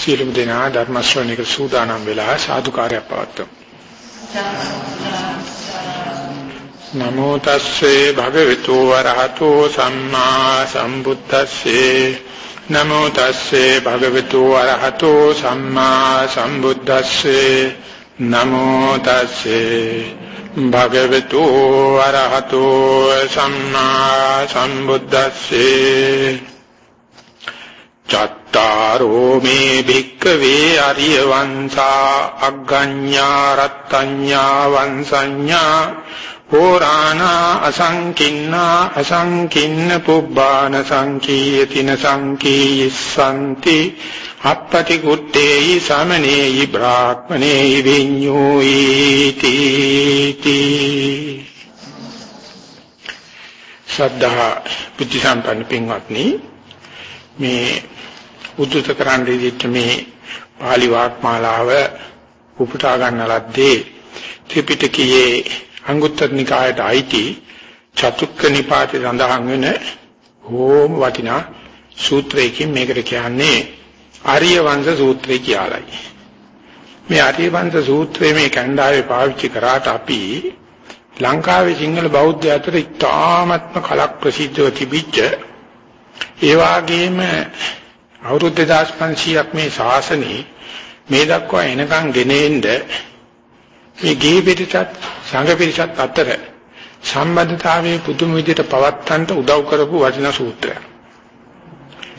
සියලුම දෙනා ධර්ම ශ්‍රවණයක සූදානම් වෙලා සාදුකාරයක් පවත්වමු. නමෝ තස්සේ භගවතු වරහතෝ සම්මා සම්බුද්දස්සේ. නමෝ තස්සේ භගවතු වරහතෝ සම්මා සම්බුද්දස්සේ. නමෝ තස්සේ භගවතු වරහතෝ සම්මා සම්බුද්දස්සේ. චත්තාරෝ මේ භික්කවේ අරිය වංසා අග්ගඤ්ඤා රත්ත්‍ඤ්ඤා වංසඤ්ඤා හෝරාණා අසංකින්නා අසංකින්න පුබ්බාන සංකීයතින සංකීයස්සanti අපපටි කුට්ටේයි සමනේයි බ්‍රාහ්මනේයි විඤ්ඤෝයිති ශ්‍රද්ධා බුද්ධ සම්පන්න පින්වත්නි මේ උද්දුත කරන්න ඉදිච්ච මේ pāli වාග්මාලාව උපුටා ගන්න ලද්දේ ත්‍රිපිටකයේ අංගුත්තර නිකායට අයිති චතුක්ක නිපාතේ සඳහන් වෙන ඕම වටිනා සූත්‍රයකින් මේකට කියන්නේ ආර්ය වංශ සූත්‍රය කියලායි. මේ ආර්ය වංශ සූත්‍රය මේ කණ්ඩායමේ පාවිච්චි කරාට අපි ලංකාවේ සිංහල බෞද්ධ අතර ඉතාමත්ම කලක් ප්‍රසිද්ධව තිබිච්ච ඒ වගේම අවුරුදු 2500ක් මේ ශාසනය මේ දක්වා එනකන් ගෙනෙන්න මේ ගේ පිටසත් සංඝ පිටසත් අතර සම්බන්ධතාවයේ පුදුම විදිහට පවත්තන්ට උදව් කරපු වටිනා සූත්‍රයක්.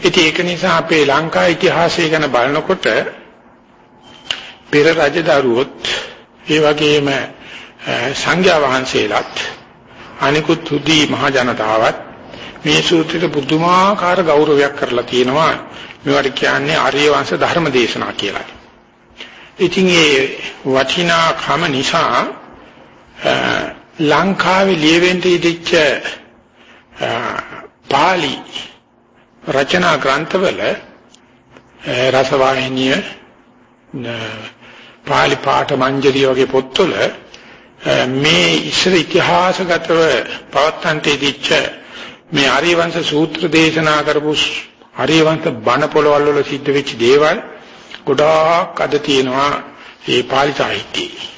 ඉතින් ඒක නිසා අපේ ලංකා ඉතිහාසය ගැන බලනකොට පෙර රජදරුවොත් ඒ වගේම සංඝයා වහන්සේලාත් අනිකුත් උදී මහ ජනතාවත් මේ සූත්‍රයට පුදුමාකාර ගෞරවයක් කරලා තියෙනවා මේවට කියන්නේ ආර්ය වංශ ධර්ම දේශනා කියලා. ඉතින් ඒ වටිනා කම නිසා ලංකාවේ ලියවෙන්න ඉදිච්ච පාලි රචනා ග්‍රන්ථවල රසවාහිනිය පාලි පාඨ මංජරි වගේ පොත්වල මේ ඉස්සර ඉතිහාසගතව පවත්තන්ට ඉදිච්ච මේ ආර්යවංශ සූත්‍ර දේශනා කරපු ආර්යවංශ බණ පොළවල් වල සිද්ධ වෙච්ච දේවල් ගොඩාක් අද තියෙනවා ඒ පාලි සාහිත්‍යයේ.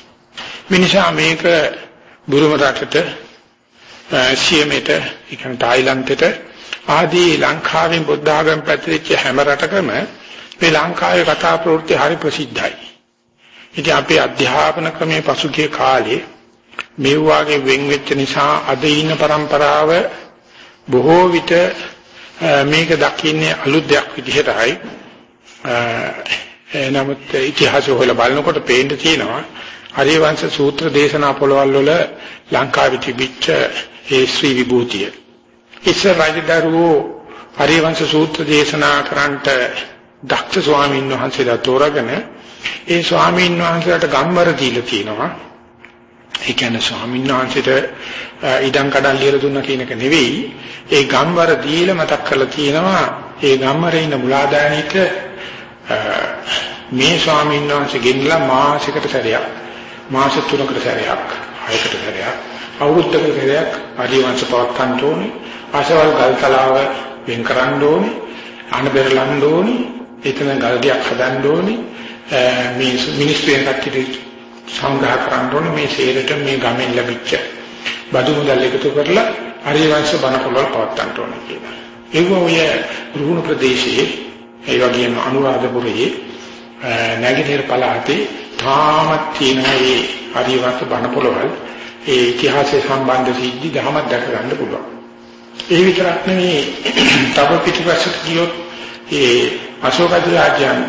මිනිසා මේක බුරුම රටට සියමෙට, ඉකන් තායිලන්තෙට ආදී ලංකාවෙන් බුද්ධ ආගම පැතිරිච්ච හැම රටකම මේ ලංකාවේ කතා ප්‍රවෘත්ති හරි ප්‍රසිද්ධයි. ඉතින් අපේ අධ්‍යාපන ක්‍රමයේ පසුගිය කාලේ මේ වාගේ වෙන් වෙච්ච නිසා අද ඉන්න પરම්පරාව බොහෝ විට මේක දකින්නේ අලුත් දෙයක් විදිහටයි නමුත් ඉතිහාසය හොයලා බලනකොට පේන්න තියෙනවා හරිවංශ සූත්‍ර දේශනා පොළවල් වල ලංකාවේ තිබිච්ච ඒ ශ්‍රී විභූතිය. ඉස්සර රජදරුවෝ හරිවංශ සූත්‍ර දේශනා කරන්නට දක්ෂ ස්වාමීන් වහන්සේලා තෝරාගෙන ඒ ස්වාමීන් වහන්සේලාට ගම්බර දීලා තියෙනවා. ඒ කියන්නේ ස්වාමීන් වහන්සේට ඉඩම් කඩම් ලියලා දුන්නා කියන එක නෙවෙයි. ඒ ගම්වර දීලා මතක් කරලා තියෙනවා ඒ ගම්වරේ ඉන්න මුලාදානික මේ ස්වාමීන් වහන්සේ ගෙන්නලා මාසයකට සැරයක් මාස තුනකට සැරයක් හයකට සැරයක් අවුරුද්දකට සැරයක් ආදිවංශ පවත්වන්න ඕනේ. ආශවල් ගල්තලාව වෙන් කරන්න ඕනේ. අනබෙරලන්න ඕනේ. එතන ගල්දියක් හදන්න ඕනේ. මේ මිනිස්ත්‍රියෙන් කට්ටියට සංග්‍රහ කරන්න ඕනේ මේ ශේරට මේ ගමෙන් ලැබිච්ච බදු මුදල් එකතු කරලා හරිවංශ බණ පොළවල් පවත්වන්න ඕනේ කියලා. ඒක ඔය රුහුණු ප්‍රදේශයේ ඒ වගේම අනුරාධපුරයේ නැගිටින පළාතේ තාමත් තියෙනවා මේ හරිවත් බණ පොළවල් ඒ ඉතිහාසය සම්බන්ධ සිද්ධි දහමක් දැක ගන්න පුළුවන්. ඒ විතරක් නෙවෙයි තව පිටිපස්සට ගියොත් ඒ අශෝක රාජ්‍යයන්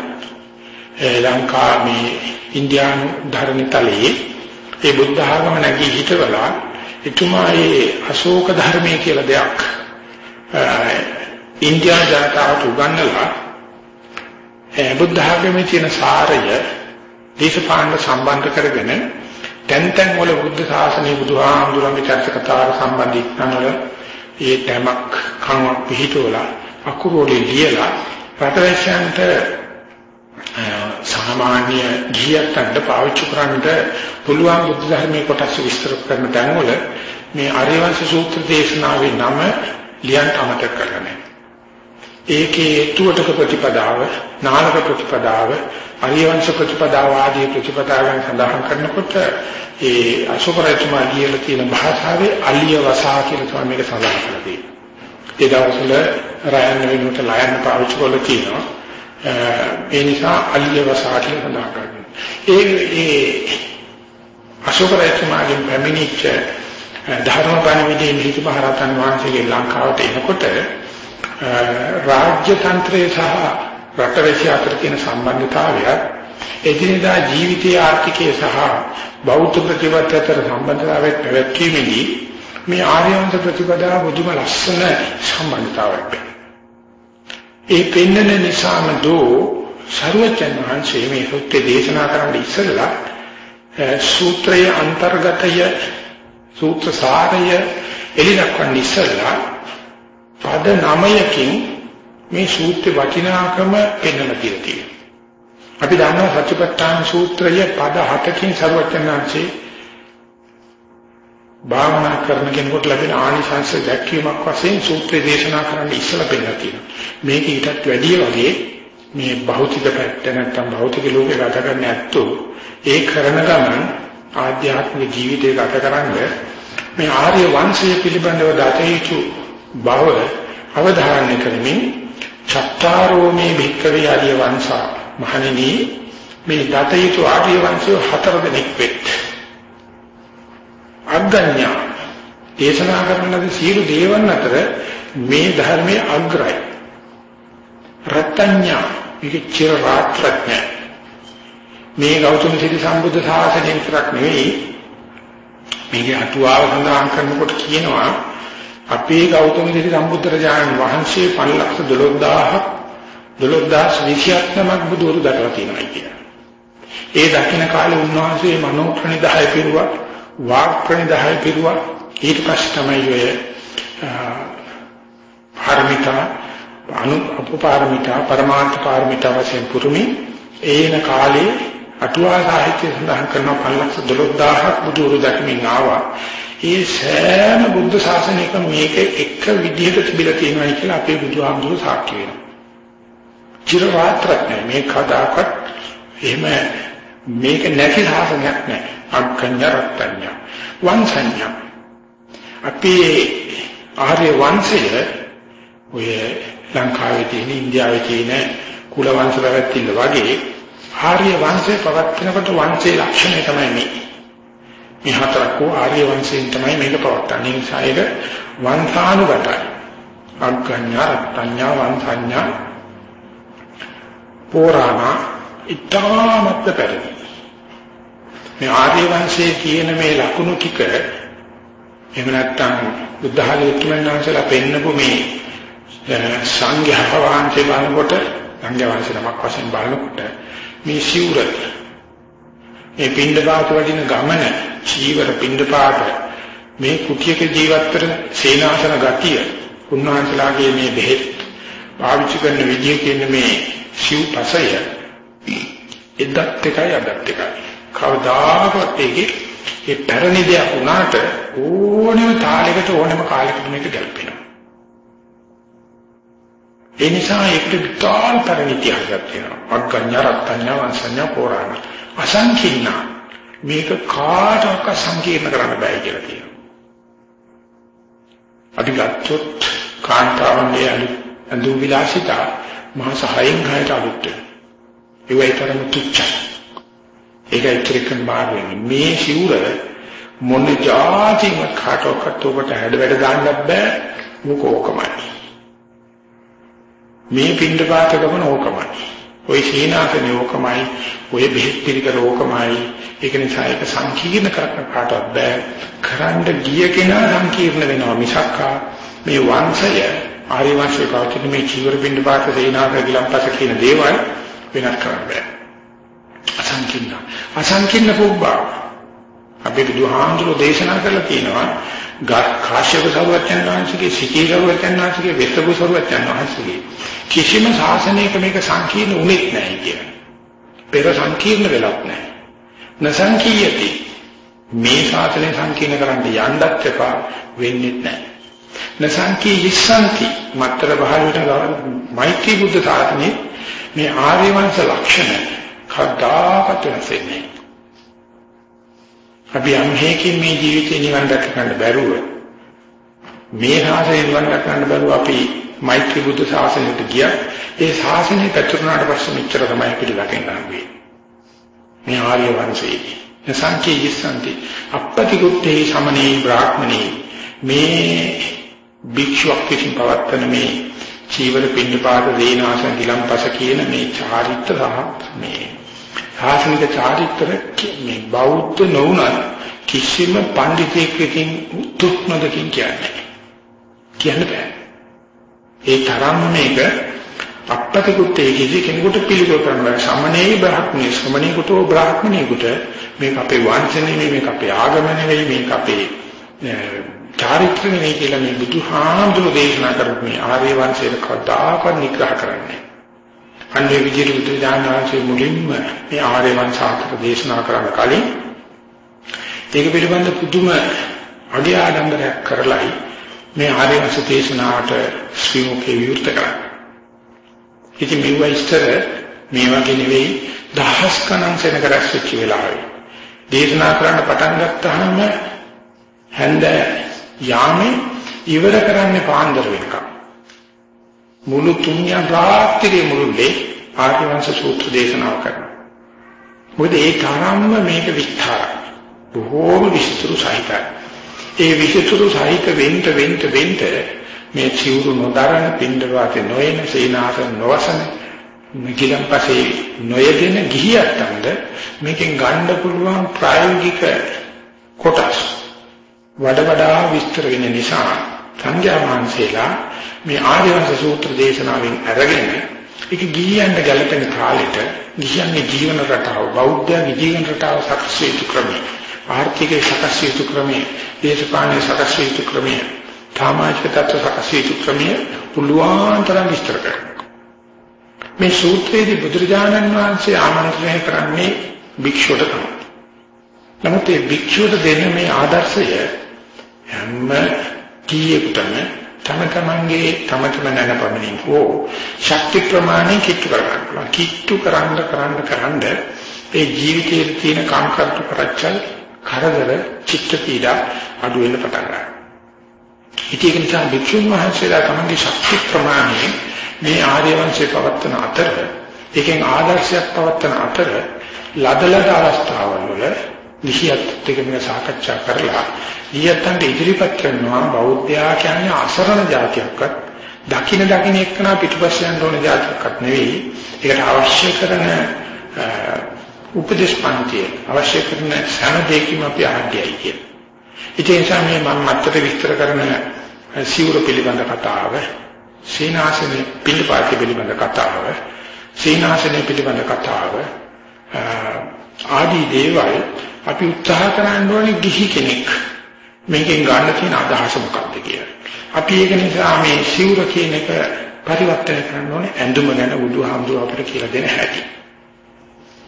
ලංකාවේ ඉන්දියානු ධර්මතලයේ ඒ බුද්ධ ආගම නැගී හිටවලා එතුමා ඒ අශෝක ධර්මයේ කියලා දෙයක් ඉන්දියා ජනතාවට උගන්වලා බුද්ධ ආගමේ තියෙන සාරය දේශපාලන සම්බන්ධ කරගෙන තැන් තැන් වල බුද්ධ ශාසනය බුදුහාමුදුරන්ගේ චර්ච කතාව සම්බන්ධීකරන වල ඒ තමක් කණක් පිහිටවලා අකුරු වලින් ලියලා රටවැසියන්ට සාමාන්‍ය ගියත්තන්ට පාවිච්චි කරන්නට පුළුවන් බුද්ධ ධර්මයේ කොටස් විස්තර කරන තැන්වල මේ ආර්යවංශ සූත්‍ර දේශනාවේ නම ලියන්න අමතක කරන්නේ. ඒකේ තුවටක ප්‍රතිපදාව, නානක ප්‍රතිපදාව, ආර්යවංශ ප්‍රතිපදාව ආදී ප්‍රතිපදාවන් සඳහන් කරනකොට ඒ අශෝක රජතුමා ලියලා තියෙන භාෂාවේ අලිය වසා කියලා තමයි මේක සඳහන් කරලා තියෙන්නේ. ඒ දවස්වල රයන් වෙනුවට ලයන් පාවිච්චි කරලා තියෙනවා. ඒ නිසා අලිය වසා කියලා සඳහන් කරනවා. ඒ ඒ අශෝක රජතුමාගේ පැමිණිච්ච ධර්ම පණිවිඩයේ මිහිඳු මහරහතන් වහන්සේගේ ලංකාවට එනකොට රාජ්‍ය තන්ත්‍රය සහ රටවැසිය අතර තියෙන සම්බන්ධතාවය එදිනෙදා ජීවිතයේ ආර්ථිකය සහ බෞද්ධ ප්‍රතිපත්ති අතර සම්බන්ධතාවයක් පැවැත්වීමේදී මේ ආර්යවංශ ප්‍රතිපදාව බුදුම ලස්සන සම්බන්ධතාවයක්. ඒ පෙන්නන නිසාම දෝ සර්වචන් වහන්සේ මේ සුත්‍ය දේශනා කරන්න ඉස්සෙල්ලා සූත්‍රයේ අන්තර්ගතය සූත්‍ර සාරය එළිදක්වන්න ඉස්සෙල්ලා පද 9කින් මේ සූත්‍රේ වටිනාකම පෙන්වලා තියෙනවා. අපි දන්නවා සත්‍යපට්ඨාන සූත්‍රය පද 7කින් සර්වඥාන්සේ භාවනා කරන කෙනෙකුට ලැබෙන ආනිසංස දැක්වීමක් වශයෙන් සූත්‍රය දේශනා කරන්න ඉස්සලා පෙන්නලා තියෙනවා. මේක ඊටත් වැඩිය වගේ මේ භෞතික පැත්ත නැත්තම් භෞතික ලෝකේ ගත කරන්න ඇත්තෝ ඒ කරන ගමන් ආධ්‍යාත්මික ජීවිතය ගත කරන්නේ මේ ආර්ය වංශය පිළිබඳව දත යුතු බව අවධාරණය කරමින් චත්තාරෝ මේ භික්කවේ ආර්ය වංශා මහණෙනි මේ දත යුතු ආර්ය වංශය හතර දෙනෙක් වෙත් අග්ගඤ්ඤා. දේශනා කරන ලද සියලු දේවන් අතර මේ ධර්මයේ අග්‍රයි. රත්ත්‍ඤ්ඤා මේක චිර රාත්‍රඥ. මේ ගෞතම සිරි සම්බුද්ධ ශාසනය විතරක් නෙවෙයි. මේකේ අටුවාව සඳහන් කරනකොට කියනවා අපේ ගෞතම සිරි සම්බුද්ධරජාණන් වහන්සේ 512000ක් 12027ක් බුදුරු දක්වලා තියෙනවා කියලා. ඒ දකින්න කාලේ උන්වහන්සේ මනෝ ප්‍රනිදාය පිරුවා, වාග් ප්‍රනිදාය පිරුවා, ඊට පස්සේ තමයි ඔය පාරමිතා, අනු අපපාරමිතා, පරමාර්ථ පාරමිතා වශයෙන් පුරුමි ඒන කාලේ අටුවා සාහිත්‍ය සඳහන් කරන 512000ක් බුදුරු දක්මින් ආවා. ඒ සෑම බුද්ධ ශාසනයකම මේක එක විදිහකට තිබිලා තියෙනවා කියලා අපේ බුදුහාමුදුරු සාක්ෂි වෙනවා. චිරවාත්‍රක් නෑ මේ කදාකත් එහෙම මේක නැති ශාසනයක් නෑ. අග්ගඤ්ඤ රත්ත්‍ඤ්ඤ වංශඤ්ඤ. අපේ ආර්ය වංශය ඔය ලංකාවේ තියෙන ඉන්දියාවේ තියෙන කුල වංශ පැවැත්තිල්ල වගේ ආර්ය වංශය පවත්නකොට වංශයේ ලක්ෂණය තමයි මේ. මේ හතරක් වූ ආර්ය වංශයෙන් තමයි මේක පවත්න්නේ. ඒ නිසා ඒක වංශානුගතයි. අග්ගඤ්ඤා රත්ත්‍ඤ්ඤා වංශඤ්ඤා පෝරාණ ඊටමත් පෙරදි. මේ ආර්ය වංශයේ තියෙන මේ ලකුණු ටික එහෙම නැත්නම් බුද්ධ ආගමේ උතුම්නාන්සලා පෙන්නපු මේ සංඝයා වහන්සේ බලනකොට සංඝයා වහන්සේ නමක් වශයෙන් බලනකොට මේ සිවුර මේ පින්ඩපාත වඩින ගමන චීවර පින්ඩපාත මේ කුටියක ජීවත් වෙන සේනාසන ගතිය උන්වහන්සේලාගේ මේ බෙහෙත් පාවිච්චි කරන විදිය කියන මේ සිව්පසය එදත් එකයි අදත් එකයි. කවදාකවත් ඒකේ ඒ පැරණි දෙයක් වුණාට ඕනෙම තාලයකට ඕනෙම කාලයකට මේක ගැලපෙනවා ඒ නිසා ඒකට විතාල් පරිණිතියක් තියෙනවා. අග්ගඤ්ඤ රත්ත්‍ඤ්ඤ වංශඤ්ඤ පුරාණ. අසංකීර්ණ මේක කාටවත් සංකීර්ණ කරන්න බෑ කියලා කියනවා. අපි ගත්තොත් කාන්තාවන්ගේ අලු අඳු විලාසිතා මාස 6න් 6ට අලුත් ඒ වයිතරම තුච්චයි. ඒකයි ක්‍රිකන් බාර වෙන්නේ. මේ සිවුර මොන જાතිම කාටවත් ඔබට හැඩ වැඩ ගන්නත් බෑ. මොක ඕකමයි. මේ පින්ඳ පාතකම ඕකමයි. ওই හීනාකනේ ඕකමයි. ඔය බෙහෙත් පිළිකර ඕකමයි. ඒක නිසා ඒක සංකීර්ණ කරන්න කාටවත් බෑ. කරන්න ගිය කෙනා සංකීර්ණ වෙනවා මිසක් මේ වංශය ආර්ය වංශේ පවතින මේ චීවර බින්ද පාත සේනාක ගිලම්පස කියන දේවල් වෙනස් කරන්න බෑ. අසංකීර්ණ. අසංකීර්ණ පුබ්බා. අපි බුදුහාමුදුරෝ දේශනා කරලා තියෙනවා කාශ්‍යප සරුවචන් වහන්සේගේ සිකී සරුවචන් වහන්සේගේ වෙස්සබු සරුවචන් වහන්සේගේ කිසිම ශාසනයක මේක සංකීර්ණ උනේත් නැහැ කියන. පෙර සංකීර්ණ වෙලක් නැහැ. නසංකීයති මේ ශාසනය සංකීර්ණ කරන්න යන්නත් එපා වෙන්නේ නැහැ. නසංකී විසංකි මත්තර බහලට මෛත්‍රී බුද්ධ ශාසනයේ මේ ආර්ය වංශ ලක්ෂණ කද්දාකට වෙන්නේ. අපි යම් හේකින් මේ ජීවිතේ නිවන් දැක ගන්න බැරුව මේ ශාසනය නිවන් දැක ගන්න බැරුව අපි මෛත්‍රී බුද්ධ ශාසනයට ගියා ඒ ශාසනය පැතුරුනාට පස්සේ මෙච්චර තමයි පිළිගන්න හම්බෙන්නේ මේ ආර්ය වංශයේ. නසංකේ යස්සන්ති අපපති කුත්තේ සමනේ බ්‍රාහ්මණේ. මේ භික්ෂුවක් විසින් පවත්තන මේ චීවර පින්නපාත දේනාසන ගිලම්පස කියන මේ චාරිත්‍ර සහ මේ සාසනික චාරිත්‍ර මේ බෞද්ධ නොවුනත් කිසිම පඬිතෙක් විසින් තුක් නොදකින් කියන්නේ කියන්න බෑ. ඒ තරම් මේක අපපතිකුත් ඒකෙදි කෙනෙකුට පිළිගොඩ කරනවා සමනේ බ්‍රහ්මණය සමනේකට බ්‍රහ්මණයෙකුට මේක අපේ වංශනේ මේක අපේ ආගම නෙවෙයි මේක අපේ චාරිත්‍ර නෙවෙයි කියලා මේ බුදුහාමුදුරු දේශනා කරපු මේ ආර්ය වංශයේ කතාවක් නිග්‍රහ කරන්නේ අන්නේ විදිහට බුදුදානවාසේ මුලින්ම මේ ආර්ය වංශාතක දේශනා කරන කලින් ඒක පිළිබඳ පුදුම අගේ ආඩම්බරයක් කරලයි මේ ආර්ය වංශ දේශනාවට ශ්‍රීමුඛේ විවෘත කරන්නේ. ඉතින් මේවා ඉස්තර මේ වගේ නෙවෙයි දහස් ගණන් සෙනග රැස් වෙච්ච වෙලාවේ දේශනා කරන්න පටන් ගත්තාම හැන්ද යාමේ ඉවර කරන්නේ පාන්දර වෙනකම්. මුළු තුන්යා රාත්‍රියේ මුළුල්ලේ ආර්යවංශ සූත්‍ර දේශනාව කරනවා. මොකද ඒ තරම්ම මේක විස්තරයි. බොහෝම විස්තරු සහිතයි. ඒ විස්තරු සහිත වෙන්න වෙන්න වෙන්න මේ චිවුරු නොදරන පින්දවාතේ නොයන සේනාස නොවසන ගිලම්පසේ නොයදෙන ගිහියන්ට මේකෙන් ගන්න පුළුවන් ප්‍රායෝගික කොටස් වඩ වඩා විස්තර වෙන නිසා සංඥා මාංශේලා මේ ආර්යවංශ සූත්‍ර දේශනාවෙන් අරගෙන ඒක ගිහියන්ට ගැලපෙන කාලෙට ගිහියන්ගේ ජීවන රටාව බෞද්ධයාගේ ජීවන රටාව සකස් වෙච්ච ක්‍රමය ආර්ථිකයේ සකස් වෙච්ච ක්‍රමය දේශපාලනයේ සකස් වෙච්ච ක්‍රමය සමාජික තත්ත්ව සකස් වෙච්ච ක්‍රමය පුළුවන්තරම් විස්තර කරනවා මේ සූත්‍රයේදී බුදුරජාණන් වහන්සේ ආමන්ත්‍රණය කරන්නේ භික්ෂුවට තමයි. නමුත් මේ භික්ෂුවට දෙන මේ ආදර්ශය හැම කීයකටම තම තමන්ගේ තම තම නැනපමණින් හෝ ශක්ති ප්‍රමාණය කිට්ටු කරගන්න පුළුවන්. කිට්ටු කරන්න කරන්න කරන්න ඒ ජීවිතයේ තියෙන කාමකර්තු කරච්චල් කරදර චිත්ත පීඩා අඩු වෙන්න පටන් ගන්නවා. ඉතින් ඒක නිසා භික්ෂුන් වහන්සේලා තමන්ගේ ශක්ති ප්‍රමාණය මේ ආර්ය වංශේ පවත්වන අතර ඒකෙන් ආදර්ශයක් පවත්වන අතර ලදලද අවස්ථාවල වල විෂයත් එක මේ සාකච්ඡා කරලා ඊයත්තන්ට ඉදිරිපත් කරනවා බෞද්ධයා කියන්නේ අසරණ જાතියක්වත් දකින දකින එක්කන පිටුපස්සෙන් යන જાතියක්වත් නෙවෙයි ඒකට අවශ්‍ය කරන උපදේශ පන්තිය අවශ්‍ය කරන සෑම දෙයක්ම අපි ආග්‍යයි කියන. ඒ නිසා මේ මම මත්තර විස්තර කරන සිවුර පිළිබඳ කතාව, සීනාසනේ පිළිපාති පිළිබඳ කතාව, සීනාසනේ පිළිබඳ කතාව ආදී දේවල් අපි උත්සාහ කරන්න ඕනේ ගිහි කෙනෙක් මේකෙන් ගන්න තියෙන අදහස මොකක්ද කියලා. අපි ඒක නිසා මේ සිවුර කියන එක පරිවර්තනය කරන්න ඕනේ ඇඳුම ගැන බුදුහාමුදුරුව අපිට කියලා දෙන හැටි.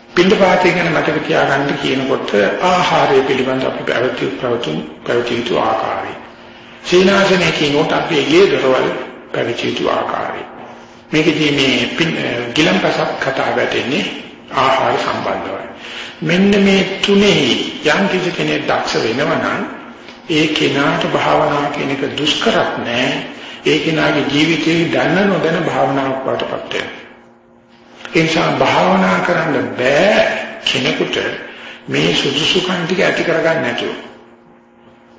පින්දපාතේ ගැන මතක තියාගන්න කියනකොට ආහාරය පිළිබඳ අපි පැවති ප්‍රවතුන් පැවති යුතු ආකාරය. සීනාසනේ කියනකොට අපි එළිය දරවල් පැවති යුතු ආකාරය. මේකදී මේ ගිලම්පසක් කතා වැටෙන්නේ ආහාර සම්බන්ධවයි. මෙන්න මේ තුනේ යම් කිසි කෙනෙක් දක්ෂ වෙනවා නම් ඒ කෙනාට භාවනාව කියන එක දුෂ්කරක් නෑ. ඒ කෙනාගේ ජීවිතේ දැන නොදැන භාවනාවක් වටපත් වෙනවා. ඒ නිසා භාවනා කරන්න බෑ කෙනෙකුට මේ සුදුසුකම් ටික ඇති කරගන්න නැතුව.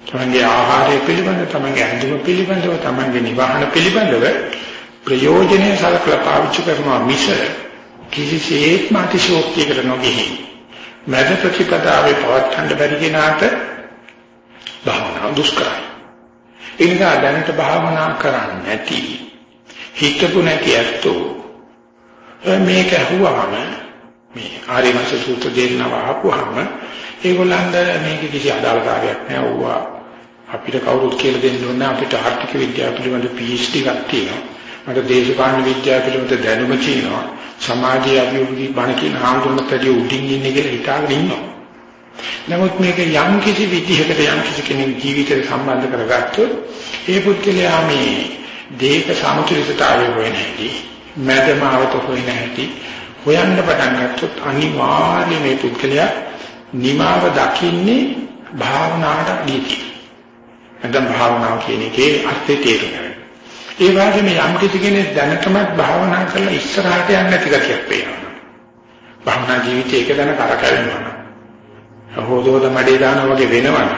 තමන්ගේ ආහාරය පිළිබඳ, තමන්ගේ ඇඳුම පිළිබඳව, තමන්ගේ නිවහන පිළිබඳව ප්‍රයෝජනෙයි සලකලා පාවිච්චි කරනවා මිස කිසිසේත්ම අතිශෝක්තියකට නොගෙහි. මැද ප්‍රතිපදාවේ පවත්වන්න බැරි කෙනාට භාවනාව දුෂ්කරයි. ඒ නිසා දැනට භාවනා කරන්නේ නැති හිතපු නැති ඇත්තෝ මේක අහුවාම මේ ආර්යමංශ සූත්‍ර දේශනාව අහපුවාම ඒගොල්ලන්ට මේක කිසි අදාළතාවයක් නැහැ වුණා අපිට කවුරුත් කියලා දෙන්න ඕනේ අපිට ආර්ථික විද්‍යාව පිළිබඳ PhD එකක් තියෙනවා. මට දේශපාලන විද්‍යාව පිළිබඳ දැනුම තියෙනවා සමාජීය අභිවෘද්ධි බණ කියන ආందోලනට ඇදී උඩින් ඉන්නේ කියලා හිතාගෙන ඉන්නවා නමුත් මේක යම් කිසි විදිහකට යම් කිසි කෙනෙක් ජීවිතේ සම්බන්ධ කරගත්තොත් ඒ පුද්ගලයා මේ දේක සමතුලිතතාවය හොයන හැටි මැදමාවත හොයන හැටි හොයන්න පටන් ගත්තොත් අනිවාර්යයෙන් මේ පුද්ගලයා නිමාව දකින්නේ භාවනාවට අඩියකින්. නැත්නම් භාවනාව කියන එකේ අර්ථය තේරුම් ගන්න. ඒ වගේම යම් කිසි කෙනෙක් දැනටමත් භාවනා කරලා ඉස්සරහට යන්නේ නැති ගතියක් පේනවා. භාවනා ජීවිතේ එක දන කරකැවෙනවා. හොදෝද මඩේ දානවා වගේ වෙනවනම්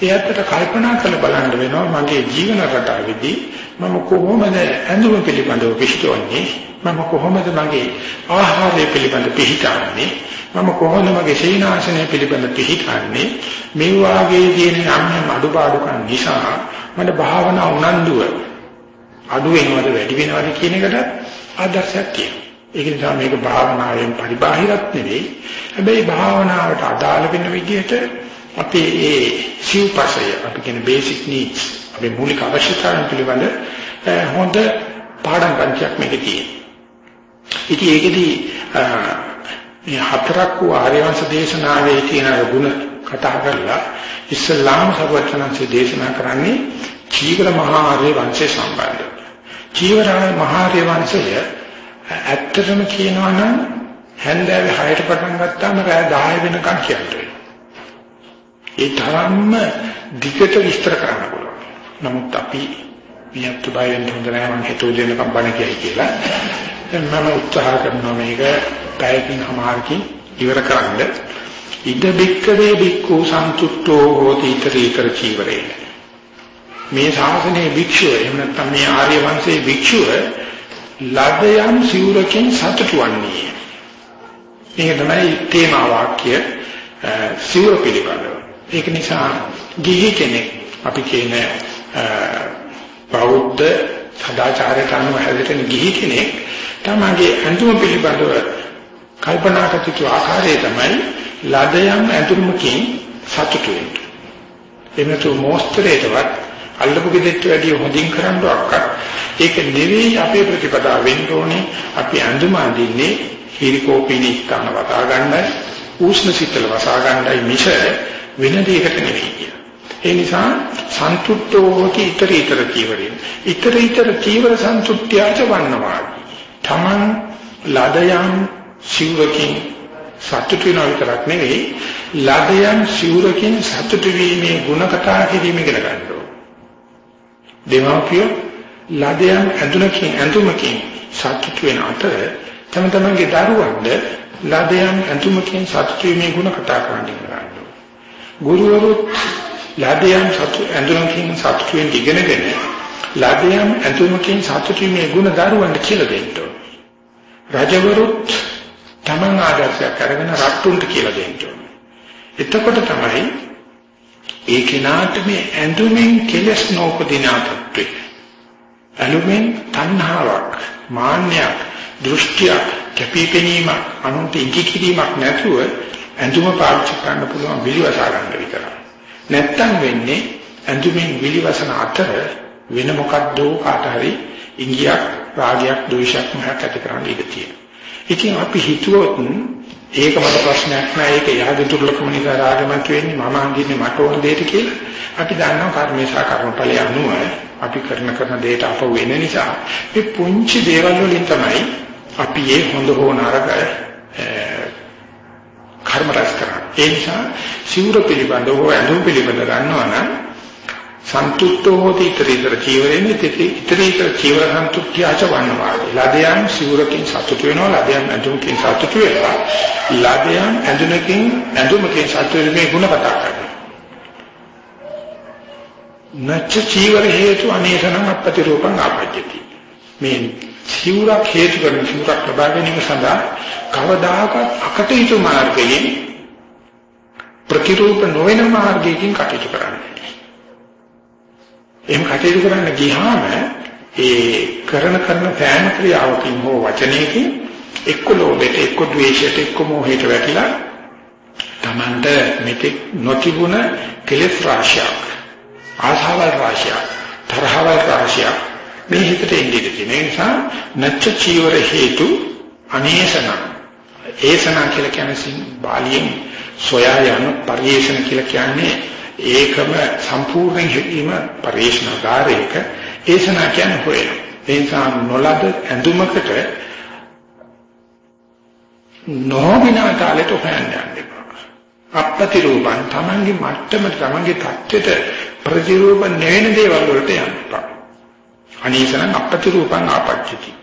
ඒ ඇත්තට කල්පනා කරලා බලන්න වෙනවා මගේ ජීවන රටාවේදී මම කොහොමද ඇඳුම පිළිබඳව පිළිතුරන්නේ මම කොහොමද මගේ ආහාරය පිළිබඳ පිළිතන්නේ මම කොහොමද මගේ සීනාසනය පිළිබඳ පිළිතන්නේ මේ වාගේ තියෙන යම් අඩුපාඩුකම් නිසා මට භාවනා උනන්දුව අඩු වෙනවද වැඩි වෙනවද කියන එකට ආදර්ශයක් තියෙනවා. ඒක නිසා මේක භාවනාවෙන් පරිබාහිරත් නෙවෙයි. හැබැයි භාවනාවට අදාළ වෙන විදිහට අපේ ඒ සිව්පසය අපි කියන බේසික් නීඩ්ස් අපේ මූලික අවශ්‍යතාවන් පිළිබඳ හොඳ පාඩම් පන්තියක් මේකේ තියෙනවා. ඉතින් ඒකෙදී මේ හතරක් වූ ආර්යවංශ දේශනාවේ තියෙන ගුණ කතා කරලා ඉස්ලාම් සර්වඥාන්සේ දේශනා කරන්නේ චීවර මහා ආර්ය වංශය සම්බන්ධව. චීවර මහා ආර්ය වංශය ඇත්තටම කියනවා නම් හැන්දෑවේ 6ට පටන් ගත්තාම රාත්‍රී 10 වෙනකම් කියන්නේ. ඒ තරම්ම දිගට විස්තර කරන්න පුළුවන්. නමුත් අපි මියත් බය වෙන්න හොඳ නැහැ මම හිතුව දෙන්නකම් බණ කියයි කියලා. මම උත්සාහ කරනවා මේක පැයකින් හමාරකින් ඉවර කරන්න. ඉද බික්කවේ බික්කු සන්තුට්ඨෝ හෝති ඊතරීතර චීවරේ. මේ ශාසනයේ භික්ෂුව එහෙම නැත්නම් මේ ආර්ය වංශයේ භික්ෂුව ලදයන් සිවුරකින් සතුටු වන්නේ. මේක තමයි තේමා වාක්‍ය සිවුර පිළිබඳව. ඒක නිසා ගිහි කෙනෙක් අපි කියන බෞද්ධ සදාචාරයට අනුව හැදෙන ගිහි කෙනෙක් තමගේ ඇඳුම පිළිබඳව කල්පනා කරතු ආකාරය තමයි ලදයන් ඇඳුමකින් සතුටු වෙන්නේ. එමෙතු මොස්තරේටවත් අල්ලපු ගෙදෙට්ට වැඩිය හොඳින් කරන්නවක් ඒක නෙවෙයි අපේ ප්‍රතිපදාව වෙන්න ඕනේ. අපි ඇඳුම අඳින්නේ හිරිකෝපිනී ස්ථාන වතා ගන්නයි, උෂ්ණ සිතල වසා ගන්නයි මිස වෙන දෙයකට නෙවෙයි. ඒ නිසා සන්තුට්ඨෝ හොති ඊතර ඊතර චීවරේ. ඊතර ඊතර චීවර සන්තුට්ඨ්‍යාච වන්නවා. Taman ලදයන් සිවුරකින් සතුටු වෙනවා විතරක් නෙවෙයි ලදයන් සිවුරකින් සතුටු වීමේ ಗುಣ කතා කිරීම ඉගෙන ගන්න ඕන. දෙමාපිය ලදයන් ඇඳුමකින් ඇඳුමකින් සතුටු වෙන අතර තම තමන්ගේ දරුවන්ට ලදයන් ඇඳුමකින් සතුටු වීමේ ಗುಣ කතා කරන්න ඉගෙන ගන්න ඕන. ගුරුවරුත් ලදයන් සතු ඇඳුමකින් සතුටු වෙන්න ඉගෙනගෙන ලදයන් ඇඳුමකින් සතුටු වීමේ ಗುಣ දරුවන්ට කියලා දෙන්න ඕන. රජවරුත් තමන් ආදර්ශයක් අරගෙන රට්ටුන්ට කියලා දෙන්න ඕනේ. එතකොට තමයි ඒ කෙනාට මේ ඇඳුමින් කෙලස් නොඋපදිනාතත්වේ. ඇඳුමින් තණ්හාවක්, මාන්නයක්, දෘෂ්ටියක්, කැපිපෙනීමක්, අනුන්ට ඉඟි කිරීමක් නැතුව ඇඳුම පාවිච්චි කරන්න පුළුවන් විලිවසා ගන්න විතරයි. නැත්තම් වෙන්නේ ඇඳුමින් විලිවසන අතර වෙන මොකද්දෝ කාට හරි ඉංගියක් රාගයක් ද්වේෂයක් මොහක් ඇති කරන්න ඉඩ තියෙනවා. ඉතින් අපි හිතුවොත් ඒක මට ප්‍රශ්නයක් නෑ ඒක යහගේ දුර්ලභම නිසා රාගමත් වෙන්නේ මම අඳින්නේ මට ඕන දෙයට කියලා. අපි දන්නවා කර්මේශා කර්මඵලය අනුව අපි කරන කරන දෙයට අප වෙන නිසා මේ පුංචි දේවල් වලින් තමයි අපි මේ හොඳ හෝ නරක කර්ම රැස් කරන්නේ. ඒ නිසා සිවුර පිළිබඳව හෝ ඇඳුම් පිළිබඳව ගන්නවා නම් සන්තුෂ්ටෝ හෝති ඊතරීතර චීවරේන ඊතරීතර චීවර සන්තුෂ්ඨියච වන්නවාදී ලදයන් සිවුරකින් සතුට වෙනවා ලදයන් ඇඳුමකින් සතුට වෙනවා. ලදයන් ඇඳුමකින් ඇඳුමකින් සතුට වෙන්නේ ಗುಣ කතා කරනවා. නච්ච චීවර හේතු අනේසනං අපති රූපං ආපජ්ජති. මේ සිවුරක් හේතු කරන සිවුරක් ලබා ගැනීම සඳහා කවදාකවත් අකටයුතු මාර්ගයෙන් ප්‍රතිරූප නොවන මාර්ගයකින් කටයුතු කරන්නේ එහෙම කටයුතු කරන්න ගියාම ඒ කරන කරන සෑම ක්‍රියාවකින් හෝ වචනයකින් එක්ක ලෝභයට එක්ක ද්වේෂයට එක්ක මොහයට වැටිලා Tamanට මෙතෙක් නොතිබුණ කෙලෙස් රාශියක් ආශාවල් රාශියක් තරහවල් රාශියක් මේ හිතට එන්නේ තියෙන නිසා නච්ච චීවර හේතු අනේසන ඒසන කියලා කියන්නේ බාලියෙන් සොයා යන පරිේශන කියලා කියන්නේ ඒකම සම්පූර්ණ හිතීම පරිේශනාකාරයක ඒසනා කියන්නේ හොයන. ඒ නිසා නොලද ඇඳුමකට නොවිනා කාලෙට හොයන්නේ අපපති රූපං තමන්ගේ මට්ටමට තමන්ගේ தත්ත්වයට ප්‍රතිරූප නැවෙන දේවල් වලට යන්නපා. අනීසන අපපති රූපං ආපච්චති.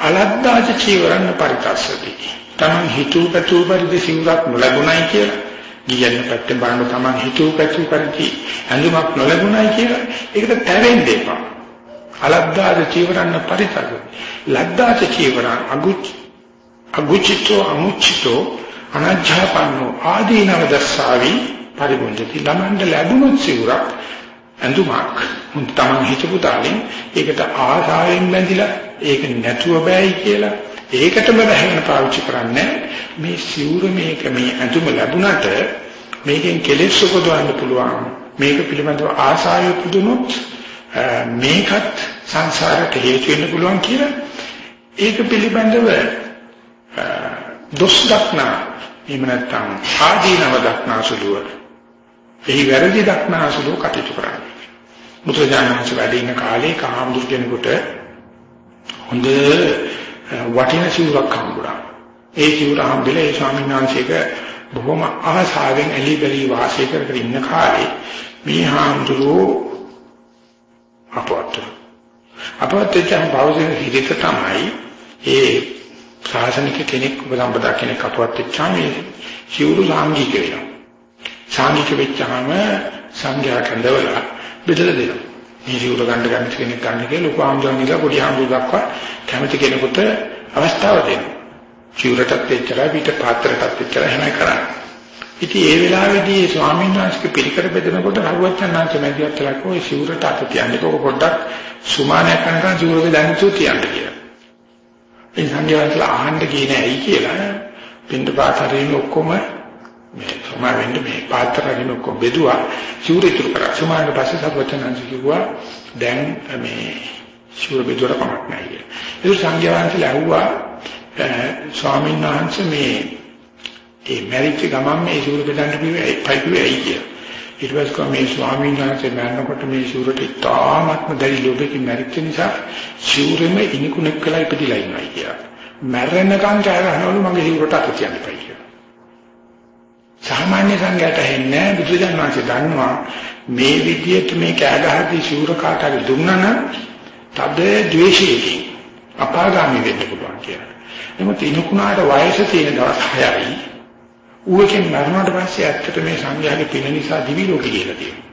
අලද්දාච චීවරණ පරිතස්සති. තමන් හිතුව පැතුව පරිදි සිවුරක් නොලැබුණයි කියලා ගියන්න පැත්තෙන් බලන තමන් හිතුව පැතුව පරිදි ඇඳුමක් නොලැබුණයි කියලා ඒකට තැවෙන්න එපා. අලද්දාච චීවරණ පරිතස්සති. ලද්දාච චීවරණ අගුච් අගුචිතෝ අමුචිතෝ අනජ්ජාපන්නෝ ආදීනව දස්සාවි පරිබුද්ධති ළමන්ට ලැබුණොත් සිවුරක් ඇඳුමක් මුන් තමන් හිතපු තාලෙන් ඒකට ආසාවෙන් බැඳිලා ඒක නැතුව බෑයි කියලා ඒකටම බැහැගෙන පාවිච්චි කරන්නේ මේ සිවුර මේක මේ ඇඳුම ලැබුණට මේකෙන් කෙලෙස් උපදවන්න පුළුවන්. මේක පිළිබඳව ආසාවෙ පුදුනොත් මේකත් සංසාරට හේතු වෙන්න පුළුවන් කියලා. ඒක පිළිබඳව දොස් දක්නා එහෙම නැත්නම් ආදීනව දක්නා සුළුව එහි වැරදි දක්නා සුළුව කටයුතු කරන්නේ. මුද්‍රජානංශ වැඩ ඉන්න කාලේ කාමදුර කෙනෙකුට හොඳ වටින සිවුරක් හම්බුණා. ඒ සිවුර හම්බෙලා ඒ ස්වාමීන් වහන්සේක බොහොම ආසාවෙන් එලි බැලි වාසය කරගෙන ඉන්න කාලේ මේ හාමුදුරුවෝ අපවත් අපවත් කියන බෞද්ධ හිරිත තමයි ඒ ශාසනික කෙනෙක් උපසම්පදා කෙනෙක් අපවත් වෙච්චාම මේ සිවුරු සාංගික වෙනවා. සාංගික වෙච්චාම සංඝයා කන්දවල බෙදලා දෙනවා. මේ සිවුර ගන්න ගන්න කෙනෙක් ගන්න කියලා ලොකු ආම්ජානිලා පොඩි ආම්ජු දක්වා කැමති කෙනෙකුට අවස්ථාව දෙනවා. සිවුරටත් එච්චරයි පිට පාත්‍රයටත් එච්චරයි හැම කරන්නේ. ඉතින් ඒ වෙලාවේදී ස්වාමීන් වහන්සේගේ පිළිකර බෙදනකොට හරුවච්චන්නාංශ මැදිහත් කළා කොයි සිවුරට අත තියන්නේ කොක පොඩ්ඩක් සුමානයක් කරනකන් සිවුරේ දැන් තු තියන්න කියලා. ඒ සංඝයාසලා අහන්න ගියේ ඇයි කියලා පින්ඩ පාතරින් ඔක්කොම මේ සමා වෙන්න මේ පාත්‍රරින් ඔක්කොම බෙදුවා සිවුර ඉතුරු කරා සමාන පස්සේ සර්වචනංශ කිව්වා දැන් මේ සිවුර බෙදුවට කමක් නැහැ කියලා. ඒක සංඝයාසලා ඇහුවා Eh, ස්වාමීන් වහන්සේ මේ ඒ මැරිච්ච ගමන් මේ සිවුර බෙදන්න කිව්වේ පයිපුවේ ඇයි කියලා. ඊට පස්සේ කම මේ ස්වාමීන් වහන්සේ මරනකොට මේ සිවුරට ඉතාමත්ම දැඩි ලෝභකින් මැරිච්ච නිසා සිවුරෙම ඉනිකුණෙක් කළා ඉපදිලා ඉන්නවා කියලා. මැරෙනකන් කෑගහනවලු මගේ සිවුරට අත තියන්න එපා කියලා. සාමාන්‍ය සංඝයාට හෙන්නේ බුදුදහම වහන්සේ දන්නවා මේ විදියට මේ කෑගහදී සිවුර කාට හරි දුන්නා නම් තද ද්වේෂයකින් අපාගාමී වෙන්න පුළුවන් කියලා. එමුත් ඉනිකුණාට වයස තියෙන දවස් 6යි ඌකෙන් මරණයට පස්සේ ඇත්තට මේ සංඝයාගේ පින නිසා දිවි ලෝකෙ කියලා තියෙනවා.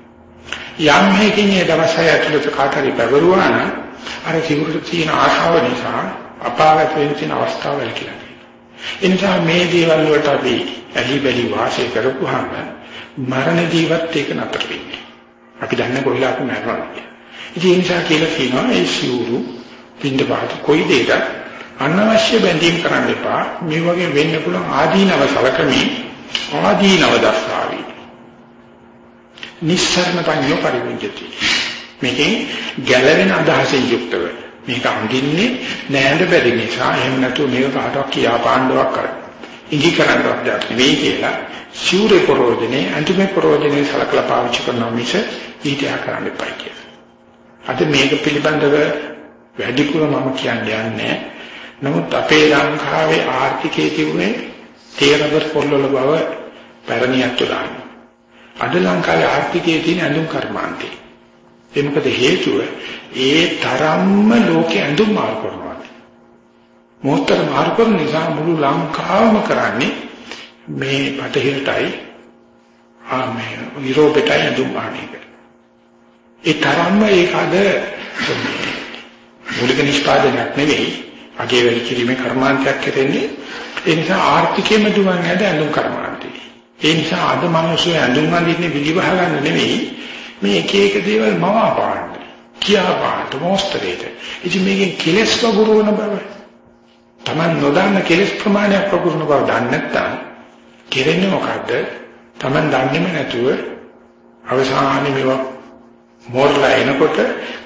යම් හේකින් ඒ දවස් හය ඇතුළත කාටරි පැවරුවා නම් අර සිවුරට තියෙන ආශාව නිසා අපාගත වෙන තියෙන අවස්ථාවල් කියලා තියෙනවා. ඒ නිසා මේ දේවල් වලට අපි ඇලි බැලි වාසය කරපුවාම මරණ ජීවත් ඒක නතර වෙන්නේ. අපි දන්නේ කොයිලා අපි මරනවා කියලා. ඉතින් ඒ නිසා කියලා කියනවා ඒ සිවුරු පින්ඩ පාත කොයි දෙයක අනවශ්‍ය බැඳීම් කරන්න එපා. මේ වගේ වෙන්න පුළුවන් ආදීනව සලකමින් ආදීනව දස්සාවි. නිස්සරණ පඤ්ඤෝ පරිවිජ්ජති. මේකෙන් ගැළවෙන අදහසෙන් යුක්තව මේක අඳින්නේ නෑඳ බැරි නිසා එහෙම නැතුව මේක කාටවත් කියා පාණ්ඩවක් කර. ඉඟි කරන්නවත් දෙයක් නෙවෙයි කියලා ශූරේ ප්‍රෝජනේ අන්තිමේ ප්‍රෝජනේ සලකලා පාවිච්චි කරනවා මිස ඊටයා කරන්න එපා කියලා. අද මේක පිළිබඳව වැඩිපුර මම කියන්නේ නැහැ. නමුත් අපේ ලංකාවේ ආර්ථිකයේ තිබුණේ තේරබර් පොල්වල බව පැරණියක් තුරාන. අද ලංකාවේ ආර්ථිකයේ තියෙන ඇඳුම් කර්මාන්තේ. ඒ මොකද හේතුව ඒ තරම්ම ලෝකේ ඇඳුම් මාරු කරනවා. මොහොතට මාරු කරන නිසා මුළු ලංකාවම කරන්නේ මේ පටහිරටයි ආ මේ යුරෝපෙටයි ඇඳුම් මාරු ඒ තරම්ම ඒක අද මූලික නිෂ්පාදනයක් නෙවෙයි අගේ වැඩි කිරීමේ කර්මාන්තයක් කරන්නේ. ඒ නිසා ආර්ථිකයෙන්ම දුවන්නේ නැද ඇඳුම් කර්මාන්තේ. ඒ නිසා අද මිනිස්සු ඇඳුම් අඳින්නේ පිළිවහ ගන්න නෙවෙයි මේ එක එක දේවල් මවා පාන්න කියා පාන්න මොස්තරේට. ඉතින් මේකෙන් කෙලස් වගුරුවන බව. Taman නොදන්න කෙලස් ප්‍රමාණයක් වගුරුවන බව දන්නේ නැත්නම් කෙරෙන්නේ මොකද්ද? Taman දන්නේම නැතුව අවසානයේ මේවා මෝරලා එනකොට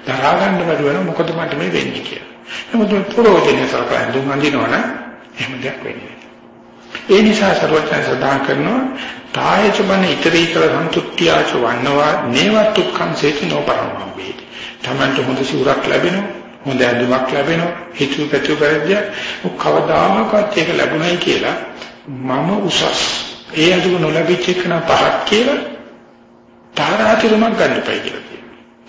දරා ගන්න බැරි වෙන මොකද මට මේ වෙන්නේ කියලා. නමුත් ප්‍රෝජනේ සලකලා ඇඳුම් අඳිනවනම් එහෙම දෙයක් වෙන්නේ ඒ නිසා සර්වඥයන් සඳහන් කරනවා තායච බන ඉතරීතර සන්තුට්ඨියාච වන්නවා නේවත් දුක්ඛං සේති නොපරමම්බේ. තමන්ට හොඳ සිවුරක් ලැබෙනවා, හොඳ ඇඳුමක් ලැබෙනවා, හිතු පැතු කරද්දී කවදාකවත් ඒක ලැබුණයි කියලා මම උසස්. ඒ ඇඳුම නොලැබිච්ච එක නා පහක් කියලා තාරාතිරමක් ගන්නපයි කියලා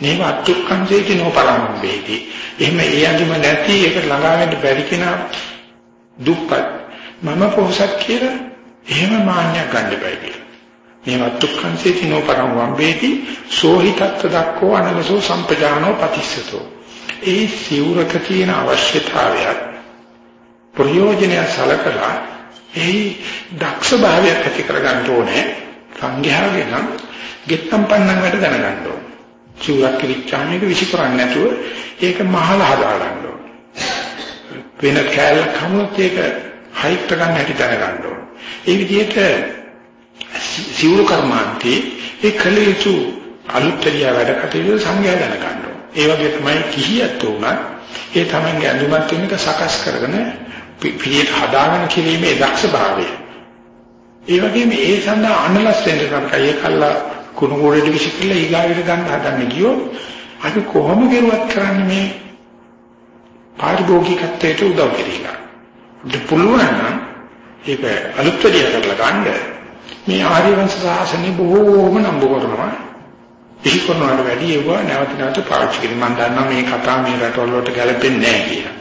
කියනවා. නේවත් දුක්ඛං සේති නොපරමම්බේති. එහෙම ඒ ඇඳුම නැති ඒක ළඟා වෙන්න බැරි කෙනා දුක්පත් මම පොහසත් කියලා එහෙම මාන්නයක් ගන්න බෑ කියලා. මේ වත්තුක්ඛංසේති නෝ පරම් වම්බේති සෝහිතත්ත දක්කෝ අනලසෝ සම්පජානෝ පතිස්සතෝ. ඒ සිවුරක තියෙන අවශ්‍යතාවය ප්‍රයෝජනය සලකලා ඒ දක්ෂ භාවයක් ඇති කරගන්න ඕනේ. සංඝයාගේ නම් ගෙත්තම් පන්නන් වැඩ දැනගන්න ඕනේ. සිවුරක් කිරිච්චාම එක විසිකරන්නේ නැතුව ඒක මහලා හදා ගන්න ඕනේ. වෙන කැලක් හමුත් ඒක හයිට් ගන්න හැටි දැනගන්න ඕන. ඒ විදිහට සිවුරු කර්මාන්තේ ඒ කලේතු අලුත්ලිය වැඩ කටයුතු සංගය දැනගන්න ඕන. ඒ වගේ තමයි කිහියත් උනත් ඒ තමන්ගේ අඳුමත් වෙනක සකස් කරගෙන පිළියට හදාගෙන කිරීමේ දක්ෂභාවය. ඒ වගේම ඒ සඳහා අනලස් වෙන්න තමයි ඒකල්ලා කුණු ගෝලෙට විසිකලා ඊගාවිට ගන්න හදන්න ගියොත් අපි කොහොම කරුවත් කරන්නේ මේ පාරිභෝගිකත්වයට උදව් කිරීලා. පුළුවන් නම් ඒක අලුත්වදිය කරලා ගන්න. මේ ආර්ය වංශ සාසනේ බොහෝම නම්බු කරනවා. එහි කරනවට වැඩි ඒවා නැවත නැවත පාවිච්චි කිරීම මම දන්නවා මේ කතා මේ රටවල් වලට ගැලපෙන්නේ නැහැ කියලා.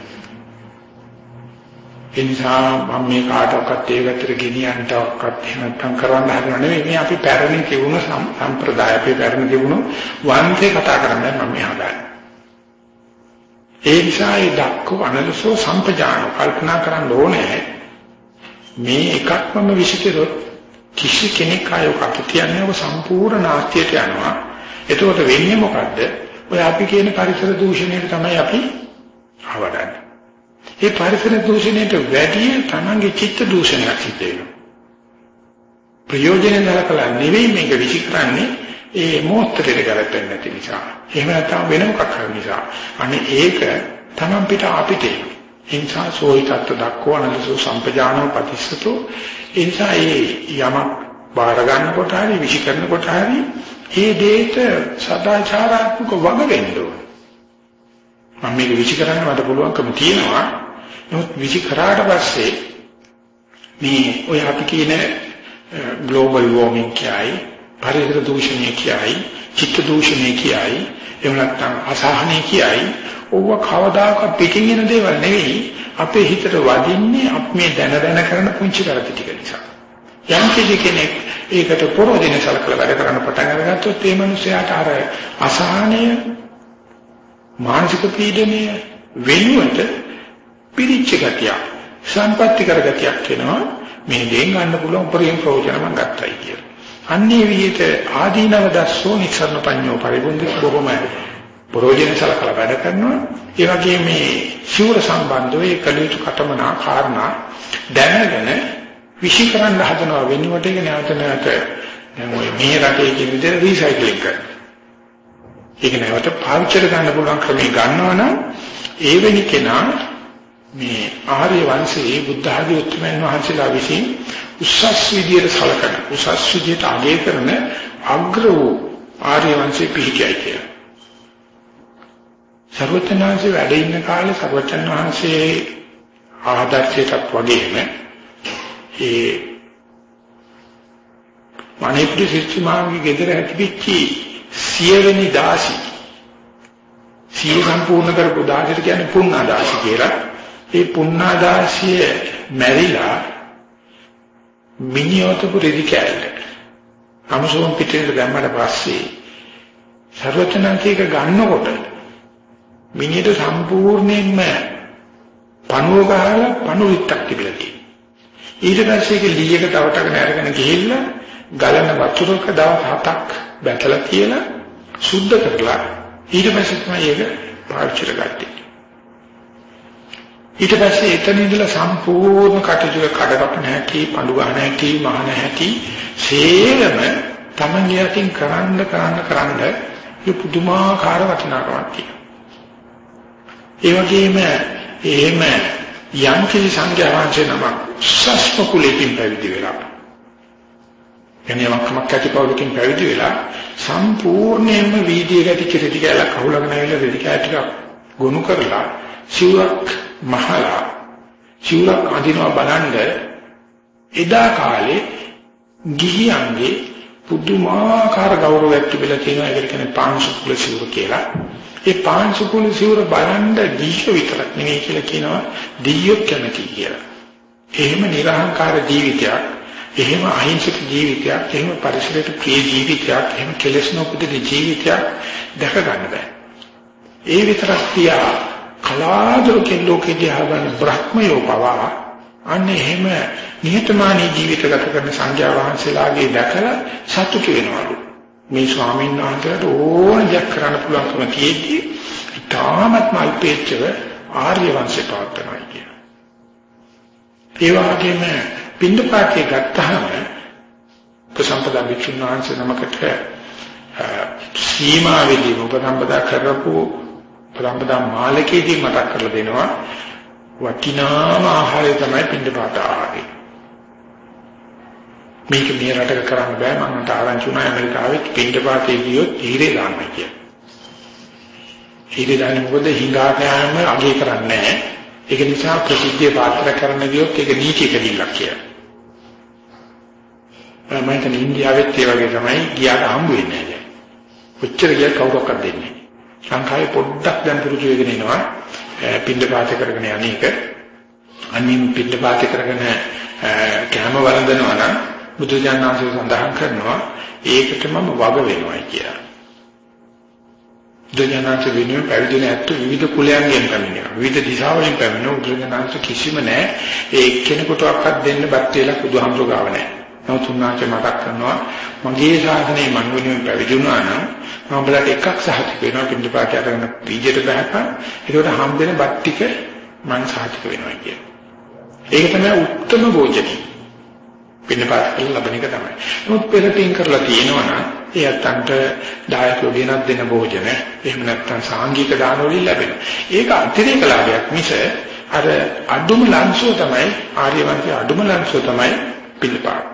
ඒ නිසා මම මේ කාටවත් ඒ පැත්තට ගෙනියන්නටවත් එහෙම නැත්නම් කරවන්න හදනව නෙවෙයි. මේ අපි පැරණි කියුණු සම්ප්‍රදාය අපි පැරණි කියුණු වංශේ කතා කරන්නේ මම මේ හදාන්නේ ඒ නිසා ඒ දක්ව අනලසෝ සම්පජාන කල්පනා කරන්න ඕනේ. මේ එකක්ම විශ්ිතොත් කිසි කෙනෙක් ආයෝකට කියන්නේ ඔබ සම්පූර්ණ නාස්තියට යනවා. එතකොට වෙන්නේ මොකද්ද? ඔය අපි කියන පරිසර දූෂණයට තමයි අපි අවඩන්නේ ඒ පරිසර දූෂණයට වැඩි තමන්ගේ චිත්ත දූෂණයක් සිද්ධ වෙනවා ප්‍රයෝජන දරකලා නෙවෙයි මේක විසිකරන්නේ ඒ මොහොතේ ගැලපෙන්නේ නැති නිසා. එහෙම නැත්නම් වෙන මොකක් හරි නිසා. අනේ ඒක තමන් පිට අපිට ඒ නිසා සෝයිතත්ත දක්ව අනලසෝ සම්පජානෝ පතිස්සතෝ ඒ නිසා ඒ යම බාර ගන්නකොට හරි විශ් කරනකොට හරි ඒ දෙයට සදාචාරාත්මක වග වෙන්න ඕන. මම මේක විශ් කරන්න මට පුළුවන්කම තියෙනවා. නමුත් විශ් කරාට පස්සේ මේ ඔය අපි කියන ග්ලෝබල් වෝමින් කියයි පරිසර දූෂණය කියයි, චිත්ත දූෂණය කියයි, එහෙම නැත්නම් අසහනය කියයි, ඕව කවදාකවත් පිටින් එන දේවල් නෙවෙයි අපේ හිතට වදින්නේ අපි මේ දැන දැන කරන පුංචි කරති ටික නිසා. යම් කෙනෙක් ඒකට පොරොදින සලකලා වැඩ කරන්න පටන් අරගත්තොත් ඒ මනුස්සයාට අර අසහනය මානසික පීඩනය වෙනුවට පිරිච්ච ගතිය සම්පත්‍ති කරගතියක් වෙනවා. මේ දෙයින් ගන්න පුළුවන් උපරිම ප්‍රයෝජන මම ගත්තයි කියලා. අන්නේ විදිහට ආදීනව දස්සෝ නිසරණ පඤ්ඤෝ පරිබුද්ධ බොහොම ප්‍රෝජන සලකලා වැඩ කරනවා. ඒ වගේ මේ ශූර සම්බන්ධව ඒ කලියුතු කටමනා කාරණා දැනගෙන විශ්ීකරන්න හදනවා වෙනුවට ඒක නැවත නැවත දැන් ඔය මේ රටේ කියන විදිහට රීසයිකලින් කරනවා. ඒක නැවත පාවිච්චි කරගන්න පුළුවන් ක්‍රමී ගන්නවනම් ඒ වෙනි කෙනා මේ ආර්ය වංශයේ බුද්ධ ආදී උත්තරමයන් වහන්සේලා විසින් උසස් විදියට සලකන උසස් විදියට අගය කරන අග්‍ර වූ ආර්ය වංශයේ පිහිටියයි කියලා. සර්වඥාන්සේ වැඩ ඉන්න කාලේ සර්වඥ වහන්සේ ආදර්ශයටත් වගේම ඒ මණිපුර සිස්ටමාගේ ගෙදර ඇතිවෙච්ච සියවෙනි දාසි සීල සම්පූර්ණ කරපු දාසියට කියන්නේ පුණ්ණාදාසි කියලා. ඒ පුණ්ණාදාසිය මැරිලා මිනියොතපු රෙදි කැලේ. අමසෝන් පිටේට දැම්මට පස්සේ සර්වචනන්තික ගන්නකොට මිනියට සම්පූර්ණයෙන්ම පණුව ගහලා පණුවිත්තක් තිබිලා තියෙනවා. ඊට පස්සේ ඒක ලීයක තවටගෙන අරගෙන ගිහිල්ලා ගලන වතුරක දවස් හතක් බැටලා කියලා සුද්ධ කරලා ඊට පස්සේ තමයි ඒක පාවිච්චි කරගත්තේ. ඊට පස්සේ එතන ඉඳලා සම්පූර්ණ කටයුතු කඩකපන හැටි, පඳු ගන්න හැටි, මහන හැටි සේරම තමන්ගේ අතින් කරන්න කරන්න කරන්න මේ පුදුමාකාර වටිනාකමක් තියෙනවා. ඒ වගේම එහෙම යම් කිසි සංඝයා වහන්සේ නමක් සස්ම කුලෙකින් පැවිදි වෙලා එනියමක්මක් ඇති පවුලකින් පැවිදි වෙලා සම්පූර්ණයෙන්ම වීදියේ ගැටි කිරටි කියලා කහුලගෙන ඇවිල්ලා රෙදි කෑ ටිකක් ගොනු කරලා සිවුරක් මහලා සිවුරක් අඳිනවා බලන්න එදා කාලේ ගිහියන්ගේ පුදුමාකාර ගෞරවයක් තිබිලා තියෙනවා ඒකට කියන්නේ පාංශුකුල සිවුර කියලා. ඒ පාංශුකුල සිවුර බලන්න ගිහිය විතරක් නෙමෙයි කියලා කියනවා දෙයියොත් කැමති කියලා. එහෙම නිර්හංකාර ජීවිතයක් එහෙම අහිංසක ජීවිතයක්, එහෙම පරිසරයට ප්‍රිය ජීවිතයක්, එහෙම කෙලෙස් නොපුදන ජීවිතයක් දැක ගන්න බෑ. ඒ විතරක් තියා කලාතුරකින් ලෝකෙදී හදන බ්‍රහ්මයෝ පවා අන්න එහෙම නිහතමානී ජීවිත ගත කරන සංඝයා වහන්සේලාගේ දැකලා සතුටු වෙනවලු. මේ ස්වාමීන් වහන්සේට ඕන දෙයක් කරන්න පුළුවන්කම තියෙද්දි තාමත් මල්පේච්චව ආර්ය වංශේ පවත්වනවා කියන. ඒ වගේම පින්දපාතේ ගත්තාම ප්‍රසම්පදා භික්ෂුන් වහන්සේ නමකට සීමාවෙදී උපසම්පදා කරපු ප්‍රම්පදා මාලකයේදී මතක් කරලා දෙනවා වටිනාම ආහාරය තමයි පින්දපාත ආහාරය. මේක මේ රටක කරන්න බෑ මම අත ආරංචි වුණා ඇමරිකාවේ පින්දපාතේ ගියොත් ඊරේ දාන්න කියලා. ඊරේ දාන්නේ මොකද හිඟා කෑම අගේ කරන්නේ නැහැ. ඒක නිසා ප්‍රසිද්ධිය පාත්‍ර කරන්න ගියොත් ඒක නීති කඩිල්ලක් කියලා. මම හිතන්නේ ඉන්දියාවෙත් ඒ වගේ තමයි ගියාට හම්බ වෙන්නේ නැහැ. කොච්චර ගියත් කවුරක්වත් දෙන්නේ නැහැ. ලංකාවේ පොඩ්ඩක් දැන් පුරුදු වෙගෙන එනවා පින්ඩ පාත කරගෙන යන්නේක. අනිත් පින්ඩ පාත කරගෙන කැම වළඳනවා නම් බුදුජානනාංශය සඳහන් කරනවා ඒකටම වග වෙනවා කියලා. බුදුජානනාංශ වෙනුවෙන් පැවිදෙන ඇත්තු විවිධ කුලයන්ගෙන් පැමිණෙනවා. විවිධ දිශාවලින් පැමිණෙන බුදුජානනාංශ කිසිම නැහැ. ඒ එක්කෙනෙකුටවත් දෙන්න බත් වේලක් බුදුහාමුදුරුවෝ ගාව නැහැ. නමුත් උන්වහන්සේ මතක් කරනවා මගේ ශාසනයේ මන් වෙනුවෙන් පැවිදි වුණා නම් මම ඔයාලට එකක් සහතික වෙනවා පිටපාත අරගෙන පීජයට බහපන් ඒකට හම්බෙන බත් ටික මං සහතික වෙනවා කියන්නේ. ඒක තමයි උත්තරම භෝජනේ. පිටපාත කියලා ලබන එක තමයි. නමුත් පෙරටින් කරලා තියෙනවනම් ඒ අත්තන්ට දායකයෝ ගෙනත් දෙන භෝජන එහෙම නැත්නම් සාංගික දාන වලින් ලැබෙන. ඒක අතිරේක ලාභයක් මිස අර අඩුම ලංසුව තමයි ආර්ය වංශයේ අඩුම ලංසුව තමයි පිළිපාත.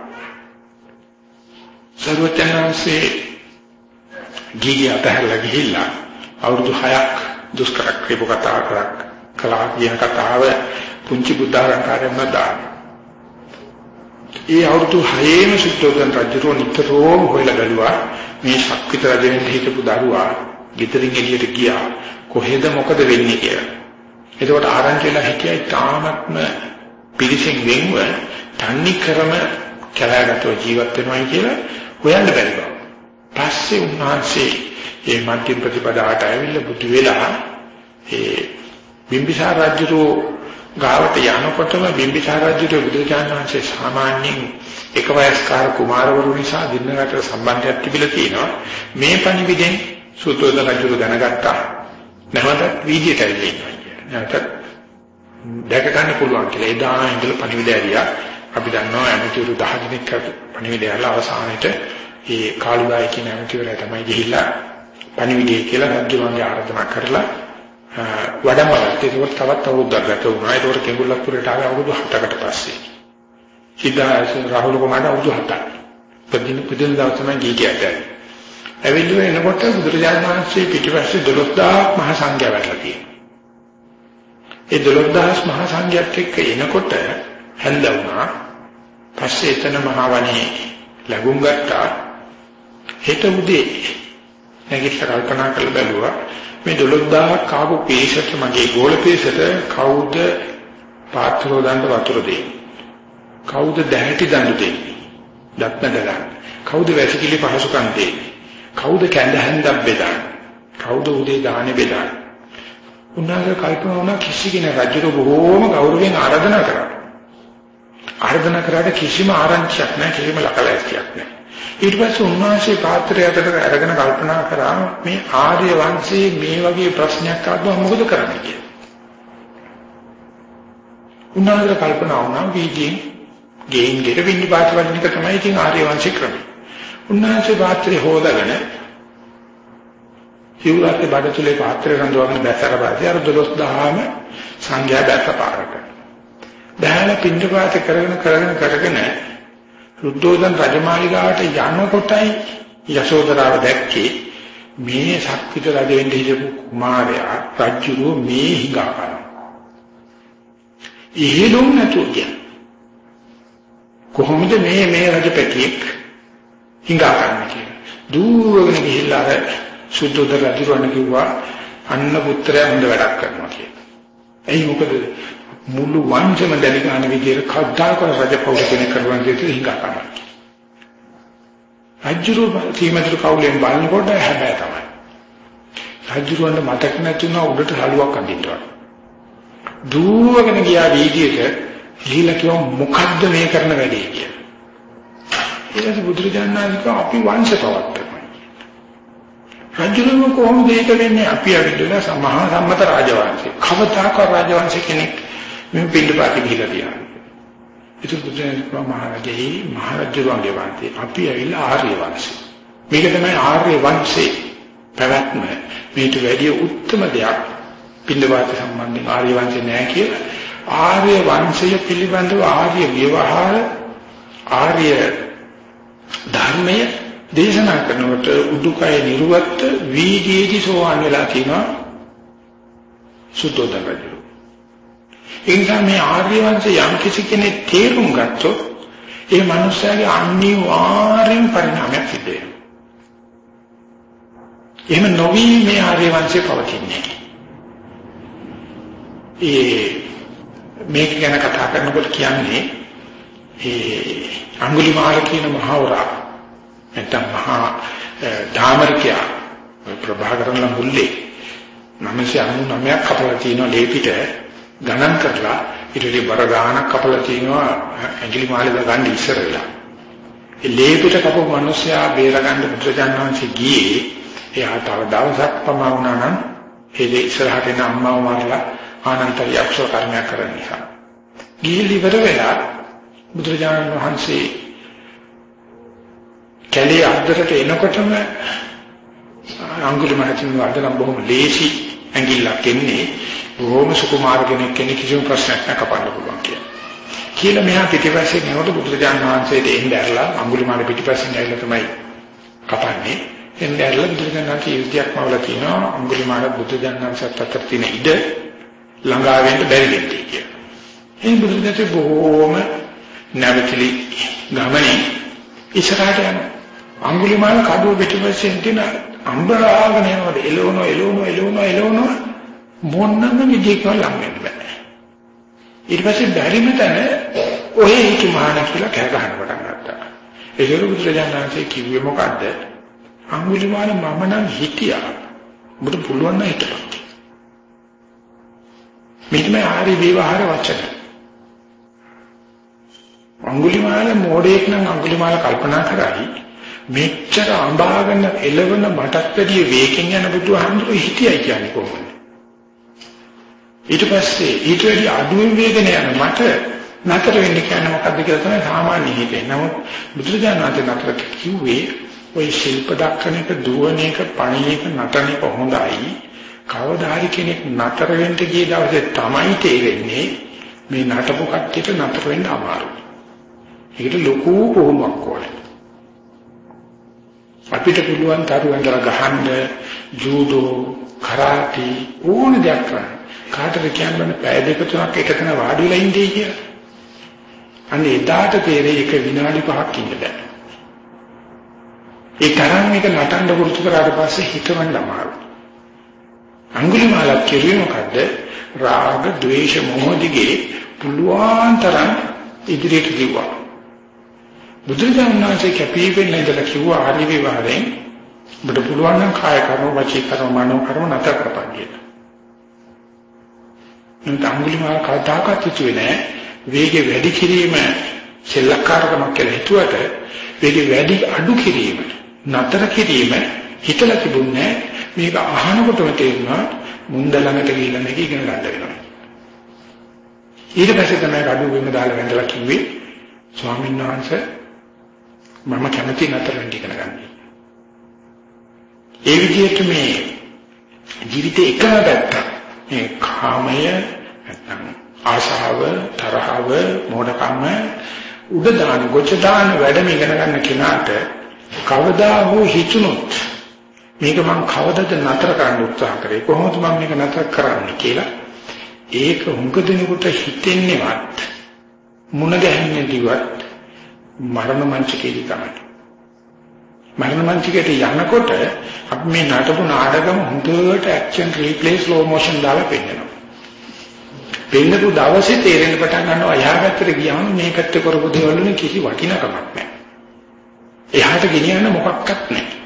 සර්වඥාන්සේ ගිහිය අතහැරලා ගිහිල්ලා අවුරුදු 6ක් දුෂ්කර ක්‍රිප කතා කරක් කළා කියන කතාව පුංචි බුද්ධාරංකාරයම දාන. ඒ අවුරුදු 6ේම සුද්ධෝදන රජුරෝ නිතරම හොයලා බැලුවා මේ ශක්විත රජ වෙන්න හිටපු දරුවා ගෙදරින් එළියට ගියා කොහෙද මොකද වෙන්නේ කියලා. එතකොට ආරංචිලා හිටියයි තාමත්ම පිරිසින් වෙන්ව තන්නි ක්‍රම කලාගතව ජීවත් වෙනවා කියලා හොයන්න බැරි බව. පස්සේ උන්වහන්සේ මේ මධ්‍යම ප්‍රතිපදාවට ඇවිල්ලා බුදු වෙලා ඒ බිම්බිසාර රජුගේ ගාවට යනකොටම බිම්බිසාර රජුගේ බුදුචාන් වහන්සේ සාමාන්‍යයෙන් එක වයස්කාර කුමාරවරු නිසා දින්නකට සම්බන්ධයක් තිබිලා තියෙනවා. මේ පණිවිඩෙන් සූතෝදන රජු දැනගත්තා. නැවතත් වීදියට ඇවිල්ලා ඉන්නවා කියන්නේ. නැවතත් දැක ගන්න පුළුවන් කියලා එදා ඉඳලා පණිවිඩය ඇරියා. අපි දන්නවා ඇමතිවරු 10 දෙනෙක් පණිවිඩය ඇරලා අවසානයේට ඒ කාළුදායි කියන ඇමතිවරයා තමයි ගිහිල්ලා පණිවිඩය කියලා රජුන්ගේ ආරාධනා කරලා වඩමලත් ඒක තවත් අවුරුද්දක් ගත වුණා. ඒකට කෙඹුල්ලපුරට ආව අවුරුදු 7කට පස්සේ. සිද්ධාර්ථ රාහුල කුමාරට අවුරුදු 7ක්. ප්‍රතිදින ප්‍රතිදින දවස් තමයි ගිහියට ඇවිල්ලා එනකොට බුදුරජාණන් වහන්සේ පිටිපස්සේ 12000 මහ සංඝයා වැටලා තියෙනවා. ඒ 12000 මහ සංඝයාත් එක්ක එනකොට හැන්ද වුණා. පස්සේ එතන මහවණේ ලැබුම් ගත්තා. හෙට උදේ නැගිටලා කල්පනා කරලා බැලුවා මේ 12000ක් ආපු පේෂට මගේ ගෝල පේෂට කවුද පාත්‍රෝ දඬ වතුර දෙන්නේ? කවුද දැහැටි දඬු දෙන්නේ? දත්න දරන. කවුද වැසිකිලි පහසුකම් දෙන්නේ? කවුද කැඳ හැන්දක් බෙදන්නේ? කවුද උදේ දාහනේ බෙදන්නේ? උන්වහන්සේ කල්පනා වුණා කිසි කෙනෙක් රජුට බොහෝම ගෞරවයෙන් ආරාධනා කරා. ආරාධනා කරාට කිසිම ආරංචියක් නැහැ කිසිම ලකලැස්තියක් නැහැ. ඊට පස්සේ උන්වහන්සේ පාත්‍රය අතට අරගෙන කල්පනා කරා මේ ආර්ය වංශයේ මේ වගේ ප්‍රශ්නයක් ආවම මොකද කරන්නේ කියලා. උන්වහන්සේ කල්පනා වුණා වීදියෙන් ගෙයින් ගෙට විඳි පාත් වලින් එක තමයි ඉතින් ආර්ය වංශේ ක්‍රමය. උන්වහන්සේ පාත්‍රය හොදාගෙන සිවුරත් බඩතුලේ පාත්‍රය රඳවගෙන බැසර පස්සේ අර 12000ම සංඝයා බැස පාරට. බහැලා පින්දපාත කරගෙන කරගෙන කරගෙන රුද්ධෝදන රජමාලිගාවට යනකොටයි යශෝදරාව දැක්කේ මේ ශක්තිත රජ වෙන්න හිටපු කුමාරයා රජුරෝ මේ හිඟා කරනවා. ඉහෙලුම් නැතුව කියන්නේ. කොහොමද මේ මේ රජපැටියෙක් හිඟා කරන්නේ කියලා. දුරගෙන ගිහිල්ලා අර සුද්ධෝදන රජුරණ කිව්වා අන්න පුත්‍රයා හොඳ වැඩක් කරනවා කියලා. එයි මොකද මුළු වංශම දැනගන්න විදිහට කද්දාකර රජපෞර කෙනෙක් කරන දෙයට හිඟා කරනවා. රජුරු කීමතර කවුලෙන් බලනකොට හැබැයි තමයි. රජුරවන්න මතක නැතුණා උඩට හලුවක් අඳින්නවා. දුවගෙන ගියා වීදියට ගිහිල්ලා කිව්වා මොකද්ද මේ කරන වැඩේ කියලා. ඊට බුදුරජාණන් වහන්සේ අපි වංශ පවත්තරමයි. රජුරුව කොහොමද ඒක වෙන්නේ? අපි අවිදලා සමහා සම්මත රාජවංශේ. කවදාක රාජවංශ කෙනෙක් මේ පිළිපාති ගිහිලා තියෙනවා. ඒක බුදුරජාණන් මහරජේ මහරජුරුවන්ගේ වංශේ. අපි ඇවිල්ලා ආර්ය වංශේ. මේක තමයි ආර්ය වංශේ පැවැත්ම. මේට වැඩිය උත්තරම දෙයක් පිළිපාති සම්බන්ධයෙන් ආර්ය වංශේ නැහැ කියලා. ආර්ය වංශය පිළිබඳව ආර්ය ව්‍යවහාර ආර්ය ධර්මය දේශනා කරනකොට උඩුකය නිර්වත් වීදීදී සෝවන් වෙලා තිනවා සුද්ධෝදන රජු. ඒ නිසා මේ ආර්ය වංශය යම් කිසි කෙනෙක් තේරුම් ගත්තොත් ඒ මනුස්සයාගේ අනිවාර්යෙන් පරිණාමයක් සිද්ධ වෙනවා. එහෙම නොවි මේ ආර්ය වංශය පවතින්නේ. ඒ මේක ගැන කතා කරනකොට කියන්නේ ඒ අඟුලිමාල කියන මහවරා නැත්නම් මහා ධාමරිකයා ප්‍රභාකරන මුල්ලේ 999ක් කපලා තියෙනවා ලේපිට ගණන් කරලා ඊට වඩා බර ගානක් කපලා තියෙනවා ඇඟිලිමාලේ ගන්න ඉස්සර වෙලා. ඒ ලේපිට කපපු මිනිස්සයා බේරගන්න පුත්‍රජානන්සේ ගියේ එයා තව දවසක් පමණ වුණා නම් ඒ ඉස්සරහට එන අම්මාව මරලා ආනන්තරිය අක්ෂර කර්මයක් කරන නිසා. ගිහිලි ඉවර වෙලා බුදුරජාණන් වහන්සේ කැලේ අද්දරට එනකොටම අඟුලි මහත්මිය වදනම් බොහොම ලේසි ඇඟිල්ලක් එන්නේ බොහොම සුකුමාර කෙනෙක් කෙනෙක් කිසිම ප්‍රශ්නයක් නැකපන්න පුළුවන් කියලා. කියලා මෙහා පිටිපස්සේ නේවට බුදුරජාණන් වහන්සේට එන්න ඇරලා අඟුලි මාල පිටිපස්සෙන් ඇවිල්ලා තමයි කපන්නේ. එන්න ඇරලා බුදුරජාණන් වහන්සේ ඉර්ධියක් මවලා කියනවා අඟුලි මාල බුදුරජාණන් වහන්සේට අතර තියෙන ඉඩ ළඟා වෙන්න බැරි වෙන්නේ කියලා. ඒ බුදුදහමේ බොහෝම නැවතිලි ගමනේ ඉස්සරහට යන අඟුලිමාල කඩුව පිටිපස්සෙන් තියෙන අම්බරාගෙන යනකොට එළවන එළවන එළවන එළවන මොන්නම විදිහක ලඟ වෙන්න බෑ. ඊට පස්සේ බැරිම තැන ඔහේ හිතුමාන කියලා කෑ ගහන්න පටන් ගත්තා. ඒක බුදුරජාණන් වහන්සේ කිව්වේ මොකද්ද? අඟුලිමාල මම නම් හිටියා. ඔබට පුළුවන් නම් හිටපන්. මෙන්න ආරි විවහාර වචන. අඟුලිමාල මොඩේක් නම් අඟුලිමාල කල්පනා කරයි මෙච්චර අඹාගෙන එළවන මටත් වැඩිය වේගෙන් යන බුදුහාමුදුරුවෝ හිටියයි කියන්නේ කොහොමද? ඊට පස්සේ ඊට වැඩි අඩුවෙන් වේගන යන මට නතර වෙන්න කියන්නේ මොකද්ද කියලා තමයි සාමාන්‍ය හිතේ. නමුත් බුදුරජාණන් වහන්සේ නතර කිව්වේ ওই ශිල්ප දක්වන එක දුවන එක පණින එක නටන එක හොඳයි. කවදා හරි කෙනෙක් නතර වෙන්න ගිය දවසේ තමයි තේරෙන්නේ මේ නටපු කට්ටියට නතර වෙන්න අමාරුයි. ඒකට ලොකු කොහොමක් ඕනේ. අපිට පුළුවන් තරුවන්දලා ගහන්න ජූඩෝ කරාටි ඕන දෙයක් කරන්න. කාටද කියන්න පැය දෙක තුනක් එකතන වාඩි වෙලා ඉඳී කියලා. අන්න එදාට තේරෙයි එක විනාඩි පහක් ඉන්න බෑ. ඒ තරම් එක නටන්න පුරුදු කරාට පස්සේ හිතවන්න අමාරුයි. අඟුලිමාල කිරුවේ මොකද්ද? රාග, ద్వේෂ, මොහ දිගේ පුළුවන් තරම් ඉදිරියට ගිහුවා. බුදුරජාණන් වහන්සේ කැපී පෙනෙන ඉඳලා කිව්වා ආර්ය විවරයෙන් ඔබට පුළුවන් නම් කාය කර්ම, වචී කර්ම, මනෝ කර්ම නැතර කරපන් කියලා. නමුත් අඟුලිමාල කතාකත් හිතුවේ නෑ. වේගය වැඩි කිරීම සෙල්ලක්කාරකමක් කියලා හිතුවට වේගය වැඩි අඩු කිරීම නතර කිරීම හිතලා තිබුණේ මේක අහනකොටම තේරුණා මුන්ද ළඟට ගිහිල්ලා මේක ඉගෙන ගන්න වෙනවා. ඊට පස්සේ තමයි අඩු වෙන දාලා වැඳලා කිව්වේ ස්වාමීන් වහන්සේ මම කැමති නතර වෙන්න ඉගෙන ගන්න. ඒ විදිහට මේ ජීවිතේ එකම පැත්ත මේ කාමය නැත්නම් ආශාව තරහව මෝඩකම උඩ දාන ගොච දාන වැඩම ඉගෙන ගන්න කෙනාට කවදා හෝ හිතුනොත් මේක මම කවදද නතර කරන්න උත්සාහ කරේ? කොහොමද මම මේක නතර කරන්නේ කියලා? ඒක හුඟ දෙනෙකුට හිතෙන්නේවත් මුණ ගැහෙන්නේ දිවත් මරණ මංචකේදී තමයි. මරණ මංචකයට යනකොට අපි මේ නටපු නාටකම හොඳට ඇක්ෂන් රීප්ලේ ස්ලෝ මොෂන් දාලා පෙන්නනවා. පෙන්නපු දවසේ තේරෙන්න පටන් ගන්නවා එහා පැත්තට ගියාම මේ පැත්ත කරපු දේවල් වලින් කිසි වටිනකමක් නැහැ. එහාට ගෙනියන්න මොකක්වත් නැහැ.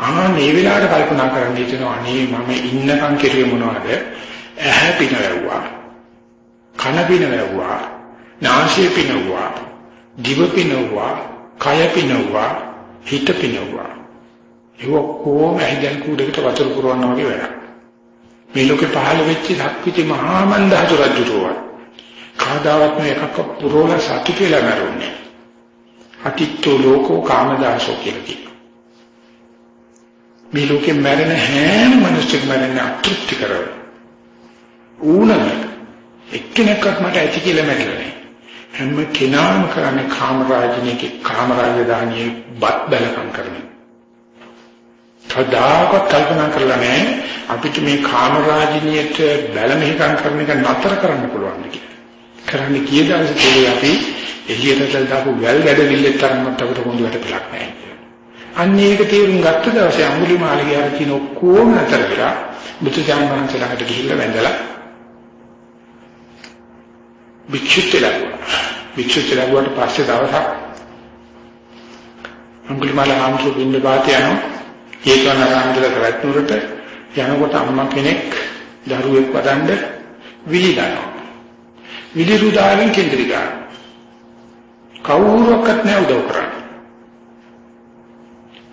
ආ මේ වෙලාවට කල්පනා කරන්න හිතෙනවා අනේ මම ඉන්නකම් කෙරුවේ මොනවද? ඇහැ පිනවුවා. කන පිනවුවා. නාසය පිනවුවා. දිව පිනවුවා. කය පිනවුවා. හිත පිනවුවා. ඒක කොහොම ඇහිදන් කුඩේකට වතුර පුරවනවා වගේ වැඩක්. මේ ලෝකේ පහළ වෙච්ච ධක්විති මහා මන්දහතු රජුරුව කාදාවත් මේ එකක් පුරෝල සතු කියලා නරුන්නේ අතිත්තෝ ලෝකෝ කාමදාසෝ කියලා කියනවා. මේ ලෝකේ මැරෙන හැම මිනිස්සුම මැරෙන අතෘප්ති කරව. ඌනම එක්කෙනෙක්වත් මට ඇති කියලා මැරෙන්නේ හැම කෙනාම කරන්නේ කාමරාජිනේගේ කාමරාජධානියේ බත් බැලකම් කරන්නේ කවදාකවත් කල්පනා කරලා නැහැ අපිට මේ කාමරාජිනියට බැලමහිකම් කරන එක නතර කරන්න පුළුවන් කියලා. කරන්න කී දවසේ තේරෙයි අපි එළියට දාපු වැල් ගැඩවිල්ලේ තරම්වත් අපිට කොඳු වැටපලක් නැහැ. අන්න ඒක තේරුම් ගත්ත දවසේ අඟුලිමාලගේ අර කියන ඔක්කොම නතර කරලා බුදුචාන් වහන්සේ ළඟට ගිහිල්ලා වැඳලා වික්ෂුත් ලැබුවා. වික්ෂුත් ලැබුවාට පස්සේ දවසක් අඟුලිමාල ආම්සු බින්ද පාත යනවා ඒකනරාන්තර රත්නුරට යනකොට අම්මා කෙනෙක් දරුවෙක් වදන්න විලිදනවා. විලිරු දාගෙන කේන්ද්‍රී ගන්න. කවුරුවක්වත් නෑ උදව් කරන්නේ.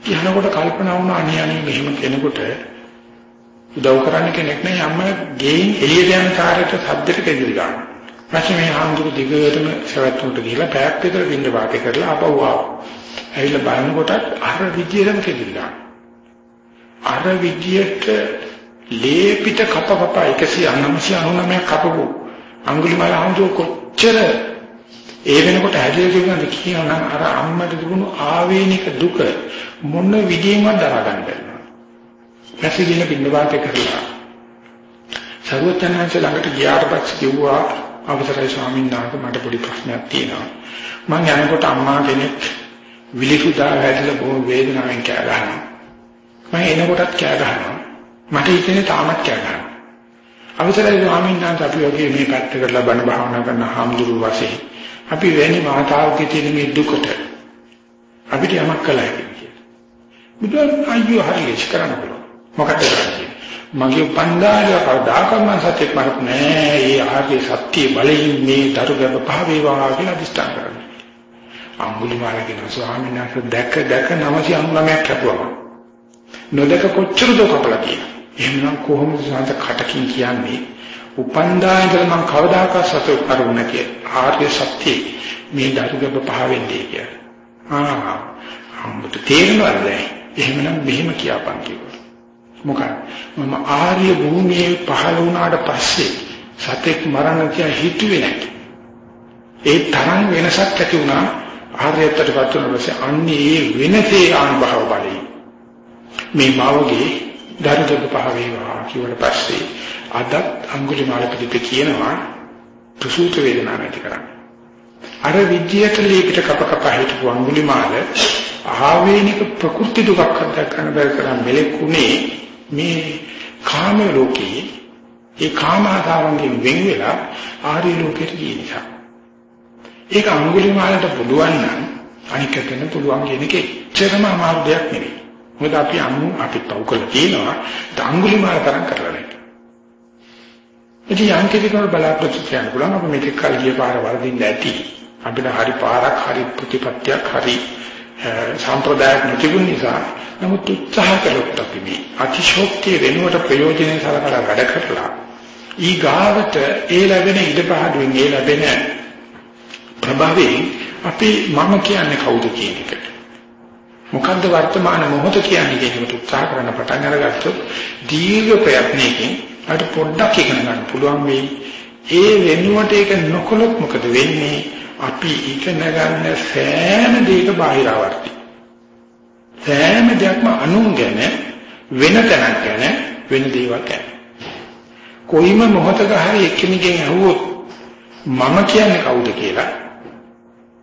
යනකොට කල්පනා වුණා අනේ අනේ මෙහෙම කෙනෙකුට උදව් කරන්න කෙනෙක් නෑ අම්මා ගෙයින් එළියට යන කාර්යයට සද්දට කේන්ද්‍රී ගන්න. පස්සේ මේ ආන්දුර දිගටම සවැත්තුන්ට ගිහිල්ලා පැයක් විතර බින්ද වාතේ කරලා ආපහු ආවා. ඇවිල්ලා බලනකොට අර විදියටම කේන්ද්‍රී ගන්නවා. අර විදියට ලේපිට කප කප 199 කපපු අඟුලිමාල හඳු කොච්චර ඒ වෙනකොට හැදෙලා තිබුණාද කියනවා අර අම්මට තිබුණු ආවේනික දුක මොන විදියෙන්වත් දරා ගන්න බැහැ. පැසිදින පින්නවාතේ කරලා සර්වඥාන්සේ ළඟට ගියාට පස්සේ කිව්වා අවසරයි ස්වාමීන් වහන්සේ මට පොඩි ප්‍රශ්නයක් තියෙනවා. මම යනකොට අම්මා කෙනෙක් විලිසුදා හැදලා බොහොම වේදනාවෙන් කෑ ගන්නවා. මම එනකොටත් කෑ ගහනවා. මට හිතෙන්නේ තාමත් කෑ ගහනවා. අවසරයි ස්වාමීන් වහන්සේ අපි වගේ මේ පැත්තකට ලබන භාවනා කරන හාමුදුරු වශයෙන් අපි වෙන්නේ මාතාවකේ තියෙන මේ දුකට අපිට යමක් කළා කියන්නේ. බුදුන් අයියෝ හරියට කරන්න පුළුවන්. මොකද මගේ උපන්දාය කවදාකම සත්‍යෙත් මරක් නෑ. ඒ ආර්ය සත්‍ය බලයෙන් මේ දරුගබ පහවේවා කියලා අදිස්ථාන කරනවා. අඟුලිමාල කියන ස්වාමීන් වහන්සේ දැක දැක 999ක් කැපුවා. නොදක කොච්චර දෝ කපලා තියෙනවා. එහෙනම් කොහොමද සාන්ත කටකින් කියන්නේ උපන්දා ඉඳලා මම කවදාකවත් සතු කරුණ කිය ආර්ය සත්‍ය මේ ධර්මගත පහවෙන්නේ කිය. ආ අම්බට තේරෙනවද එහෙමනම් මෙහෙම කියපන් කිව්වා. මොකද මම ආර්ය භූමියේ පහළ වුණාට පස්සේ සතෙක් මරණ කියලා හිතුවේ නැහැ. ඒ තරම් වෙනසක් ඇති වුණා ආර්යත්වයට පත් වුණා පස්සේ අන්නේ ඒ වෙනසේ අනුභව බලයි. මේ මාවගේ දරුදක පහ වේවා කියවට පස්සේ අදත් අඟුලිමාල පිළිපෙ කියනවා ප්‍රසූත වේදනාවක් ඇති කරන්නේ. අර විද්‍යට ලීපිට කප කප හිටපු අඟුලිමාල ආවේනික ප්‍රකෘති දුකක් හදා ගන්න බැරි තරම් මෙලෙකුනේ මේ කාම ලෝකේ ඒ කාම ආතාවන්ගෙන් වෙන් වෙලා ආර්ය ලෝකෙට ගිය නිසා. ඒක අඟුලිමාලට පුළුවන් නම් අනිකටන පුළුවන් කියන එක එච්චරම අමාරු දෙයක් නෙවෙයි. මොකද අපි අමු අපි පව් කරලා තියෙනවා අඟුලිමාල තරම් කරලා නැහැ. ඉතින් යම් කෙනෙකුට බලාපොරොත්තු කියන්න පුළුවන් අපි මේක කල් ගිය පාර වරදින්න ඇති. අපිට හරි පාරක් හරි ප්‍රතිපත්තියක් හරි සම්ප්‍රදායක් නොතිබුණ නිසා නමුත් උත්සාහ කළොත් අපි මේ අතිශෝක්තිය වෙනුවට ප්‍රයෝජනෙ සලකලා වැඩ කරලා ඊ ගාවට ඒ ලැබෙන ඉඩපාඩුවෙන් ඒ ලැබෙන ප්‍රභාවයෙන් අපි මම කියන්නේ කවුද කියන එක මොකද්ද වර්තමාන මොහොත කියන්නේ කියන එකට උත්සාහ කරන පටන් අරගත්තොත් දීර්ඝ ප්‍රයත්නයකින් අර පොඩ්ඩක් ඉගෙන ගන්න පුළුවන් වෙයි. ඒ වෙනුවට ඒක නොකළොත් මොකද වෙන්නේ? අපි ඉගෙන ගන්න සෑම දෙයක බාහිරවර්ති. සෑම දෙයක්ම අනුන් ගැන වෙන තැනක් ගැන වෙන දේවල් ගැන. කොයිම මොහතක හරි එක්කෙනෙක්ගෙන් අහුවොත් මම කියන්නේ කවුද කියලා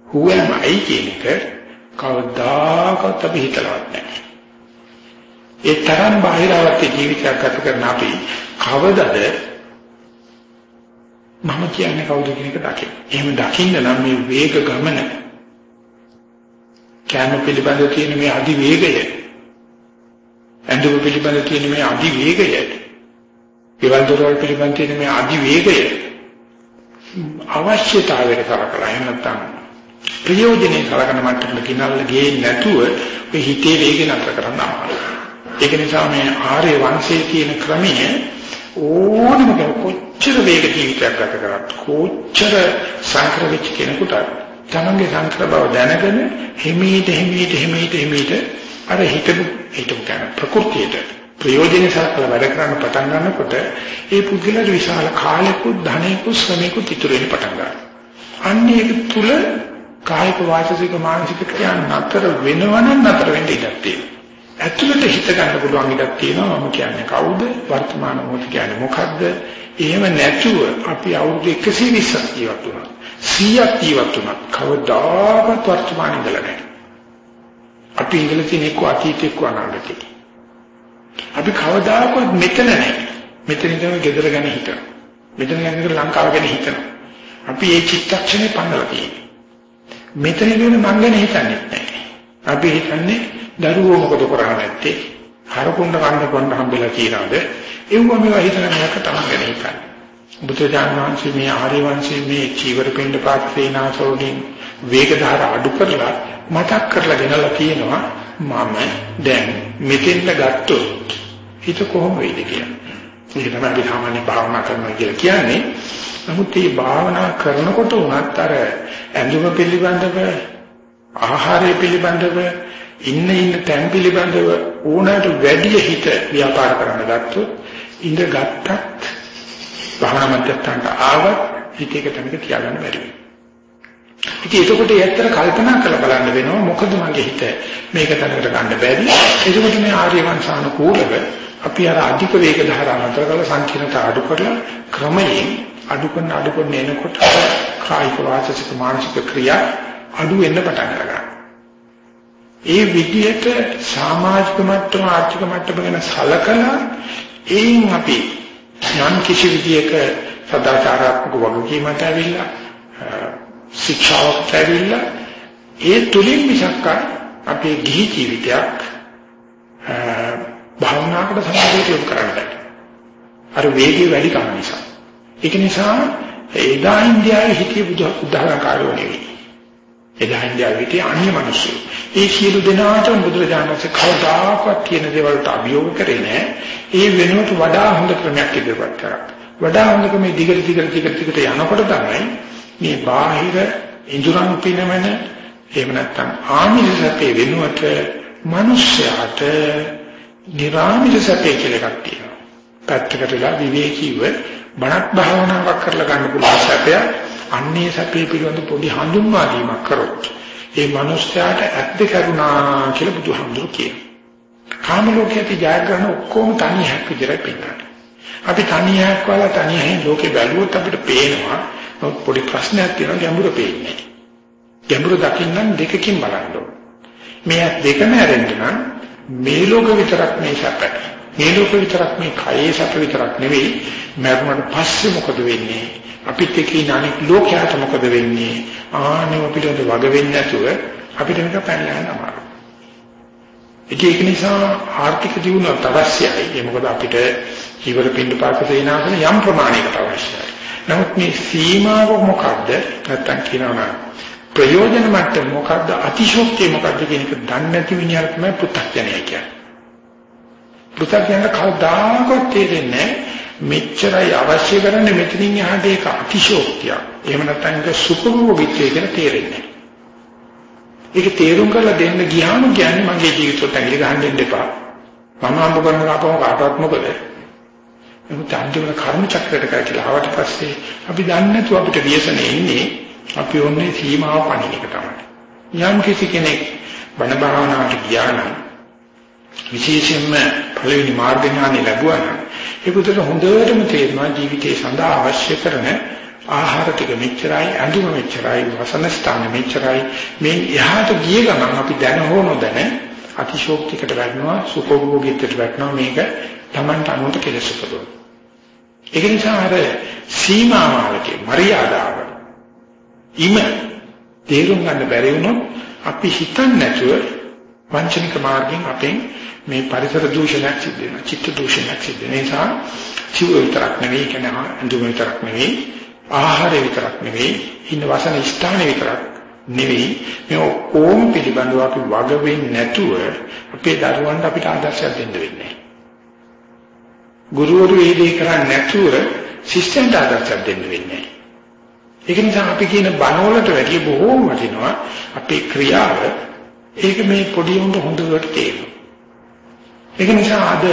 who am I කියන එක කවදාකවත් අපි හිතලවත් නැහැ. ඒ තරම් බාහිරවත් ජීවිතයක් ගත කරන අපි කවදද මම කියන්නේ කවුද කියන එක දකින්න. එහෙම දකින්න නම් මේ වේග ගමන කෑම පිළිබඳව තියෙන මේ අධි වේගය ඇඳුම පිළිබඳව තියෙන මේ අධි වේගය ගෙවල් දොරවල් පිළිබඳ තියෙන මේ අධි වේගය අවශ්‍යතාවයට කරකලා එහෙම නැත්නම් ප්‍රයෝජනේ කරගෙන මට්ටමට ගෙනල්ලා ගියේ නැතුව ඔය හිතේ වේගය නතර කරන්න අමාරුයි. ඒක නිසා මේ ආර්ය වංශයේ තියෙන ක්‍රමය ඕනම කොච්චර වේග ජීවිතයක් ගත කරත් කොච්චර සංකර වෙච්ච කෙනෙකුට තමන්ගේ සංකර බව දැනගෙන හිමීට හිමීට හිමීට හිමීට අර හිතපු හිතපු කරන ප්‍රകൃතියට ප්‍රයෝජනෙ සලකලා වැඩ කරන්න පටන් ගන්නකොට ඒ පුද්ගලයාට විශාල කාලයකුත් ධනයකුත් ශ්‍රමයකුත් ඉතුරු වෙන්න පටන් ගන්නවා. අන්න ඒක තුල කායික වාචික මානසික ක්‍රියා නතර වෙනවනම් නතර වෙන්න ඉඩක් තියෙනවා. ඇතුළට හිත ගන්න පුළුවන් ඉඩක් තියෙනවා. මම කියන්නේ කවුද? වර්තමාන මොහොත කියන්නේ මොකද්ද? එහෙම නැතුව අපි අවුරුදු 120ක් ජීවත් වුණා. 100ක් ජීවත් වුණා. කවදාකවත් වර්තමාන ඉඳලා නැහැ. අපි ඉඳලා තියෙන එක්ක අතීතේ එක්ක අනාගතේ. අපි කවදාකවත් මෙතන නැහැ. මෙතන ඉඳන් ගෙදර ගැන හිතන මෙතන ගැන ලංකාව ගැන හිතන අපි මේ චිත්තක්ෂණේ පන්නලා තියෙන්නේ. මෙතන ඉන්න මං ගැන හිතන්නේ නැහැ. අපි හිතන්නේ දරුවෝ මොකද කරන්නේ නැත්තේ? හරකුණ්ඩ කන්න කොන්න හම්බෙලා තියනවාද? ඒව මේවා හිතන මේක තමයි ගැන හිතන්නේ. බුදුජාන විශ්වසේ මේ ආර්ය වංශයේ මේ චීවර පින්ඩ පාත්‍රේනාසෝගෙන් වේග ධාර අඩු කරලා මතක් කරලා ගෙනලා කියනවා මම දැන් මෙතෙන්ට ගත්තොත් හිත කොහොම වෙයිද කියලා. ඒක තමයි අපි සාමාන්‍ය භාවනා කරනවා කියලා කියන්නේ. නමුත් මේ භාවනා කරනකොට උනත් අර ඇඳුම පිළිබඳව ආහාරය පිළිබඳව ඉන්න ඉන්න තැන් පිළිබඳව ඕනෑමට වැඩි හිත ව්‍යාපාර කරන්න ගත්තොත් ඉඳ ගත්තත් භාවනා මධ්‍යස්ථානට ආවත් හිත එක තැනක තියාගන්න බැරි වෙනවා. ඉතින් එතකොට ඇත්තට කල්පනා කරලා බලන්න වෙනවා මොකද මගේ හිත මේක තැනකට ගන්න බැරි. එතකොට මේ ආර්ය වංශානුකූලව අපි අර අධික වේග ධාරා නතර කරලා සංකීර්ණතා අඩු කරලා ක්‍රමයෙන් අඩු කරන අඩු කරන එනකොට කායික වාචික මානසික ක්‍රියා අඩු වෙන්න පටන් ගන්නවා. ඒ විදිහට සමාජික මට්ටම ආර්ථික මට්ටම ගැන සලකලා එයින් අපි යම් කිසි විදියක සදාචාරාත්මක වගකීමක් ඇවිල්ලා ශික්ෂාවක් ඇවිල්ලා ඒ තුලින් මිසක් අපේ ගිහි ජීවිතයක් භාවනාවකට සම්බන්ධ කරගන්න. අර වේගය වැඩි කම නිසා. ඒක නිසා එදා ඉන්දියාවේ හිටිය බුද්ධඝාතකාරයෝ නෙවෙයි. එදා ඉන්දියාවේ හිටිය අන්‍ය මිනිස්සු. ඒ සියලු දෙනාට බුදුරජාණන්සේ කවදාකවත් කියන දේවල්ට අභියෝග කරේ නැහැ. ඒ වෙනුවට වඩා හොඳ ක්‍රමයක් ඉදිරිපත් කරා. වඩා හොඳ ක්‍රමයේ දිගට දිගට දිගට දිගට යනකොට තමයි මේ බාහිර ඉඳුරන් පිනමන එහෙම නැත්නම් ආමිෂ සැපේ වෙනුවට මිනිස්යාට නිර්ආමිෂ සැපේ කියලා එකක් තියෙනවා. පැත්තකටලා විවේකීව බණක් භාවනාවක් කරලා ගන්න පුළුවන් සැපය අන්නේ සැපේ පිළිබඳ පොඩි හඳුන්වා දීමක් කරොත් ඒ මනුස්සයාට ඇත්ත කරුණා කියලා බුදුහාමුදුරු කියනවා. කාම ලෝකයේ ජයග්‍රහණ ඔක්කොම තනියක් විදිහට පෙන්නනවා. අපි තනියක් වල තනියෙන් ලෝකේ බැලුවොත් අපිට පේනවා පොඩි ප්‍රශ්නයක් තියෙනවා ගැඹුර පේන්නේ. ගැඹුර දකින්න දෙකකින් බලන්න ඕන. මේ දෙකම ඇරෙන්න නම් මේ ලෝක විතරක් මේ සැප. මේ ලෝක විතරක් මේ කයේ සැප විතරක් නෙවෙයි. මරණයට පස්සේ මොකද වෙන්නේ? අපිත් එක්ක ඉන්න අනෙක් ලෝකයට මොකද වෙන්නේ? ආනෙම පිළිබඳ වග වෙන්නේ නැතුව අපිට මේක පැනලා යනවා ඒක නිසා ආර්ථික දියුණුවක් අවශ්‍යයි. ඒ මොකද අපිට ජීවර පින්ඩ පාක සේනාසන යම් ප්‍රමාණයකට අවශ්‍යයි. නමුත් මේ සීමාව මොකද්ද? නැත්තම් කියනවා ප්‍රයෝජන මට්ටම මොකද්ද අතිශෝක්තිය මොකද්ද කියන එක දන්නේ නැති විඤ්ඤාණ තමයි පු탁ජනය කියන්නේ. පු탁ජනක කවදාකවත් තේරෙන්නේ මෙච්චරයි අවශ්‍ය කරන්නේ මෙතනින් එහාට ඒක අතිශෝක්තිය. එහෙම නැත්නම් ඒක සුඛභෝගීත්වය කියලා තේරෙන්නේ ඒක තේරුම් කරලා දෙන්න ගියාම කියන්නේ මගේ ජීවිතේට ඇඟිලි ගහන්න දෙන්න එපා. මම හම්බ කරන කාපම කාටවත් මොකද? නමුත් අන්තිම කර්ම චක්‍රයට කියලා ආවට පස්සේ අපි දන්නේ නැතුව අපිට ව්‍යසනේ ඉන්නේ අපි ඔන්නේ සීමාව පණින එක තමයි. යම් කිසි කෙනෙක් බණ භාවනාවට ගියා නම් විශේෂයෙන්ම පළවෙනි මාර්ග ඥානෙ ලැබුවා නම් ඒකට හොඳටම තේරෙනවා ජීවිතේ සඳහා අවශ්‍ය කරන ආහාර ටික මෙච්චරයි අඳුම මෙච්චරයි වසන ස්ථාන මෙච්චරයි මේ එහාට ගිය ගමන් අපි දැන හෝ නොදැන අතිශෝක්තිකට වැටෙනවා සුඛෝභෝගීත්වයට වැටෙනවා මේක Tamanට අනුන්ට කෙලෙස් උපදවන. ඒක නිසා අර සීමාවලකේ මරියාදාව ඉම තේරුම් ගන්න බැරි වුණොත් අපි හිතන්නේ නැතුව වංචනික මාර්ගෙන් අපෙන් මේ පරිසර දූෂණයක් සිද්ධ වෙනවා චිත්ත දූෂණයක් සිද්ධ වෙන නිසා ජීව විතරක් නෙවෙයි කියන අඳුම විතරක් නෙවෙයි ආහාර විතරක් නෙවෙයි ඉන්න වසන ස්ථාන විතරක් නෙවෙයි. මේ ඕම් පිළිබඳව අපි වග වෙන්නේ නැතුව අපේ දරුවන්ට අපිට ආදර්ශයක් දෙන්න වෙන්නේ ගුරුවරු ඒ දේ කරන්නේ නැතුව ශිෂ්‍යයන්ට ආදර්ශයක් දෙන්න වෙන්නේ ඒක නිසා අපි කියන බණවලට වැඩිය බොහෝම වටිනවා අපේ ක්‍රියාව ඒක මේ පොඩි උන්ට හොඳට තේරෙනවා. ඒක නිසා අද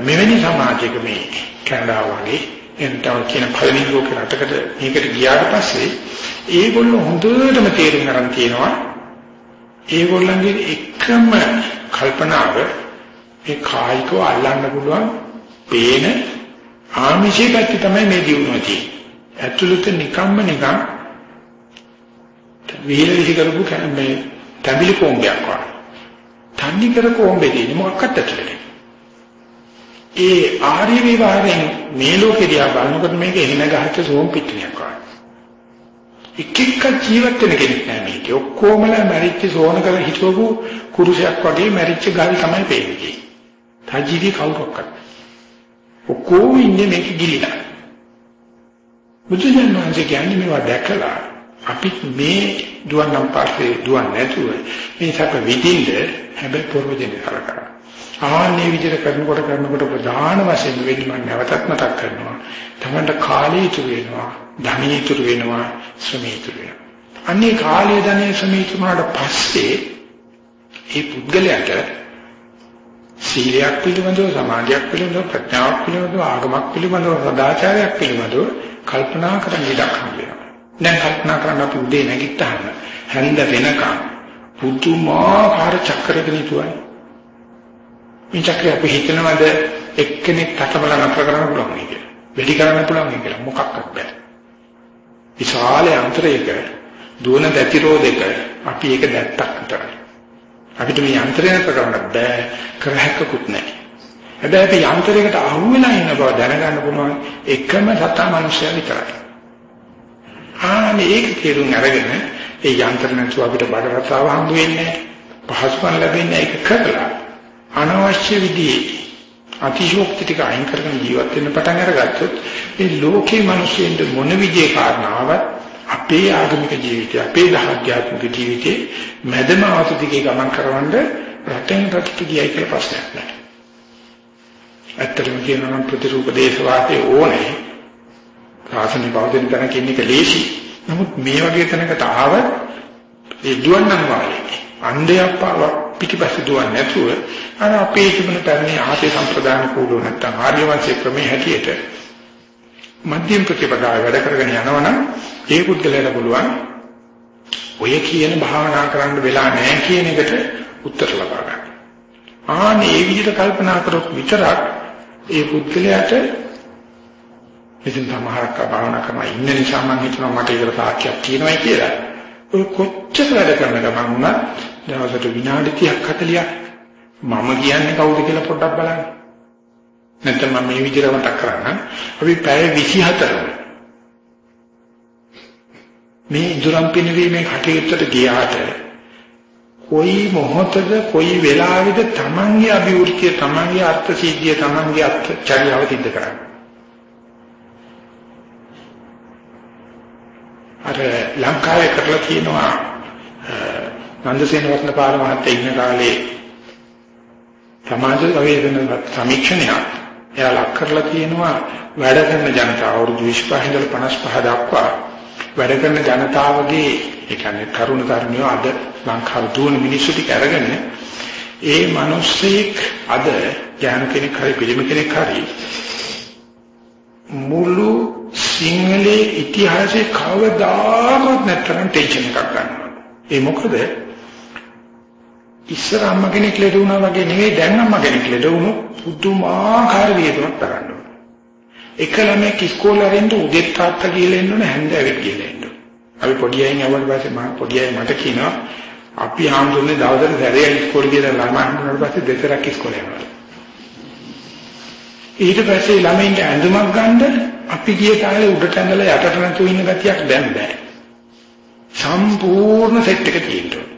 මෙවැනි සමාජයක මේ කැනඩාව වගේ එන්ටව කියන පළවෙනි ලෝක රටකට මේකට ගියාට පස්සේ ඒගොල්ලෝ හොඳටම තේරුම් ගන්න තියෙනවා ඒගොල්ලන්ගේ එකම කල්පනාව මේ කායිකව අල්ලන්න පුළුවන් පේන ආමිෂයේ පැත්ත තමයි මේ දියුණුව තියෙන්නේ. ඇතුළත නිකම්ම නිකම් විහිල විහි කරපු මේ තැඹිලි කොම්බයක් වගේ. තන්නේ කර කොම්බේ තියෙන මොකක්වත් ඇතුළේ. ඒ ආර්ය විවරයෙන් මේ ලෝකෙදී ආ බලනකොට මේක එන ගහච්ච සෝම් පිටිනියක් වගේ. එක එක ජීවත් වෙන කෙනෙක් නෑ මේක. ඔක්කොමලා මැරිච්ච සෝන කර හිටවපු කුරුසයක් වගේ මැරිච්ච ගාවි තමයි පේන්නේ. තජීවි කවුරක්වත්. ඔක්කොම ඉන්නේ මේක ගිලිලා. බුදුසසුන වහන්සේ කියන්නේ මේවා දැකලා අපි මේ දුවන්නම් පස්සේ දුවන් නැතුව මේ සැප විඳින්න හැබැයි පොරොදෙනේ කරකා. ආන්නේ විදිහට කරනකොට කරනකොට ප්‍රධාන වශයෙන් වෙන්නේ මම නැවතත් මතක් කරනවා. තමන්ට කාලය ඉතුරු වෙනවා, ධනෙ ඉතුරු වෙනවා, ශ්‍රමය ඉතුරු වෙනවා. අන්නේ කාලය ධනෙ ශ්‍රමය ඉතුරු වුණාට පස්සේ ඒ පුද්ගලයාට සීලයක් පිළිබඳව, සමාධියක් පිළිබඳව, ප්‍රඥාවක් පිළිබඳව, ආගමක් පිළිබඳව, සදාචාරයක් පිළිබඳව කල්පනා කරන්න ඉඩක් හම්බෙනවා. දැන් කල්පනා කරන්න අපි උදේ නැගිට්ටාම හැන්ද වෙනකම් පුදුමාකාර චක්‍රයක නිතුවයි. මේ චක්‍රය අපි හිතනවාද එක්කෙනෙක් තටමල නතර කරන්න පුළුවන් කියලා. වෙලි කරන්න පුළුවන් කියලා මොකක්වත් බෑ. විශාල යන්ත්‍රයක දුවන ප්‍රතිරෝධයක අපි ඒක දැක්ටක් විතරයි. අපිට මේ යන්ත්‍රය නතර කරන්න බෑ කරහැක්කුත් නැහැ. හැබැයි අපි යන්ත්‍රයකට අහු වෙලා ඉන්න බව දැනගන්න පුළුවන් එකම සතා මනුෂ්‍යයා විතරයි. ආනේ ඒක තේරුම් අරගෙන ඒ යන්ත්‍ර නැතුව අපිට බඩ රසාව හම්බ වෙන්නේ පහසුකම් ලැබෙන්නේ ඒක කරලා අනවශ්‍ය විදිහේ අතිශෝක්ති ටික අයින් කරගෙන ජීවත් වෙන්න පටන් අරගත්තොත් ඒ ලෝකේ මිනිස්සුන්ට මොන විදිහේ කාරණාවක් අපේ ආගමික ජීවිතය අපේ ධාර්මික ජීවිතේ මැදම අවතතිකේ ගමන් කරවන්න රටෙන් රටට ගියයි කියලා ප්‍රශ්නයක් නැහැ. ඇත්තටම කියනවා නම් ප්‍රතිරූප දේශවාසයේ ඕනේ. සාසනේ බෞද්ධින් තැනක ඉන්න එක ලේසි. නමුත් මේ වගේ තැනකට ආවත් ඒ දුවන්නම් වාගේ අන්ධයප්පාව පිටිපස්සේ දුවන්නේ නැතුව අර අපේ තිබුණ පැරණි ආතේ සම්ප්‍රදාන කූඩෝ නැත්තම් ආර්ය වංශයේ ක්‍රමයේ හැටියට මධ්‍යම ප්‍රතිපදාව වැඩ කරගෙන යනවනම් ඒ පුද්ගලයාට පුළුවන් ඔය කියන භාවනා කරන්න වෙලා නැහැ කියන එකට උත්තර ලබා ගන්න. ආනේ මේ විදිහට කල්පනා කරොත් විතරක් ඒ පුද්ගලයාට ඉතින් සමහරක් භාවනා කරන ඉන්න නිසා මම හිතනවා මට ඒකට සාක්ෂියක් තියෙනවායි කියලා. ඔය කොච්චර වැඩ කරන ගමන් වුණත් දවසට විනාඩි 30ක් 40ක් මම කියන්නේ කවුද කියලා පොඩ්ඩක් බලන්න. නැත්නම් මම මේ විදිහට මතක් කරන්න. අපි පැය 24 මේ ඉදurang පිනවීමේ කටයුත්තට ගියාට කොයි මොහොතද කොයි වෙලාවෙද තමන්ගේ අභිවෘද්ධිය තමන්ගේ අර්ථ සිද්ධිය තමන්ගේ අර්ථ චර්යාව සිද්ධ කරන්නේ? අර ලංකාවේ කරලා තියෙනවා නන්දසේන වත්නපාල මහත්තයා ඉන්න කාලේ සමාජ ගවේෂණ සමීක්ෂණයක්. එයා ලක් කරලා තියෙනවා වැඩ කරන ජනතාව අවුරුදු 25 ඉඳලා 55 දක්වා වැඩ කරන ජනතාවගේ ඒ කියන්නේ තරුණ තරුණියෝ අද ලංකාවේ දුවන මිනිස්සු ටික අරගෙන ඒ මිනිස්සෙක් අද ඥාන කෙනෙක් හරි පිළිම කෙනෙක් හරි මුළු සිංහලේ ඉතිහාසයේ කවදාවත් නැතරම් ටෙන්ෂන් එකක් ගන්නවා. ඒ මොකද ඉස්සර අම්මා කෙනෙක් ලෙඩ වුණා වගේ නෙවෙයි දැන් අම්මා කෙනෙක් ලෙඩ වුණොත් පුදුමාකාර වේදනාවක් තරන්න ඕන. එක ළමෙක් ඉස්කෝලේ රෙන්ද උදේට තාත්තා කියලා එන්න ඕන හැන්දෑවෙත් කියලා එන්න ඕන. අපි පොඩි අයින් යවුවට පස්සේ මම පොඩි අය මට කියනවා අපි ආම්දුන්නේ දවසට සැරේ ඉස්කෝලේ ගිහලා ළමයි හම්බුනාට පස්සේ දෙතරක් ඉස්කෝලේ යනවා. ඊට පස්සේ ළමයින්ට ඇඳුමක් ගන්න අපි ගිය කාලේ උඩට ඇඳලා යටට නැතුව ඉන්න ගතියක් දැන් බෑ. සම්පූර්ණ සෙට් එක තියෙනවා.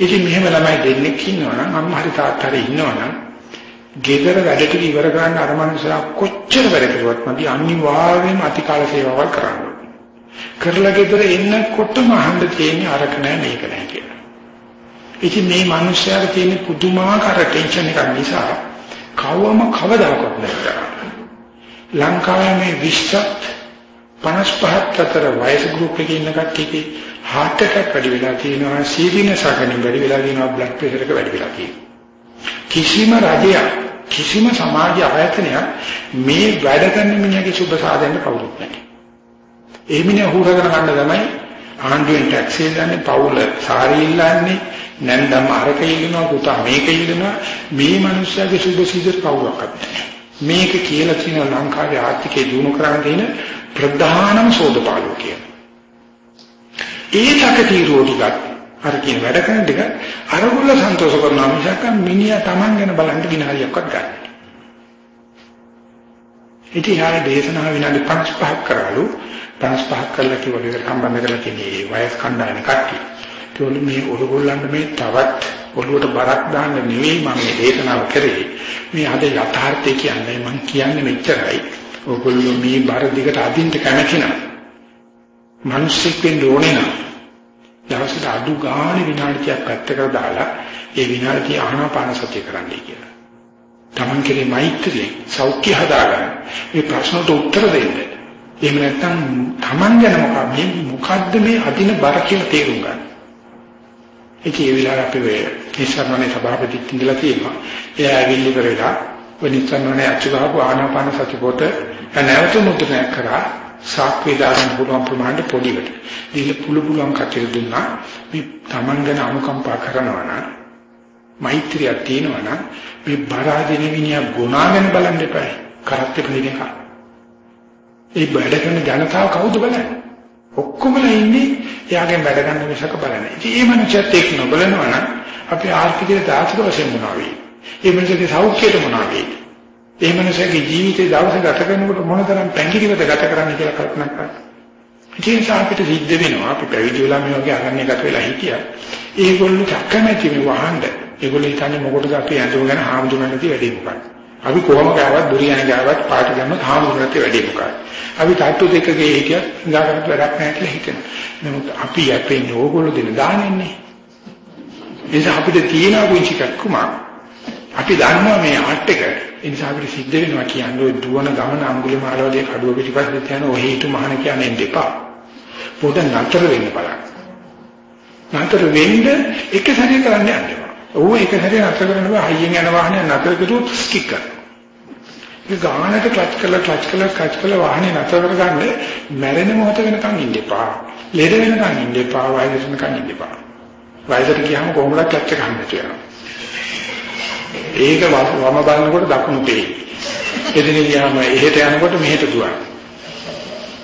ඉතින් මෙහෙම ළමයි දෙන්නෙක් ඉන්නවනම් අම්මා හරි තාත්තා හරි ඉන්නවනම් ගෙදර වැඩ ටික ඉවර කරන්න අර මනුස්සයා කොච්චර වැඩ කරුවත් මදි අනිවාර්යයෙන්ම අතිකාල සේවාවල් කරන්න කරලා ගෙදර එන්නකොටම අහන්න තියෙන්නේ අරක නෑ මේක නෑ කියලා. ඉතින් මේ මනුස්සයාට තියෙන පුදුමාකාර ටෙන්ෂන් එකක් නිසා කවම කවදාකවත් නැත්තර. ලංකාවේ මේ 20ත් 55ත් අතර වයස ගෲප් එකේ ඉන්න කට්ටියගේ heart attack වැඩි වෙලා තියෙනවා, සීදීනස ගන්න වැඩි වෙලා තියෙනවා, blood pressure එක වැඩි වෙලා තියෙනවා. කිසිම රජයක් කිසිම සමාජ ආයතනයක් මේ වැඩ කරන මිනිහගේ සුබ සාධනෙ කවුරුත් නැහැ. ඒ මිනිහ හුරගෙන ගන්න තමයි ආණ්ඩුවෙන් ටැක්ස් ඉල්ලන්නේ, පවුල සාරි ඉල්ලන්නේ, නැන්දම අරක ඉල්ලනවා, පුතා මේක ඉල්ලනවා. මේ මිනිස්සුගේ සුබ සීදර කවුරක්වත් මේක කියලා තියෙන ලංකාවේ ආර්ථිකය දිනු කරන්න තියෙන ප්‍රධානම සෝදපාලුව කියන. ඒ තකතිරෝ ටිකක් අර කියන වැඩ කරන ටික අරගොල්ල සන්තෝෂ කරනවා මිසක් මිනිහා Taman ගැන බලන්න විනාඩියක්වත් ගන්න. ඉතින් යාර දේශනාව විනාඩි 55ක් කරලු 55ක් කරලා කිව්වලු ඒක සම්බන්ධ කරලා තියෙන්නේ වයස් කණ්ඩායම කට්ටිය. ඒකවල මේ ඔයගොල්ලන්ට මේ තවත් ඔළුවට බරක් දාන්න නෙවෙයි මම මේ දේශනාව කරේ. මේ අද යථාර්ථය කියන්නේ මම කියන්නේ මෙච්චරයි. ඔයගොල්ලෝ මේ බර දිගට අදින්න කැමති නම් මිනිස්සෙක් වෙන්න ඕනේ නම් දවසට අඩු ගානේ විනාඩියක් පැත්තකට දාලා ඒ විනාඩිය ආනාපාන සතිය කරන්නයි කියලා. Taman කෙරේ මෛත්‍රියෙන් සෞඛ්‍ය හදාගන්න. මේ ප්‍රශ්නට උත්තර දෙන්න. එහෙම නැත්නම් Taman ගැන මොකක්ද මේ මොකද්ද මේ අදින බර කියලා තේරුම් ගන්න. ඒකේ ඒ විලාර අපි වේ ඉස්සරහනේ සභාපතිත් ඉඳලා තියෙනවා. එයා ඇවිල්ලි කරලා වෙනිස්සන්නේ අච්චුගහපු ආනාපාන සති පොත නැවත මුද්‍රණය කරා සාක්වේ දාගන්න පුළුවන් ප්‍රමාණයට පොඩිවට. දීලා පුළු පුළුවන් කටයුතු දුන්නා. මේ Taman ගැන අනුකම්පා කරනවා නම් මෛත්‍රියක් තියෙනවා නම් මේ බරාදින මිනිහා ගුණාගෙන බලන්න එපා. කරත්තේ පිළිගෙන කා. ඒ වැඩ කරන ජනතාව කවුද බලන්නේ? ඔක්කොමලා ඉන්නේ එයාගෙන් වැඩ ගන්න මිසක බලන්නේ. ඉතින් මේ මනුස්සයත් එක්ක නොබලනවා නම් අපි ආර්ථිකයේ දායක වශයෙන් මොනවා වෙයි? ඒ මනුස්සයාගේ සෞඛ්‍යයට මොනවා වෙයි? ඒ මනුස්සයාගේ ජීවිතේ දවස ගත කරනකොට මොනතරම් පැංගිරිවද ගත කරන්නේ කියලා කල්පනා කරන්න. ඒ නිසා අපිට සිද්ධ වෙනවා අපි පැවිදි වෙලා මේ වගේ අරණ්‍යගත වෙලා හිටියා. ඒගොල්ලෝ කැමැති මේ වහන්න. ඒගොල්ලෝ හිතන්නේ මොකටද අපි ඇඳුම ගැන හාමුදුරන් නැති වැඩේ මොකක්ද? අපි කොහොම ගාවත් දුරියන ගාවත් පාට ගන්නත් හාමුදුරන් නැති වැඩේ මොකක්ද? අපි තාට්ටු දෙකගේ හිටියත් ඉඳාගන්න වැඩක් නැහැ කියලා හිතෙනවා. නමුත් අපි යැපෙන්නේ ඕගොල්ලෝ දෙන දානෙන්නේ. ඒ නිසා අපිට තියෙන කුංචි කක්කුමක් අපි දන්නවා මේ ආර්ට් එක ඒ නිසා අපිට සිද්ධ වෙනවා කියන්නේ ඔය දුවන ගමන අඟුලිමාල වගේ කඩුව පිටිපස්සේ යන ඔය හිතු මහන කියන්නේ දෙපා. පොඩ නතර වෙන්න බලන්න. නතර වෙන්න එක සැරේ කරන්න යන්න එපා. ඕව එක සැරේ නතර කරනවා හයියෙන් යන වාහනේ නතර කරුවොත් ස්කික් කරනවා. ඒ ගානට ක්ලච් කරලා ක්ලච් කරලා ක්ලච් කරලා වාහනේ නතර කරගන්න මැරෙන මොහොත වෙනකන් ඉන්න එපා. ලෙඩ වෙනකන් ඉන්න එපා. වයස වෙනකන් ඉන්න එපා. වයසට ගියාම කොහොමද ක්ලච් එක ගන්න තියෙනවා. ඒක වම බලනකොට දකුණු තේ. එදින ගියාම එහෙට යනකොට මෙහෙට දුවන.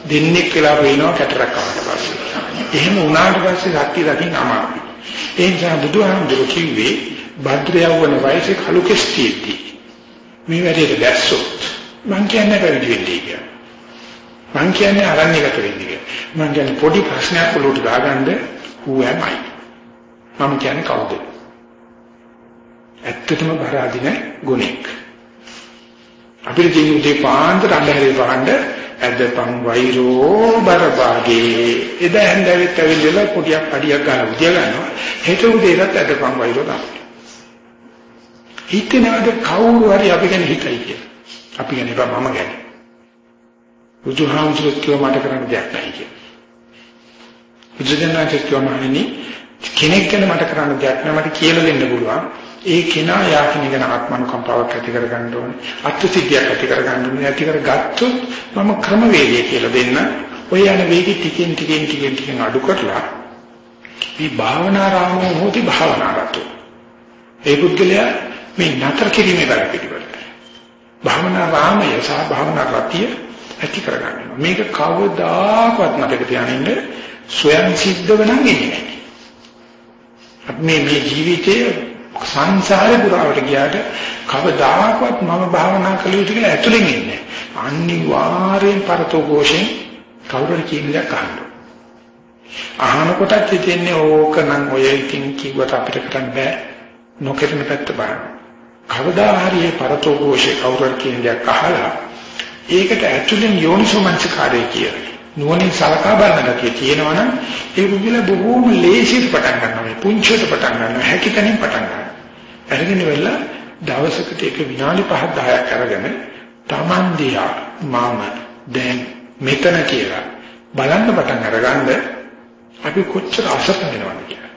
දෙන්නෙක් වෙලා වෙනවා කැටරක් ආවට පස්සේ. එහෙම වුණාට පස්සේ සත්‍ය දකින්න අමාරුයි. ඒ නිසා බුදුහාමුදුරුවෝ කිව්වේ භද්‍ර යවන වයසේ කලු කෙස්ටිෙද්දී මේ වැඩේට දැස්සොත් මං කියන්නේ පැවිදි වෙන්නේ කියලා. මං කියන්නේ අරණ්‍යගත වෙන්නේ කියලා. මං කියන්නේ පොඩි ප්‍රශ්නයක් ඔලුවට දාගන්න who am I? මම කියන්නේ කවුද? ඇත්තටම බර අදින ගුණෙක්. අපිට තියෙන උදේ පාන්දර අඳුරේ වහන්න ඇදපන් වෛරෝ බරපාගේ. එදා හන්දවෙත් ඇවිල්ලා පොඩියක් අඩියක් ගන්න උදිය ගන්නවා. හෙට උදේට ඇදපන් වෛරෝ තමයි. හිතනවාද කවුරු හරි අපි ගැන හිතයි කියලා? අපි ගැන එපා මම ගැන. බුදුහාමුදුරුවෝ කිව්ව මට කරන්න දෙයක් නැහැ කියලා. බුදුදෙනාට කිව්ව මහණෙනි කෙනෙක් ගැන මට කරන්න දෙයක් නැහැ මට කියලා දෙන්න පුළුවන්. ඒ කෙනා යාකින ගැන ආත්මනුකම්පාවක් ඇති කර ගන්න ඕනේ. අත්‍යසිද්ධියක් ඇති කර ගන්න ඕනේ. ඇති කරගත්තොත් මම ක්‍රමවේදය කියලා දෙන්න. ඔය යන වේගي ටිකෙන් ටිකෙන් ටිකෙන් ටිකෙන් අඩු කරලා මේ භාවනා රාමෝ හොති භාවනාරතු. ඒ පුද්ගලයා මේ නතර කිරීමේ වැඩ පිළිවෙල. භාවනා රාමය සහ භාවනා රතිය ඇති කර ගන්නවා. මේක කවදාකවත් මතක තියාගන්න ස්වයන් සිද්ධව නම් එන්නේ නැහැ. අපි මේ ජීවිතයේ සංසාරේ පුරාවට ගියාට කවදාකවත් මම භාවනා කළ යුතු කියලා ඇතුලෙන් ඉන්නේ. අනිවාර්යෙන් පරතෝഘോഷෙන් කවුරුර කියන දේ අහන්න. අහන කොටත් හිතෙන්නේ ඕකනම් ඔය ඉතින් කිව්වට අපිට කරන්න බෑ. නොකරන පැත්ත බලන්න. කවදා හරි මේ පරතෝഘോഷේ කවුරුර කියන දේ අහලා ඒකට ඇතුලෙන් යෝනිසෝමංචකාරය කියලා. නුවණින් සලකා බලන ගතිය තියෙනවනම් ඒ පුද්ගල බොහෝම ලේසියෙන් පටන් ගන්නවා. පුංචියට පටන් ගන්නවා. හැකිතෙනින් පටන් ගන්නවා. අරගෙන වෙලා දවසකට එක විනාඩි 5ක් 10ක් අරගෙන Taman දිහා මම දැන් මෙතන කියලා බලන්න පටන් අරගන්න අපි කොච්චර අසත වෙනවද කියලා.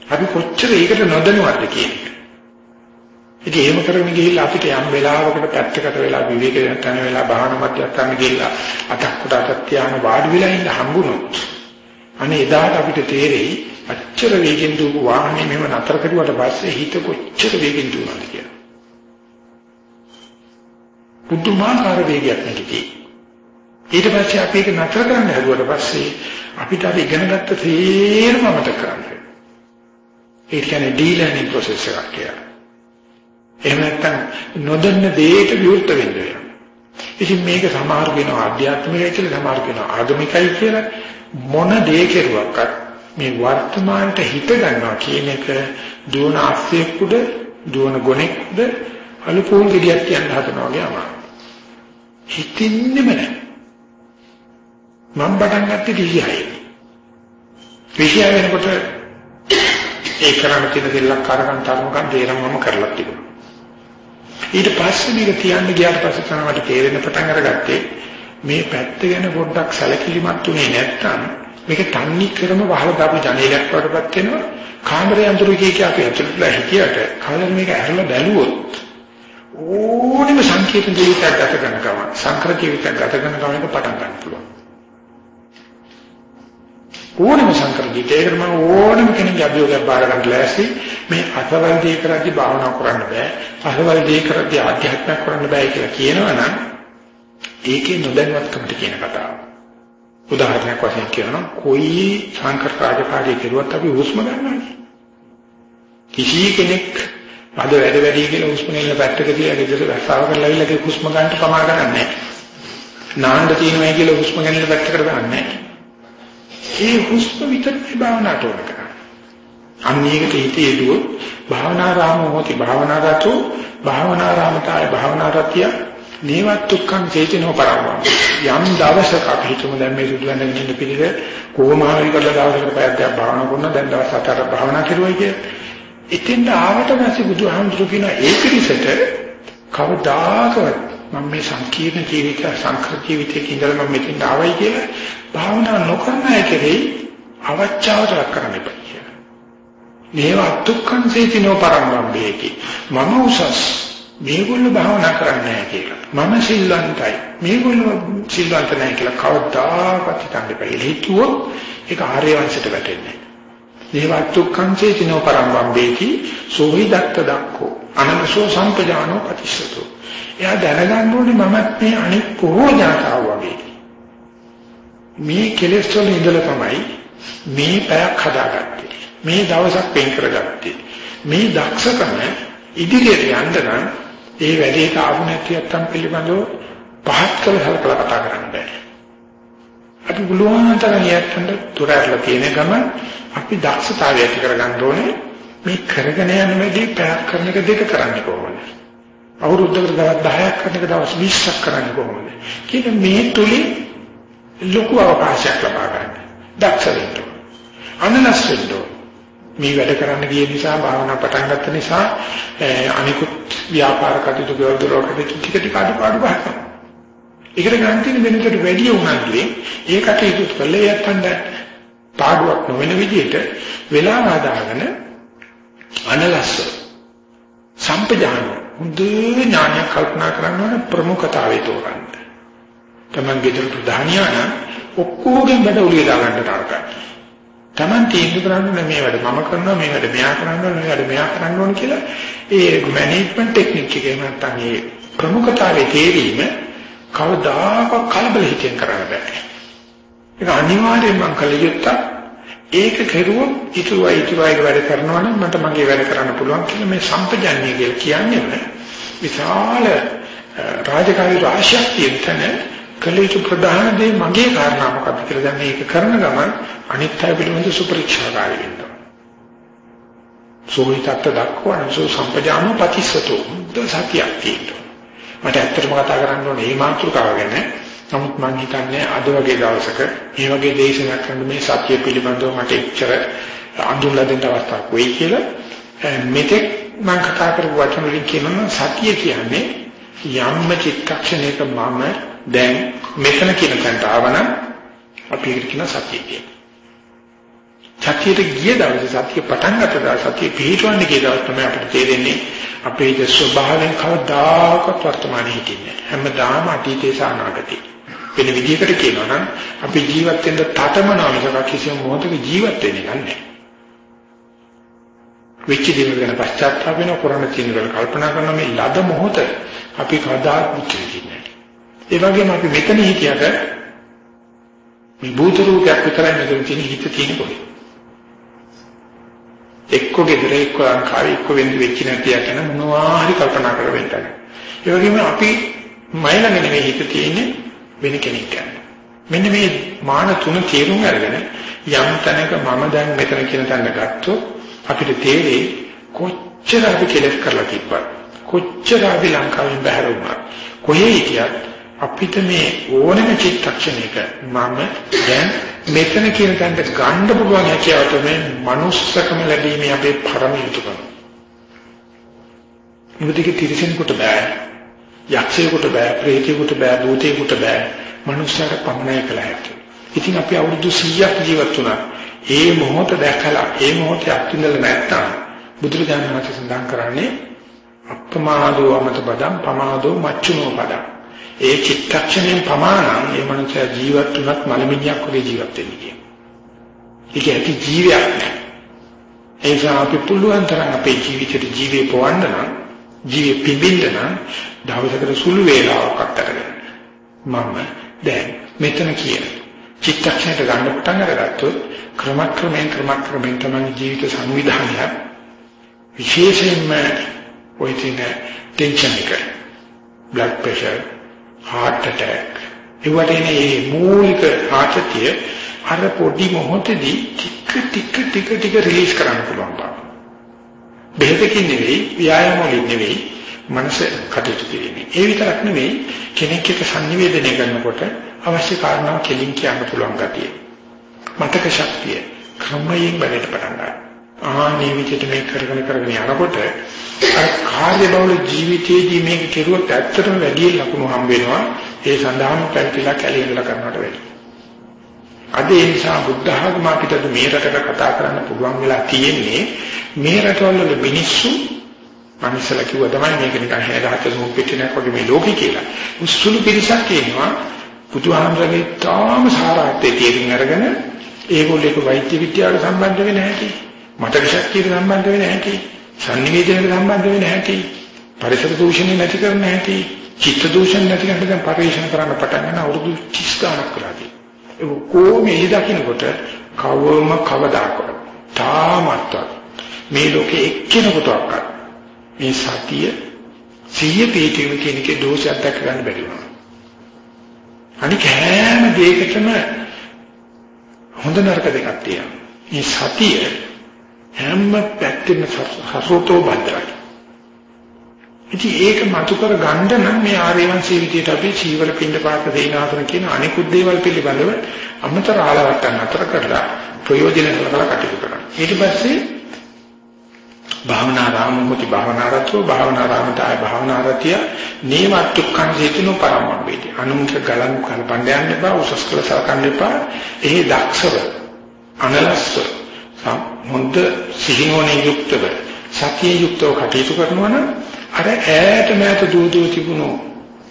අපි කොච්චර ඒකට නොදැනුවත්ද කියන එක. ඉතින් එහෙම කරගෙන ගිහිල්ලා අපිට යම් වෙලාවකට පැත්තකට වෙලා විවේකයෙන් තන වෙලා බාහන මැදට ගන්න ගිහිල්ලා අතක් කොටක් තියාන වාඩි වෙලා ඉන්න හම්බුනොත් අනේ එදාට අපිට තේරෙයි අච්චර වේගෙන් දුවපු වාහනේ මෙව නතර කරුවට පස්සේ හිත කොච්චර වේගෙන් දුවනවද කියලා. පුදුමාකාර වේගයක් නැතිදී. ඊට පස්සේ අපි ඒක නතර කරන්න හදුවට පස්සේ අපිට අර ඉගෙනගත්ත තේරම මතක කරගන්න. ඒ කියන්නේ ඩීලර්නින් ප්‍රොසෙස් එකක් කියලා. එහෙම නැත්නම් නොදන්න දෙයක විවෘත වෙන්න වෙනවා. ඉතින් මේක සමහර වෙනවා ආධ්‍යාත්මිකයි කියලා සමහර වෙනවා ආගමිකයි කියලා මොන දේ කෙරුවක්වත් මේ වර්තමානට හිත ගන්නවා කියන එක දුවන අස්සෙකුද දුවන ගොනෙක්ද අලුපෝල් ගෙඩියක් කියන්න හදනවා වගේ අමාරු. හිතින්නෙම නැහැ. මම පටන් ගත්තේ 26. 26 වෙනකොට ඒ කරන්න තියෙන දෙල්ලක් කරගන්න තරමකන් දේරම මම කරලා තිබුණා. ඊට පස්සේ මේක තියන්න ගියාට පස්සේ තමයි මට තේරෙන්න පටන් අරගත්තේ මේ පැත්ත ගැන පොඩ්ඩක් සැලකිලිමත් උනේ නැත්නම් මේක තන්නේ කරම වහලා දාපු ජනේලයක් වඩපත් වෙනවා. කාමරේ අඳුරු කීක අපි ඇතුළටලා හිටියට කලින් මේක ඇරලා බැලුවොත් ඕනෙම සංකීර්ණ ජීවිතයක් ගත කරන ගම සංකර ජීවිතයක් ගත කරන ගම එක පටන් ගන්න පුළුවන්. ඕනෙම සංකර ජීවිතයකට මම ඕනෙම කෙනෙක්ගේ අභියෝගයක් බාර ගන්න ලෑස්ති. මේ අසවල් දේ කරද්දී භාවනා කරන්න බෑ. අසවල් දේ කරද්දී ආධ්‍යාත්මයක් කරන්න බෑ කියලා කියනවනම් ඒකේ නොදැනුවත්කමට කියන කතාව. උදාහරණයක් වශයෙන් කියනවා කොයි සංකර රාජකාරිය කෙරුවත් අපි හුස්ම ගන්නවානේ. කිසි කෙනෙක් අද වැඩ වැඩි කියලා හුස්ම ගන්න පැත්තක තියලා ගෙදර රස්සාව කරලා ඉල්ලගේ හුස්ම ගන්නට කමා ගන්නෑ නැහැ. නාන්න තියෙනවා කියලා හුස්ම ගන්න පැත්තකට දාන්නේ නැහැ. ඒ හුස්ම විතරයි භාවනාවට ඕන කරන්නේ. අන්නේකට හිතේ දුව භාවනාරාම හොති භාවනාරතු භාවනාරාමතාය භාවනාරතිය නේවත් දුක්ඛං චේතනෝ පරමං යම් දවසක අපි හිතමු දැන් මේ සුදු වෙන ඉන්න පිළිවෙල කොහොම හරි කරලා දවසකට පැයක් දෙකක් භාවනා කරනවා දැන් දවස් හතරක් භාවනා කරුවයි කිය. ඉතින් ආවට පස්සේ බුදුහාමුදුරු කියන ඒ පිළිසෙට කවදාකවත් මම මේ සංකීර්ණ ජීවිත සංකෘති ජීවිතයක ඉඳලා මම මෙතෙන් ආවයි කියලා භාවනා නොකරන අය කෙරෙහි අවචාවට ලක් කරන්න එපා කියලා. මේවා දුක්ඛං චේතනෝ පරමං වේකි. මම උසස් මේගොල්ලෝ භාවනා කරන්නේ නැහැ කියලා. මම සිල්වන්තයි. මේගොල්ලෝ සිල්වන්ත නැහැ කියලා කවදාකවත් හිතන්න බෑ. හිතුවොත් ඒක ආර්ය වංශයට වැටෙන්නේ නැහැ. දේවත්තුක්ඛං චේතිනෝ පරම්බම් වේති සෝහි දත්ත දක්කෝ අනනසෝ සම්පජානෝ ප්‍රතිශතෝ. එයා දැනගන්න ඕනේ මමත් මේ අනිත් කොහොම ඥාතාව වගේ. මේ කෙලෙස් වල ඉඳලා තමයි මේ පැයක් හදාගත්තේ. මේ දවසක් වෙන් කරගත්තේ. මේ දක්ෂකම ඉදිරියට යන්න නම් ඒ වැඩේට ආපු නැති නැත්තම් පිළිබඳව පහත් කළ හලකලා කතා කරන්න බෑ. අපි පුළුවන් තරම් යන්න තුරාරලා තියෙන ගම අපි දක්ෂතාවය ඇති කරගන්න ඕනේ මේ කරගෙන යන වැඩි පැයක් කරන එක දෙක කරන්න කොහොමද? අවුරුද්දකට දවස් 10ක් කරන එක දවස් 20ක් කරන්න කොහොමද? කියන මේ තුලින් ලොකු අවකාශයක් ලබා ගන්න. දක්ෂ වෙන්න. අනලස් වෙන්න. මේ වැඩ කරන්න ගිය නිසා භාවනා පටන් ගත්ත නිසා අනිකුත් ව්‍යාපාර කටයුතු වලට ටික ටික අඩු අඩු ගන්නවා. ඒකට ගන්න තියෙන වෙනකට වැඩි උනන්දුවේ ඒ කටයුතු කළේ යත්තන්ට පාඩුවක් නොවන විදිහට වෙලා ආදාගෙන අනලස්ස සම්පජාන හොඳ ඥානය කල්පනා කරන්න ඕන ප්‍රමුඛතාවය තෝරන්න. Taman ගෙදර ප්‍රධානියා නම් ඔක්කොගෙන් වැඩ උලිය දාගන්න තරකයි. Taman තීන්දුව කරන්නේ මේ වැඩ මම කරනවා මේ වැඩ මෙයා කරනවා මේ වැඩ මෙයා කරන්න ඕන කියලා ඒ මැනේජ්මන්ට් ටෙක්නික් එකේ නැත්තම් ඒ ප්‍රමුඛතාවයේ තේරීම කවදාකවත් කලබල හිතෙන් කරන්න බෑ. ඒක අනිවාර්යයෙන් මම කළ යුත්තක්. ඒක කෙරුවොත් ඊටුවයි ඊටුවයි වැඩ කරනවා නම් මට මගේ වැඩ කරන්න පුළුවන් කියලා මේ සම්පජන්‍ය කියලා කියන්නේ විශාල රාජකාරී රාශියක් තියෙන කළ යුතු ප්‍රධාන දේ මගේ කාරණා මොකක්ද කියලා දැන් මේක කරන ගමන් අනිත් අය පිළිබඳ සුපරීක්ෂාකාරී වෙනවා. සෝහිතත් දක්වන සෝ සම්පජානෝ පටිසතෝ සතියක් තියෙනවා. මට ඇත්තටම කතා කරන්න ඕනේ මේ මාතෘකාව ගැන. නමුත් මම හිතන්නේ අද වගේ දවසක මේ වගේ දේශනයක් කරන්න මේ සත්‍ය පිළිබඳව මට එච්චර අඳුල්ලා දෙන්න අවස්ථාවක් වෙයි කියලා මෙතෙක් මම කතා කරපු වචන වලින් කියනවා සතිය කියන්නේ යම්ම චිත්තක්ෂණයක මම දැන් මෙතන කියන තැනට ආවනම් අපි ඒකට කියන සතිය කියලා. සතියට ගිය දවසේ සතිය පටන් ගත්ත දවසේ සතිය පිළිටවන්නේ කියන දවස් තමයි අපිට තේරෙන්නේ අපේ ස්වභාවයෙන් කවදාකවත් වර්තමානයේ හිටින්නේ හැමදාම අතීතේ සහ අනාගතේ. වෙන විදිහකට කියනවා නම් අපි ජීවත් වෙන්න තටමනවා මිසක කිසිම මොහොතක ජීවත් වෙන්නේ නැහැ. වෙච්ච දේවල් ගැන පශ්චාත්තාප වෙන කරණ තියෙන වල කල්පනා කරන මේ ලද මොහොත අපි කවදාත් මුචෙන්නේ නැහැ. ඒ වගේම අපි මෙතන හිටියට මේ භූත රූපයක් විතරයි මෙතන තියෙන හිත තියෙන පොඩි. එක්ක ගෙදර එක්ක ලංකාවේ එක්ක වෙන්න වෙච්ච නැති යටන මොනවා හරි කල්පනා කර වෙන්න. ඒ වගේම අපි මයිලඟ නෙමෙයි හිත තියෙන්නේ වෙන කෙනෙක් ගැන. මෙන්න මේ මාන තුන තේරුම් අරගෙන යම් තැනක මම දැන් මෙතන කියන තැන ගත්තොත් අපිට තේරෙයි කොච්චර අපි කෙලස් කරලා තිබ්බත් කොච්චර අපි ලංකාවෙන් බැහැර වුණා කොහේ හිටියත් අපිට මේ ඕනම චිත්තක්ෂණයක මම දැන් මෙතන කියන තැනට ගන්න පුළුවන් හැකියාව තමයි manussකම ලැබීමේ අපේ පරම යුතුයකම. මුදික තිරසෙනෙකුට බෑ. යක්ෂයෙකුට බෑ, ප්‍රේතයෙකුට බෑ, භූතයෙකුට බෑ. මනුස්සයාට පමණයි කළ හැකියි. ඉතින් අපි අවුරුදු 100ක් ජීවත් වුණා. ඒ මොහොත දැකලා, ඒ මොහොතේ අත්විඳලා නැත්තම් බුදුරජාණන් වහන්සේ සඳහන් කරන්නේ අප්‍රමාදෝ අමත පදම්, පමාදෝ මච්චුනෝ පදම්. ඒ චිත්තක්ෂණයෙන් ප්‍රමාණම් මේ මනුස්සයා ජීවත් වුණත් මලමිණියක් වගේ ජීවත් වෙන්නේ කියන. ඒක ඇති ජීවයක් නෑ. ඒ නිසා අපි පුළුවන් තරම් අපේ ජීවිතේ ජීවේ පවන්න නම් ජීවේ පිඹින්න නම් දවසකට සුළු වේලාවක් අත්තරගෙන මම දැන් මෙතන කියන චිත්තක්ෂණයට ගන්න පටන් අරගත්තොත් ක්‍රමක්‍රමයෙන් ක්‍රමක්‍රමයෙන් තමයි ජීවිත සංවිධානය විශේෂයෙන්ම ඔය තියෙන ටෙන්ෂන් එක බ්ලඩ් ප්‍රෙෂර් heart attack ඒවට මේ මූලික ආතතිය අර පොඩි මොහොතේදී ටික ටික ටික ටික රිලීස් කරන්න පුළුවන් බව. බෙහෙතකින් නෙවෙයි ව්‍යායාම වලින් නෙවෙයි මනස කටයුතු කිරීමේ. ඒ විතරක් නෙවෙයි කෙනෙක් එක්ක sannivedanaya කරනකොට අවශ්‍ය කාරණා කෙලින් කියන්න පුළුවන් ගතිය. මතක ශක්තිය ක්‍රමයෙන් වැඩට පටන් ගන්නවා. ආනේ විදිහට මේක කරගෙන කරගෙන යනකොට අර කාර්ය බහුල ජීවිතයේදී මේක කෙරුවොත් ඇත්තටම වැඩි ලකුණු හම්බ වෙනවා ඒ සඳහාම පැතිලා කැලේලා කරනවට වැඩි. අද ඒ නිසා බුද්ධ ආගම අපිට මේ රටක කතා කරන්න පුළුවන් වෙලා තියෙන්නේ මේ රටවල මිනිස්සු මනුස්සලා කිව්වා තමයි මේක නිකන් හැදහත සෝපෙට්ටියක් වගේ මේ ලෝකේ කියලා. උස්සුළු පිරිසක් කියනවා බුදුහාමරගේ තාම සාරාර්ථයේ තේරුම් අරගෙන ඒගොල්ලෝ ඒක වෛද්‍ය විද්‍යාවට සම්බන්ධ වෙන්නේ නැහැ. මතක ශක්තියට සම්බන්ධ වෙන්නේ නැහැ. සංනිවේදනයට සම්බන්ධ වෙන්නේ නැහැටි පරිසර දූෂණය නැති කරන්න නැහැටි චිත්ත දූෂණ නැති කරන්න දැන් පරිශන කරන්න පටන් ගන්න අවුරුදු 30 ගණක් කරාදී ඒ කොහොම එළි දකින්නකොට කවම කවදාකවත් තාමත් මේ ලෝකේ එක්කෙනෙකුටවත් මේ සතිය සිහිය පිටියම කියන එකේ දෝෂයක් දැක ගන්න බැරි වෙනවා අනික හැම දෙයකටම හොඳ නරක දෙකක් තියෙනවා. මේ සතිය හැම පැත්තෙම හසුතෝ බද්දරයි. ඉතින් ඒක මතු කර ගන්න නම් මේ ආර්යවංශී විදියට අපි චීවර පින්ඩ පාත දේනාතන කියන අනිකුත් දේවල් පිළිබඳව අමතර ආලවට්ටම් අතර කරලා ප්‍රයෝජන කරලා කටයුතු කරනවා. ඊට පස්සේ භාවනා රාමෝති භාවනා රතෝ භාවනා රාමතාය භාවනා රතිය නේවත්තුක්ඛං හේතුනෝ පරමං වේති. අනුන්ක ගලන් කල්පණ්ඩ යන්න එපා උසස් කළ සලකන්න එපා. එහි දක්ෂව අනලස්ව හොඳ සිහිනුවණින් යුක්තව සතිය යුක්තව කටයුතු කරනවා නම් අර ඈත මෑත දූ දූ තිබුණු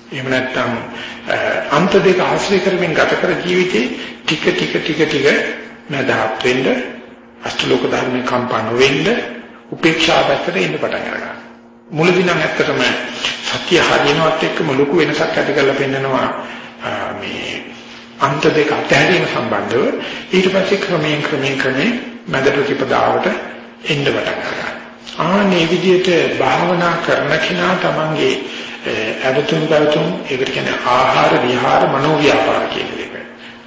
එහෙම නැත්නම් අන්ත දෙක ආශ්‍රය කරමින් ගත කර ජීවිතේ ටික ටික ටික ටික මදහත් වෙන්න අෂ්ටලෝක ධර්මේ කම්පන වෙන්න උපේක්ෂා පැත්තට එන්න පටන් ගන්නවා. මුලදී නම් ඇත්තටම සත්‍ය හරියනවත් එක්කම ලොකු වෙනසක් ඇති කරලා පෙන්නනවා මේ අන්ත දෙක අතහැරීම සම්බන්ධව ඊට පස්සේ ක්‍රමයෙන් ක්‍රමයෙන් ක්‍රමයෙන් මැද ප්‍රතිපදාවට එන්න පටන් ගන්නවා. ආනේ විදිහට භාවනා කරන කෙනා තමන්ගේ අරතුන් ගතුන් ඒකට කියන්නේ ආහාර විහාර මනෝ ව්‍යාපාර කියන එක.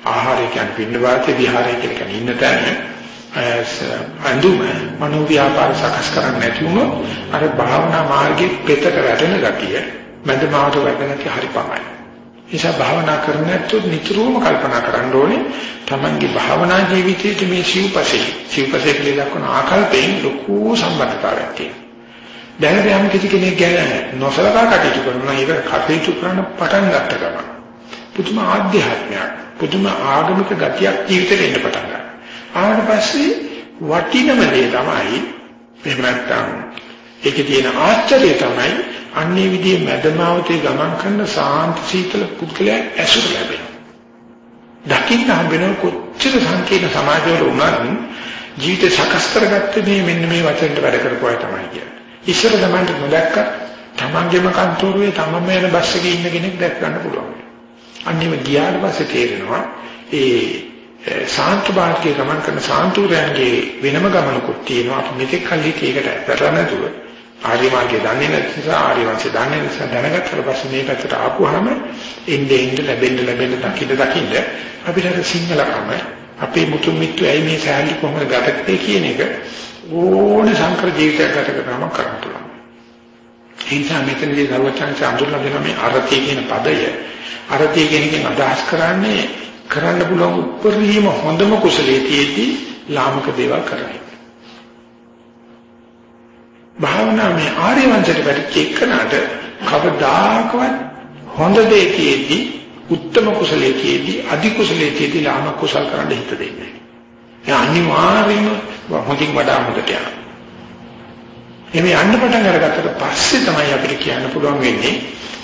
ආහාරය කියන්නේ පින්න වාතේ විහාරය කියන ඉන්න තැන අඳුම මනෝ ව්‍යාපාර සකස් කරන්නේ නැති වුණොත් අර භාවනා මාර්ගයේ පෙතට වැටෙන ගතිය මැදමාවට වැටෙන කි හරි පමයි. නිසා භාවනා කරන්නේ නැත්නම් නිතරම කල්පනා කරන්න ඕනේ තමන්ගේ භාවනා ජීවිතයේ මේ සිව්පසේ සිව්පසේ කියලා දක්වන ආකල්පයෙන් ලොකු සම්බන්ධතාවයක් තියෙනවා. දැනට යම් කිසි කෙනෙක් ගැන නොසලකා කටයුතු කරනවා ඒක කටයුතු කරන පටන් ගන්න ගමන් පුදුම ආධ්‍යාත්මයක් පුදුම ආගමික ගතියක් ජීවිතේට එන්න පටන් ගන්නවා. ආවට පස්සේ වටිනම දේ තමයි එහෙම නැත්නම් ඒකේ තියෙන ආශ්චර්යය තමයි අන්නේ විදිහේ මැදමාවතේ ගමන් කරන සාන්ත සීතල පුද්ගලයා ඇසුර ලැබෙනවා. දකින්න හම්බෙන කොච්චර සංකීර්ණ සමාජවල වුණත් ජීවිත සකස් කරගත්තේ මේ මෙන්න මේ වචෙන්ට වැඩ කරපුවා තමයි කියන්නේ. ඉස්සර තමන්ට නොදැක්ක තමන්ගේම කන්තෝරුවේ තමන්ම යන බස් එකේ ඉන්න කෙනෙක් දැක් ගන්න පුළුවන්. අන්නේම ගියාට පස්සේ තේරෙනවා ඒ සාන්ත භාගයේ ගමන් කරන සාන්තුරයන්ගේ වෙනම ගමනකුත් තියෙනවා. අපි මෙතෙක් කල්ලි ඒකට ඇතරලා නැතුව ආර්ය මාර්ගය දන්නේ නැති නිසා ආර්ය වංශය දන්නේ නිසා දැනගත්තට පස්සේ මේ පැත්තට ආපුවාම එන්නේ එන්නේ ලැබෙන්න ලැබෙන්න දකින්න දකින්න අපිට අර සිංහලකම අපේ මුතුන් මිත්තු ඇයි මේ සෑහලි කොහොමද ගත කරේ කියන එක ඕනේ සංකර ජීවිතයක් ගත කරාම කරන්න පුළුවන්. ඒ නිසා මෙතනදී සර්වචන්ස අඳුරලා දෙන මේ අරතිය කියන පදය අරතිය කියන එකෙන් අදහස් කරන්නේ කරන්න පුළුවන් උපරිම හොඳම කුසලයේ තියෙද්දී ලාමක දේවල් කරන්නේ. භාවනා මේ ආර්ය වංශයට වැටිච්ච එකනට කවදාකවත් හොඳ දේ තියෙද්දී උත්තම කුසලයේ තියෙද්දී අධි කුසලයේ තියෙද්දී ලාමක කුසල කරන්න හිත දෙන්නේ. ඒ අනිවාර්යයෙන්ම හොඳින් වඩා හොඳට යනවා. එමේ යන්න පටන් අරගත්තට පස්සේ තමයි අපිට කියන්න පුළුවන් වෙන්නේ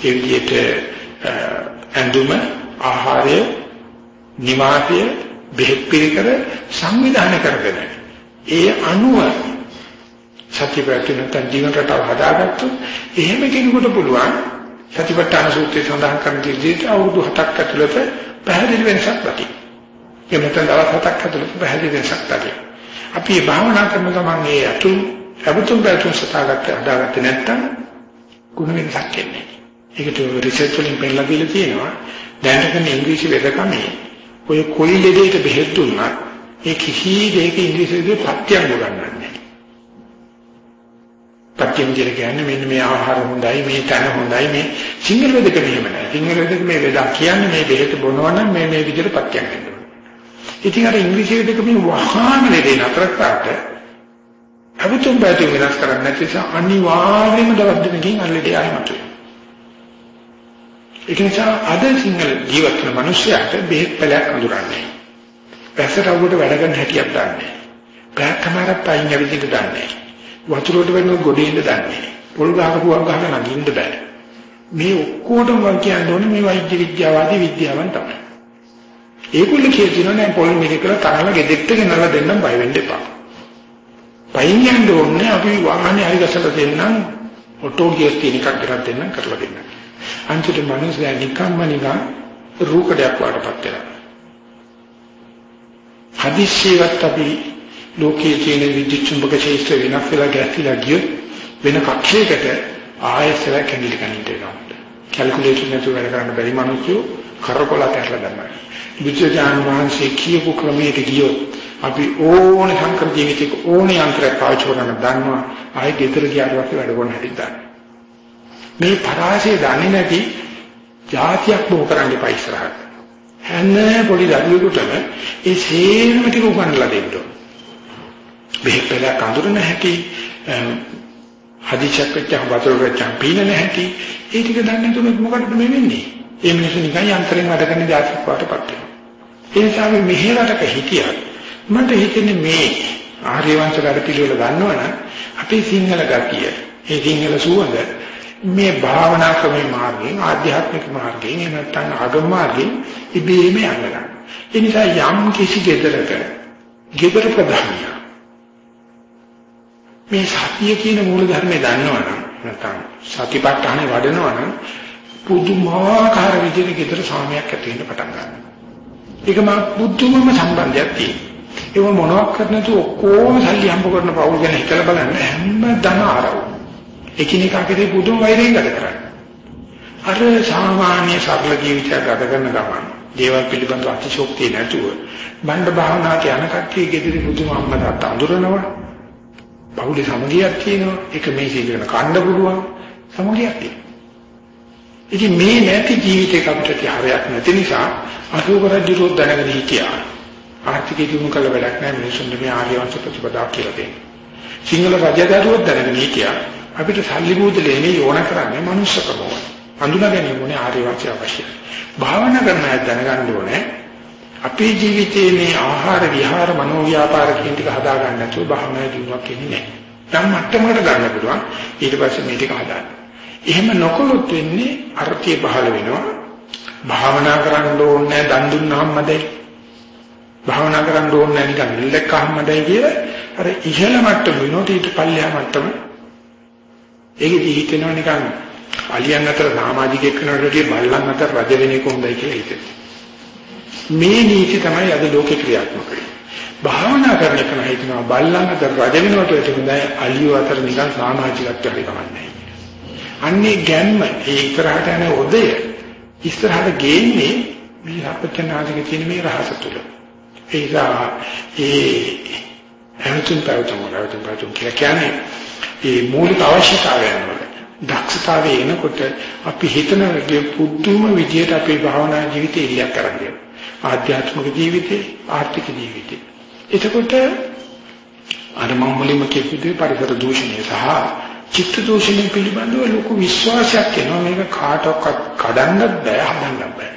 ඒ විදිහට ඇඳුම ආහාරය නිවාසය බෙහෙත් පිළිකර සංවිධානය කරගෙන ඒ අනුව සත්‍යපැති නැත්නම් ජීවන රටාව හදාගත්තොත් එහෙම කෙනෙකුට පුළුවන් සතිපට්ඨාන සූත්‍රයේ සඳහන් කරන විදිහට අවුරුදු 7ක් ඇතුළත පැහැදිලි වෙනසක් දකින්න. ඒ නැත්නම් දවස් 7ක් ඇතුළත පැහැදිලි වෙනසක් දකින්න. අපි මේ භාවනා කරන ගමන් මේ අතු අබතුම් බැතුම් සතාගත්ත හදාගත්තේ නැත්නම් ගුණ වෙනසක් එන්නේ. ඒකට රිසර්ච් වලින් පෙන්නලා දීලා තියෙනවා. දැනට කරන ඉංග්‍රීසි වෙදකමේ ඔය කොයි ලෙඩේට බෙහෙත් දුන්නා ඒ කිසි දෙයක ඉංග්‍රීසියේ පත්‍යම් ගන්නන්නේ. පත්‍යම් කියන්නේ මෙන්න මේ ආහාර හොඳයි මේ තන හොඳයි මේ සිංහල වෙදක මෙහෙම නැහැ. සිංහල වෙදක මේ වෙදක් කියන්නේ මේ බෙහෙත් බොනවා නම් මේ මේ විදිහට පත්‍යම් වෙනවා. ඉතින් අර ඉංග්‍රීසි වෙදක මේ වහාම ලෙඩේ නතර කරාට අමුතුම් බයතු වෙනස් කරන්නේ නැති නිසා අනිවාර්යයෙන්ම දවස් දෙකකින් අර ලෙඩේ ආයෙමතු වෙනවා. ඒක නිසා අද සිංහල ජීවත් වෙන මිනිස්සයාට බෙහෙත් පැලයක් අඳුරන්නේ. පැසට අවුවට වැඩ කරන හැටියක් දන්නේ. පැයක් කමාරක් පයින් යවිදිට දන්නේ. වතුරට වෙන ගොඩේින්ද දන්නේ. පොල් ගහකුවක් ගහන නගින්න බෑ. මේ ඔක්කොටම වන් කියන්න ඕනේ මේ වෛද්‍ය විද්‍යාවාදී විද්‍යාවන් තමයි. ඒගොල්ලෝ කියනවා නෑ පොල් මේක කරලා තරල ගෙදෙට්ට ගෙනලා දෙන්නම් බය වෙන්න එපා. පයින් යන්න ඕනේ අපි වාහනේ හරි ගසලා දෙන්නම් ඔටෝ ගියර් තියෙන එකක් කරලා දෙන්නම් කරලා දෙන්නම්. අන්තිමට මිනිස්සයා නිකම්ම නිකන් රූකඩයක් වඩපත් වෙනවා. හදිස්සියවත් අපි ලෝකයේ තියෙන විද්‍යුත් චුම්බක ක්ෂේත්‍ර වෙනස් වෙලා ගැටිලා ගියොත් වෙන කක්ෂයකට ආයෙත් කැඳිලි කනිට වෙනවා. කැල්කියුලේටර් නැතුව වැඩ කරන්න බැරි මිනිස්සු කරකොලට ඇරලා දැම්මා. බුදුජාන විශ්ේ කියපු ක්‍රමයට ගියොත් අපි ඕන සංකර ජීවිතයක ඕන යන්ත්‍රයක් පාවිච්චි කරන දන්නවා ආයෙ ගෙදර ගියාට පස්සේ වැඩ කරන්න හැටි දන්නවා. මේ පරාසය දන්නේ නැති જાතියක් බෝ කරන්න එපා ඉස්සරහට. හැම පොඩි දරුවෙකුටම ඒ සේම ටික උගන්වලා දෙන්න ඕන. බෙහෙත් කඳුරන හැටි හදිසියක් වෙච්ච වතුර වෙච්ච පීනන හැටි ඒ ටික දන්නේ නැතුනොත් මොකටද මේ වෙන්නේ? ඒ මිනිස්සු නිකන් යන්ත්‍රයෙන් වැඩ කරන જાතියක් වටපත් වෙනවා. ඒ නිසා මේ මෙහෙරටක හිටියා මට හිතෙන්නේ මේ ආර්ය වංශ වැඩ පිළිවෙල ගන්නවනම් අපේ සිංහල ගතිය ඒ සිංහල සුවඳ මේ භාවනා ක්‍රමේ මාර්ගයෙන් ආධ්‍යාත්මික මාර්ගයෙන් එහෙම නැත්නම් ආගම මාර්ගයෙන් ඉබේම යනවා. ඒ නිසා යම් කිසි gedarක gedar ප්‍රධානිය මේ සතිය කියන මූල ධර්මය දන්නවනම් නැත්නම් සතිපට්ඨානෙ වඩනවනම් පුදුමාකාර විදිහට gedar සාමයක් ඇති වෙන්න පටන් ගන්නවා. ඒක මා බුද්ධුමම සම්බන්ධයක් තියෙනවා. ඒක මොනවක් කරන්නද ඔක්කොම සල්ලි හම්බ කරන පවුල් ගැන හිතලා බලන්න හැමදාම ආරවු. එකිනෙකා කෙරේ පුදුම වෛරයෙන් ගත කරන්නේ. අර සාමාන්‍ය සරල ජීවිතයක් ගත කරන ගමන් දේවල් පිළිබඳව අතිශෝක්තිය නැතුව බණ්ඩ භාවනාවට යන කට්ටිය ගෙදර පුදුම අම්මා තාත්තා අඳුරනවා. පවුලේ සමගියක් තියෙනවා. ඒක මේ සීලන කණ්ඩ පුළුවන් සමගියක් තියෙනවා. ඉතින් මේ නැති ජීවිතයක අපිට හරයක් නැති නිසා අශෝක රජුරෝ දැනගෙන හිටියා. ආර්ථික දියුණු කළ වැඩක් නැහැ මිනිසුන්ට මේ ආර්ය වංශ ප්‍රතිපදාව කියලා දෙන්නේ. සිංහල රජදරුවෝ දැනගෙන හිටියා. අපිට සල්ලි බුදලේ නේ ඕන කරන්නේ මනුස්සකම. හඳුනා ගැනීම ඕනේ ආර්ය වංශය අවශ්‍යයි. භාවනා කරන අය දැනගන්න ඕනේ අපේ ජීවිතයේ මේ ආහාර විහාර මනෝ ව්‍යාපාර කියන ටික හදා ගන්න නැතුව භාවනා දිනුවක් ඉන්නේ නැහැ. නම් මට්ටමකට ගන්න පුළුවන්. ඊට පස්සේ මේ ටික හදාන්න. එහෙම නොකළොත් වෙන්නේ අර්ථය පහළ වෙනවා. භාවනා කරන්න ඕනේ දන් දුන්නාම මදයි. භාවනා කරන්න ඕනේ නිකන් නිල්ලක්කම මදයි කියලා අර ඉහළ මට්ටම වෙනෝට ඊට පල්ලෙහා මට්ටම ඒකෙදි හිතෙනවා නිකන් අලියන් අතර සමාජිකයෙක් වෙනකොට බල්ලන් අතර රජ වෙන එක හොඳයි කියලා හිතෙනවා. මේ නීති තමයි අද ලෝකේ ක්‍රියාත්මක වෙන්නේ. භාවනා කරන එක නම් හිතනවා බල්ලන් අතර රජ වෙනකොට ඒක හොඳයි අලියෝ අතර නිකන් සමාජිකත්වයක් කමන්නේ. අන්නේ ගැම්ම ඒ ඉතරහට යන ඔදය ඉස්සරහට ගේන්නේ මේ අපතනාදික තියෙන මේ රහස තුල. ඒසා ඒ හැමතුම් පැවතුම් වලට පැවතුම් කියලා කියන්නේ ඒ මූලික අවශ්‍යතාවයන් වල දක්ෂතාවය එනකොට අපි හිතන විදිහ පුදුම විදියට අපේ භාවනා ජීවිතය ඉලියක් කරන්නේ. ආධ්‍යාත්මික ජීවිතේ, ආර්ථික ජීවිතේ. එතකොට අර මම මුලින්ම කියපු පරිසර දූෂණය සහ චිත්ත දූෂණය පිළිබඳව ලොකු විශ්වාසයක් එනවා මේක කාටවත් කඩන්නත් බෑ හදන්නත් බෑ.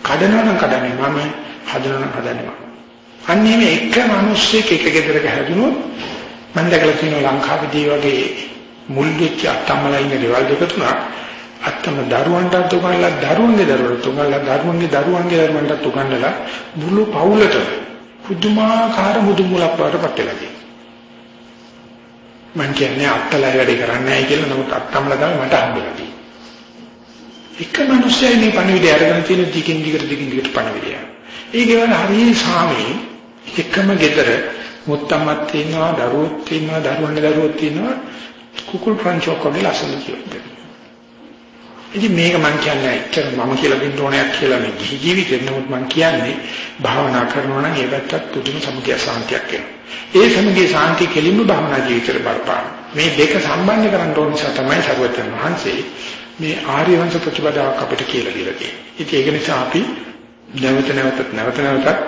කඩනවා නම් කඩන්නේ මම හදනවා නම් හදන්නේ මම. අන්නේ මේ එක මිනිස්සෙක් එක ගෙදරක හැදුනොත් මම දැකලා තියෙනවා ලංකාවේදී වගේ මුල් වෙච්ච අත්තම්මලා ඉන්න දේවල් දෙක තුනක් අත්තම දරුවන්ට උගන්ලා දරුවන්ගේ දරුවන්ට උගන්ලා දරුවන්ගේ දරුවන්ගේ දරුවන්ට උගන්ලා මුළු පවුලට පුදුමාකාර මුදුමුලක් වඩපත් වෙලා තියෙනවා. මං කියන්නේ අත්තලා වැඩි කරන්නේ නැහැ කියලා නමුත් අත්තම්ලා තමයි මට හම්බෙලා තියෙන්නේ. එක මිනිස්සෙයි මේ පණිවිඩය අරගෙන තියෙන දිගින් දිගට දිගින් දිගට පණිවිඩය. ඒකේ වල හරිය සාමී එකම ගෙදර මුත්තම්මත් තියෙනවා දරුවොත් තියෙනවා දරුවන්ගේ දරුවොත් තියෙනවා කුකුල් ප්‍රංචෝක් වගේ ලස්සන ජීවිතයක්. ඉතින් මේක මම කියන්නේ ඇත්තට මම කියලා දෙන්න ඕනයක් කියලා මේ ගිහි ජීවිතේ නමුත් මම කියන්නේ භාවනා කරනවා නම් ඒකටත් පුදුම සමුදය සාන්තියක් එනවා. ඒ සමුදය සාන්තිය කෙලින්ම භාවනා ජීවිතේට බලපාන. මේ දෙක සම්බන්ධ කරන්න ඕන නිසා තමයි සරුවචන වහන්සේ මේ ආර්ය වංශ ප්‍රතිපදාවක් අපිට කියලා දීලා තියෙන්නේ. ඉතින් ඒක නිසා අපි නැවත නැවතත් නැවත නැවතත්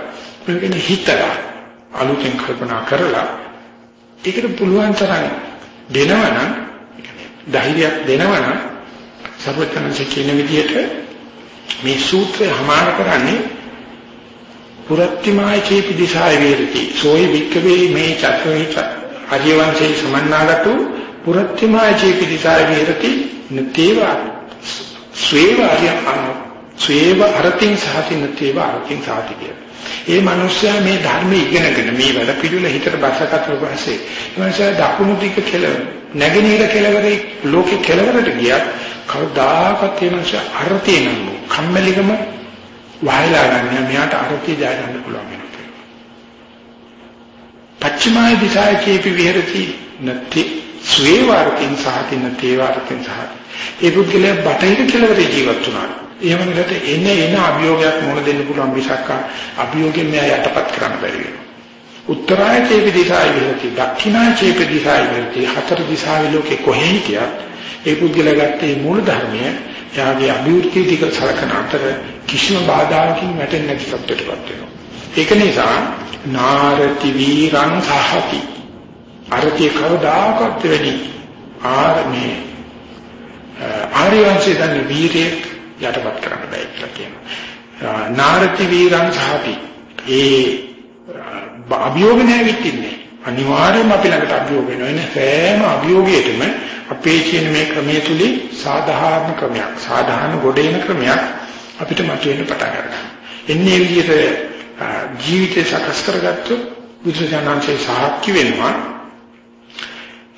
මේකෙන් හිතලා අලුතෙන් කල්පනා කරලා ඒකට පුළුවන් තරම් දෙනවනම් ධෛර්යයක් දෙනවනම් සර්වඥාන්සේ කියන විදිහට මේ සූත්‍රය හමාර කරන්නේ පුරත්තිමාය චේපි දිසාය වේරති. සෝයි වික්කවේ මේ චක්‍රේ ආර්යවංශේ සමන්නාගතු පුරත්තිමාය චේපි දිසාය වේරති. නතේව ස්වේව ආර්ය ස්වේව අරතින් සාති නතේව අරතින් සාති කියලා ඒ මිනිස්සයා මේ ධර්මයේ ඉගෙනගෙන මේ වැඩ පිළිවෙල හිතට බසකට පස්සේ එමන්සා දකුණු දිග කෙලවර නැගෙනහිර කෙලවරේ ලෝකේ කෙලවරට ගියත් කවදාකවත් ඒ මිනිස්සයා අර්ථය නම් කම්මැලිකම වහලා ගන්න මෙයාට අර්ථය ජය ගන්න පුළුවන් වෙනවා. පච්චමාය දිසායකේපි විහෙරති නැති ස්වේවාර්ථින් සහති නැතේවාර්ථින් සහති. ඒ පුද්ගලයා බටහිර කෙලවරේ ජීවත් වුණා. ඒ වගේට එන එන අභියෝගයක් මොන දෙන්න පුළුවන් මිසක් අභියෝගෙන් මෙයා යටපත් කරන්න බැරි වෙනවා. උත්තරාය චේප දිසායි විරති දක්ෂිනාය චේප දිසායි විරති හතර දිසාවේ ලෝකේ කොහේ හිටියත් ඒ පුද්ගලයා ගත්තේ මූල ධර්මය යාගේ අභිවෘද්ධි ටික සලකන අතර කිසිම බාධාකින් වැටෙන්නේ නැති සත්‍යයටපත් වෙනවා. ඒක නිසා නාරති වීරං සහති අරතිය කවදාකවත් වෙන්නේ ආර්මේ ආර්යවංශයේ දැන් වීරයෙක් යටපත් කරන්න බෑ කියලා කියනවා. නාරති වීරං සහති ඒ අභියෝග නැවිතින්නේ අනිවාර්යයෙන්ම අපි ළඟට අභියෝග වෙනවා. එන සෑම අභියෝගයකටම අපේ කියන මේ ක්‍රමයේ තුලින් සාධාරණ ක්‍රමයක්, සාධාරණ ගොඩේන ක්‍රමයක් අපිට මතුවෙන්න පටන් ගන්නවා. එන්නේ විදිහට ජීවිතය සකස් කරගත්තොත් බුදුසසුනාංශේ සාක්ෂි වෙනවා.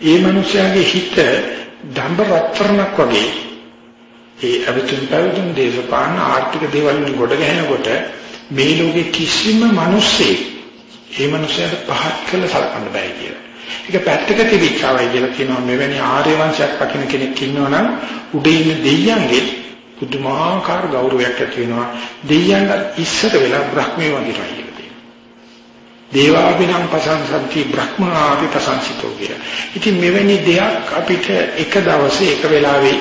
ඒ මනුස්සයාගේ හිත දඹ රත්තරණක් වගේ ඒ අවිතුන් පැවිදුම් දේශපාලන ආර්ථික දේවල් වලින් ගොඩ ගැහෙනකොට මේ ලෝකේ කිසිම මිනිස්සෙක් ඒ මනුස්සයාට පහත් කළ සලකන්න බෑ කියලා. ඒක පැත්තක තිබිච්චවයි කියලා කියනවා මෙවැනි ආර්ය වංශයක් පකින කෙනෙක් ඉන්නවනම් උඩ ඉන්න දෙයියන්ගේ පුදුමාකාර ගෞරවයක් ඇති වෙනවා. දෙයියන්ට ඉස්සර වෙලා බ්‍රහ්මයේ වඳිනවා කියලා තියෙනවා. දේවාභිනම් පසංසන්ති බ්‍රහ්මාපි පසංසිතෝ කියලා. ඉතින් මෙවැනි දෙයක් අපිට එක දවසේ එක වෙලාවේ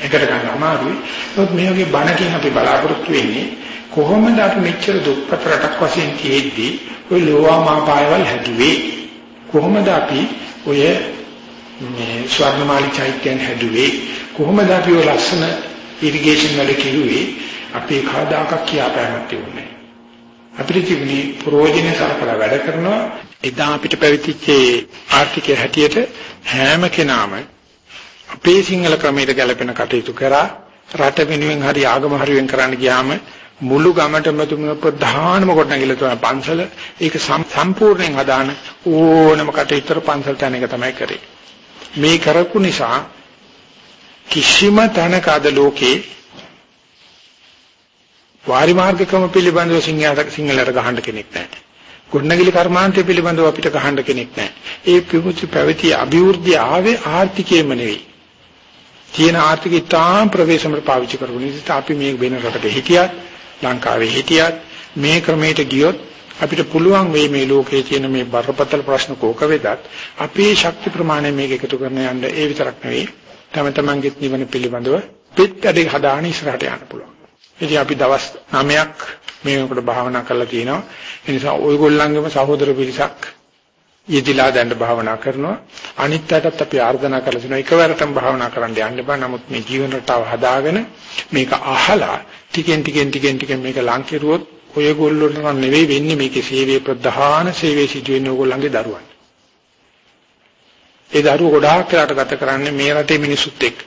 එකට ගන්න අමාරුයි. නමුත් මේ වගේ බණකින් අපි බලාපොරොත්තු වෙන්නේ කොහොමද අපි මෙච්චර දුක්පත් රටක් වශයෙන් තියෙද්දි ඔය ලෝවා මාපායවල් හැදුවේ. කොහොමද අපි ඔය මේ ස්වර්ණමාලි චෛත්‍යයන් හැදුවේ? කොහොමද අපි ඔය ලස්සන ඉරිගේෂන් වල කිරුවේ? අපි කවදාකවත් කියාපෑමක් තිබුණේ අපිට තිබුණේ ප්‍රෝජන සලකලා වැඩ කරනවා. එදා අපිට පැවිදිච්ච ආර්ථිකය හැටියට හැම කෙනාම අපේ සිංහල ක්‍රමයට ගැලපෙන කටයුතු කරා. රට වෙනුවෙන් හරි ආගම හරියෙන් කරන්න ගියාම මුළු ගමටම තුන ප්‍රධානම කොට නැගිලා තමයි පන්සල ඒක සම්පූර්ණයෙන් හදාන ඕනම කටයුත්තර පන්සල් තැන එක තමයි කරේ මේ කරපු නිසා කිසිම තැනක අද ලෝකේ වාරි මාර්ගකම පිළිබඳව සිංහලට සිංහලට ගහන්න කෙනෙක් නැහැ. ගොඩනැගිලි කර්මාන්තය පිළිබඳව අපිට ගහන්න කෙනෙක් නැහැ. ඒ පිපුචි පැවති අභිවෘද්ධිය ආවේ ආර්ථිකයෙම නෙවෙයි. තියෙන ආර්ථිකය තාම ප්‍රවේශමකට පාවිච්චි කරපු නිසා අපි මේ වෙන රටක හිටියත් ලංකාවේ හිටියත් මේ ක්‍රමයට ගියොත් අපිට පුළුවන් වෙයි මේ ලෝකයේ තියෙන මේ බරපතල ප්‍රශ්න කෝක වෙදත් අපේ ශක්ති ප්‍රමාණය මේක එකතු කරන යන්න ඒ විතරක් නෙවෙයි තම තමන්ගේ නිවන පිළිබඳව පිටකඩේ හදාන ඉස්සරහට යන්න පුළුවන්. ඉතින් අපි දවස් 9ක් මේකට භාවනා කරලා තියෙනවා. ඒ නිසා ওইගොල්ලන්ගේම සහෝදර පිරිසක් යෙදිලා දැන් භාවනා කරනවා. අනිත් පැත්තත් අපි ආර්දනා කරලා තිනවා එකවරටම භාවනා කරන්න යන්න බෑ. නමුත් මේ ජීවන රටාව හදාගෙන මේක අහලා ටිකෙන් ටිකෙන් ටිකෙන් ටිකෙන් මේක ලං කෙරුවොත් ඔයගොල්ලොන්ට නෙවෙයි වෙන්නේ මේකේ සේවයේ ප්‍රධාන සේවයේ සිදුවෙන්නේ ඕගොල්ලන්ගේ දරුවන්. ඒ දරුවෝ ගොඩාක් වෙලාට ගත කරන්නේ මේ රටේ මිනිස්සුත් එක්ක.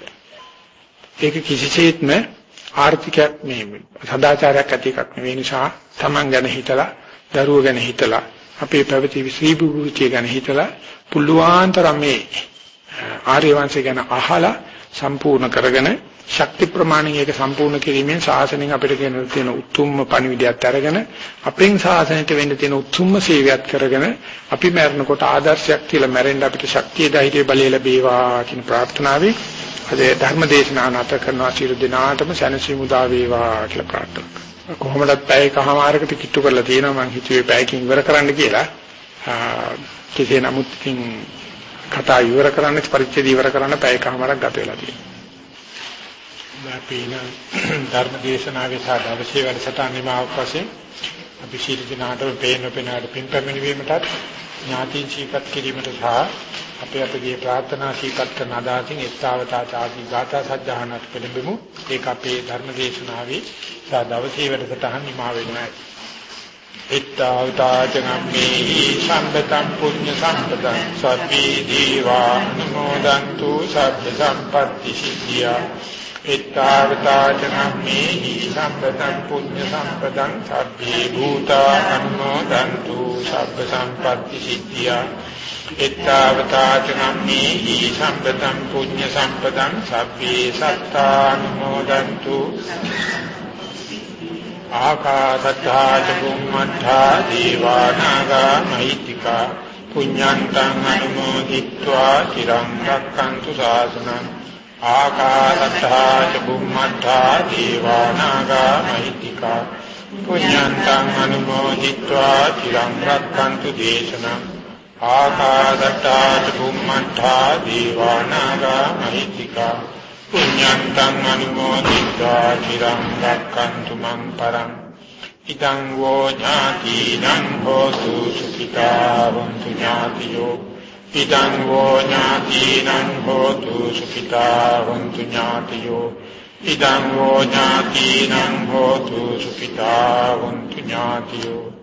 ඒක කිසිසේත්ම ආර්ථිකයක් මේ සදාචාරයක් ඇති එකක් නෙවෙයි නිසා Taman ගැන හිතලා දරුවෝ ගැන හිතලා අපේ පැවති විශ්ීභූතිය ගැන හිතලා පුළුවන් තරම් මේ ආර්ය වංශය ගැන අහලා සම්පූර්ණ කරගෙන ශක්ති ප්‍රමාණය එක සම්පූර්ණ කිරීමෙන් ශාසනයෙන් අපිට කියන තියෙන උතුම්ම පණිවිඩයත් අරගෙන අපෙන් ශාසනයට වෙන්න තියෙන උතුම්ම සේවයක් කරගෙන අපි මරණකොට ආදර්ශයක් කියලා මැරෙන්න අපිට ශක්තිය ධෛර්යය බලය ලැබේවා කියන ප්‍රාර්ථනාවයි අද ධර්ම දේශනාව නැත කරනවා. සියලු දෙනාටම සැනසීම උදා වේවා කියලා ප්‍රාර්ථනා කරනවා. කොහොමදත් පැයකමාරකට කිට්ටු කරලා තියෙනවා මම හිතුවේ පැයකින් ඉවර කරන්න කියලා. කෙසේ නමුත් ඉතින් කතා ඉවර කරන්න පරිච්ඡේද ඉවර කරන්න පැයකමාරක් ගත වෙලා තියෙනවා. අපි ධර්ම දේශනාවේ සාද අවශ්‍ය වැඩසටහන නිමාවක් වශයෙන් අපි ශීල දිනාට පේන පේනාට පින් පැමිණීමටත් ඥාතින් සීපත් කිරීමට සහ අපේ අපගේ ප්‍රාර්ථනා සීපත් කරන අදාසින් එත්තාවතා ചാති ගාථා සජ්ජහානත් පිළිබිමු ඒක අපේ ධර්ම දේශනාවේ සා දවසේ වැඩසටහන් නිමා වෙනවා. එත්තාවතා චනම්මේ සම්පතං පුඤ්ඤ සම්පතං සබ්බේ දීවා නමෝදන්තු සබ්බ සම්පත්‍ති සිද්ධියා. එත්තාවතා චනම්මේ සම්පතං පුඤ්ඤ සම්පතං සබ්බේ භූතා අනුමෝදන්තු සබ්බ සම්පත්‍ති සිද්ධියා. එත්තාවතාචනම්මේ ඊ සම්පතම් පුඤ්ඤ සම්පතම් සබ්බේ සත්තානුමෝදන්තු. ආකාශත්තා චුම්මත්තා දීවානාගා මහිත්‍තිකා. පුඤ්ඤන්තං අනුමෝදිත්වා চিරං රක්ඛන්තු ශාසනං ආකාශත්තා චුම්මත්තා දීවානාගා මහිත්‍තිකා. පුඤ්ඤන්තං අනුමෝදිත්වා চিරං රක්ඛන්තු දේශනං. ආකාදට්ටාට බුම්මණ්ඨා දීවානාගා මහිත්‍තිකා පුඤ්ඤන්තං අනුමෝදිත්වා චිරං රක්ඛන්තු මං පරං ඉදං වෝ ඥාතිනං හෝතු සුඛිතා වന്തു ඥාතියෝ ඉදං වෝ ඥාතිනං හෝතු සුඛිතා වന്തു ඥාතියෝ ඉදං වෝ ඥාතිනං හෝතු සුඛිතා වന്തു ඥාතියෝ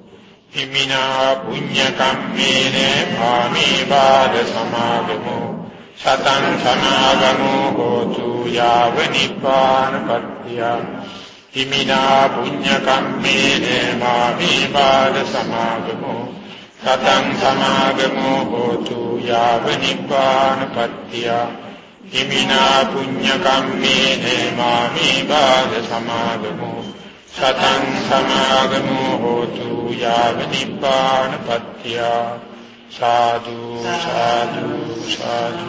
හිමිනා පුඤ්ඤ කම්මේන භාමේ බාද සමාගමෝ සතං සමාගමෝ හෝතු යාව නිපානපත්තිය හිමිනා පුඤ්ඤ කම්මේන භාමේ බාද සමාගමෝ සතං සමාගමෝ හෝතු යාව නිපානපත්තිය හිමිනා පුඤ්ඤ කම්මේන මාමේ බාද සමාගමෝ සතං සමාගමෝ හෝතු යාව නිපානපත්තිය සාදු සාදු සාදු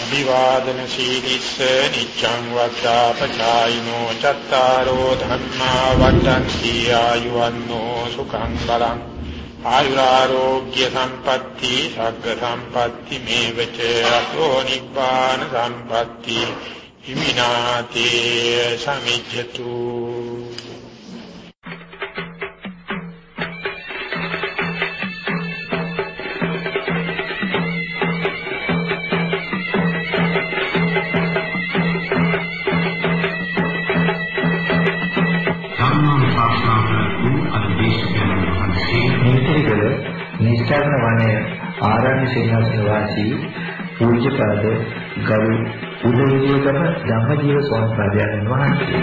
අභිවාදන සීලිස්ස නිච්ඡං වත්තා පචායිනෝ චත්තාරෝ ධම්මා වඩ්ඩන්ති ආයුවන්නෝ සුඛං බලං ආයුරාෝග්‍ය සම්පatti සග්ග සම්පatti මේවච අතෝ නිබ්බාන සම්පatti හිමිනාතේ සමිජ්ජතු. නිස්සාරණ වනයේ ආරණ්‍ය සේනාසන වාසී පූජ්‍යපාද ගරු උදේවිදේකම ධම්මජීව ස්වාමීන් වහන්සේ.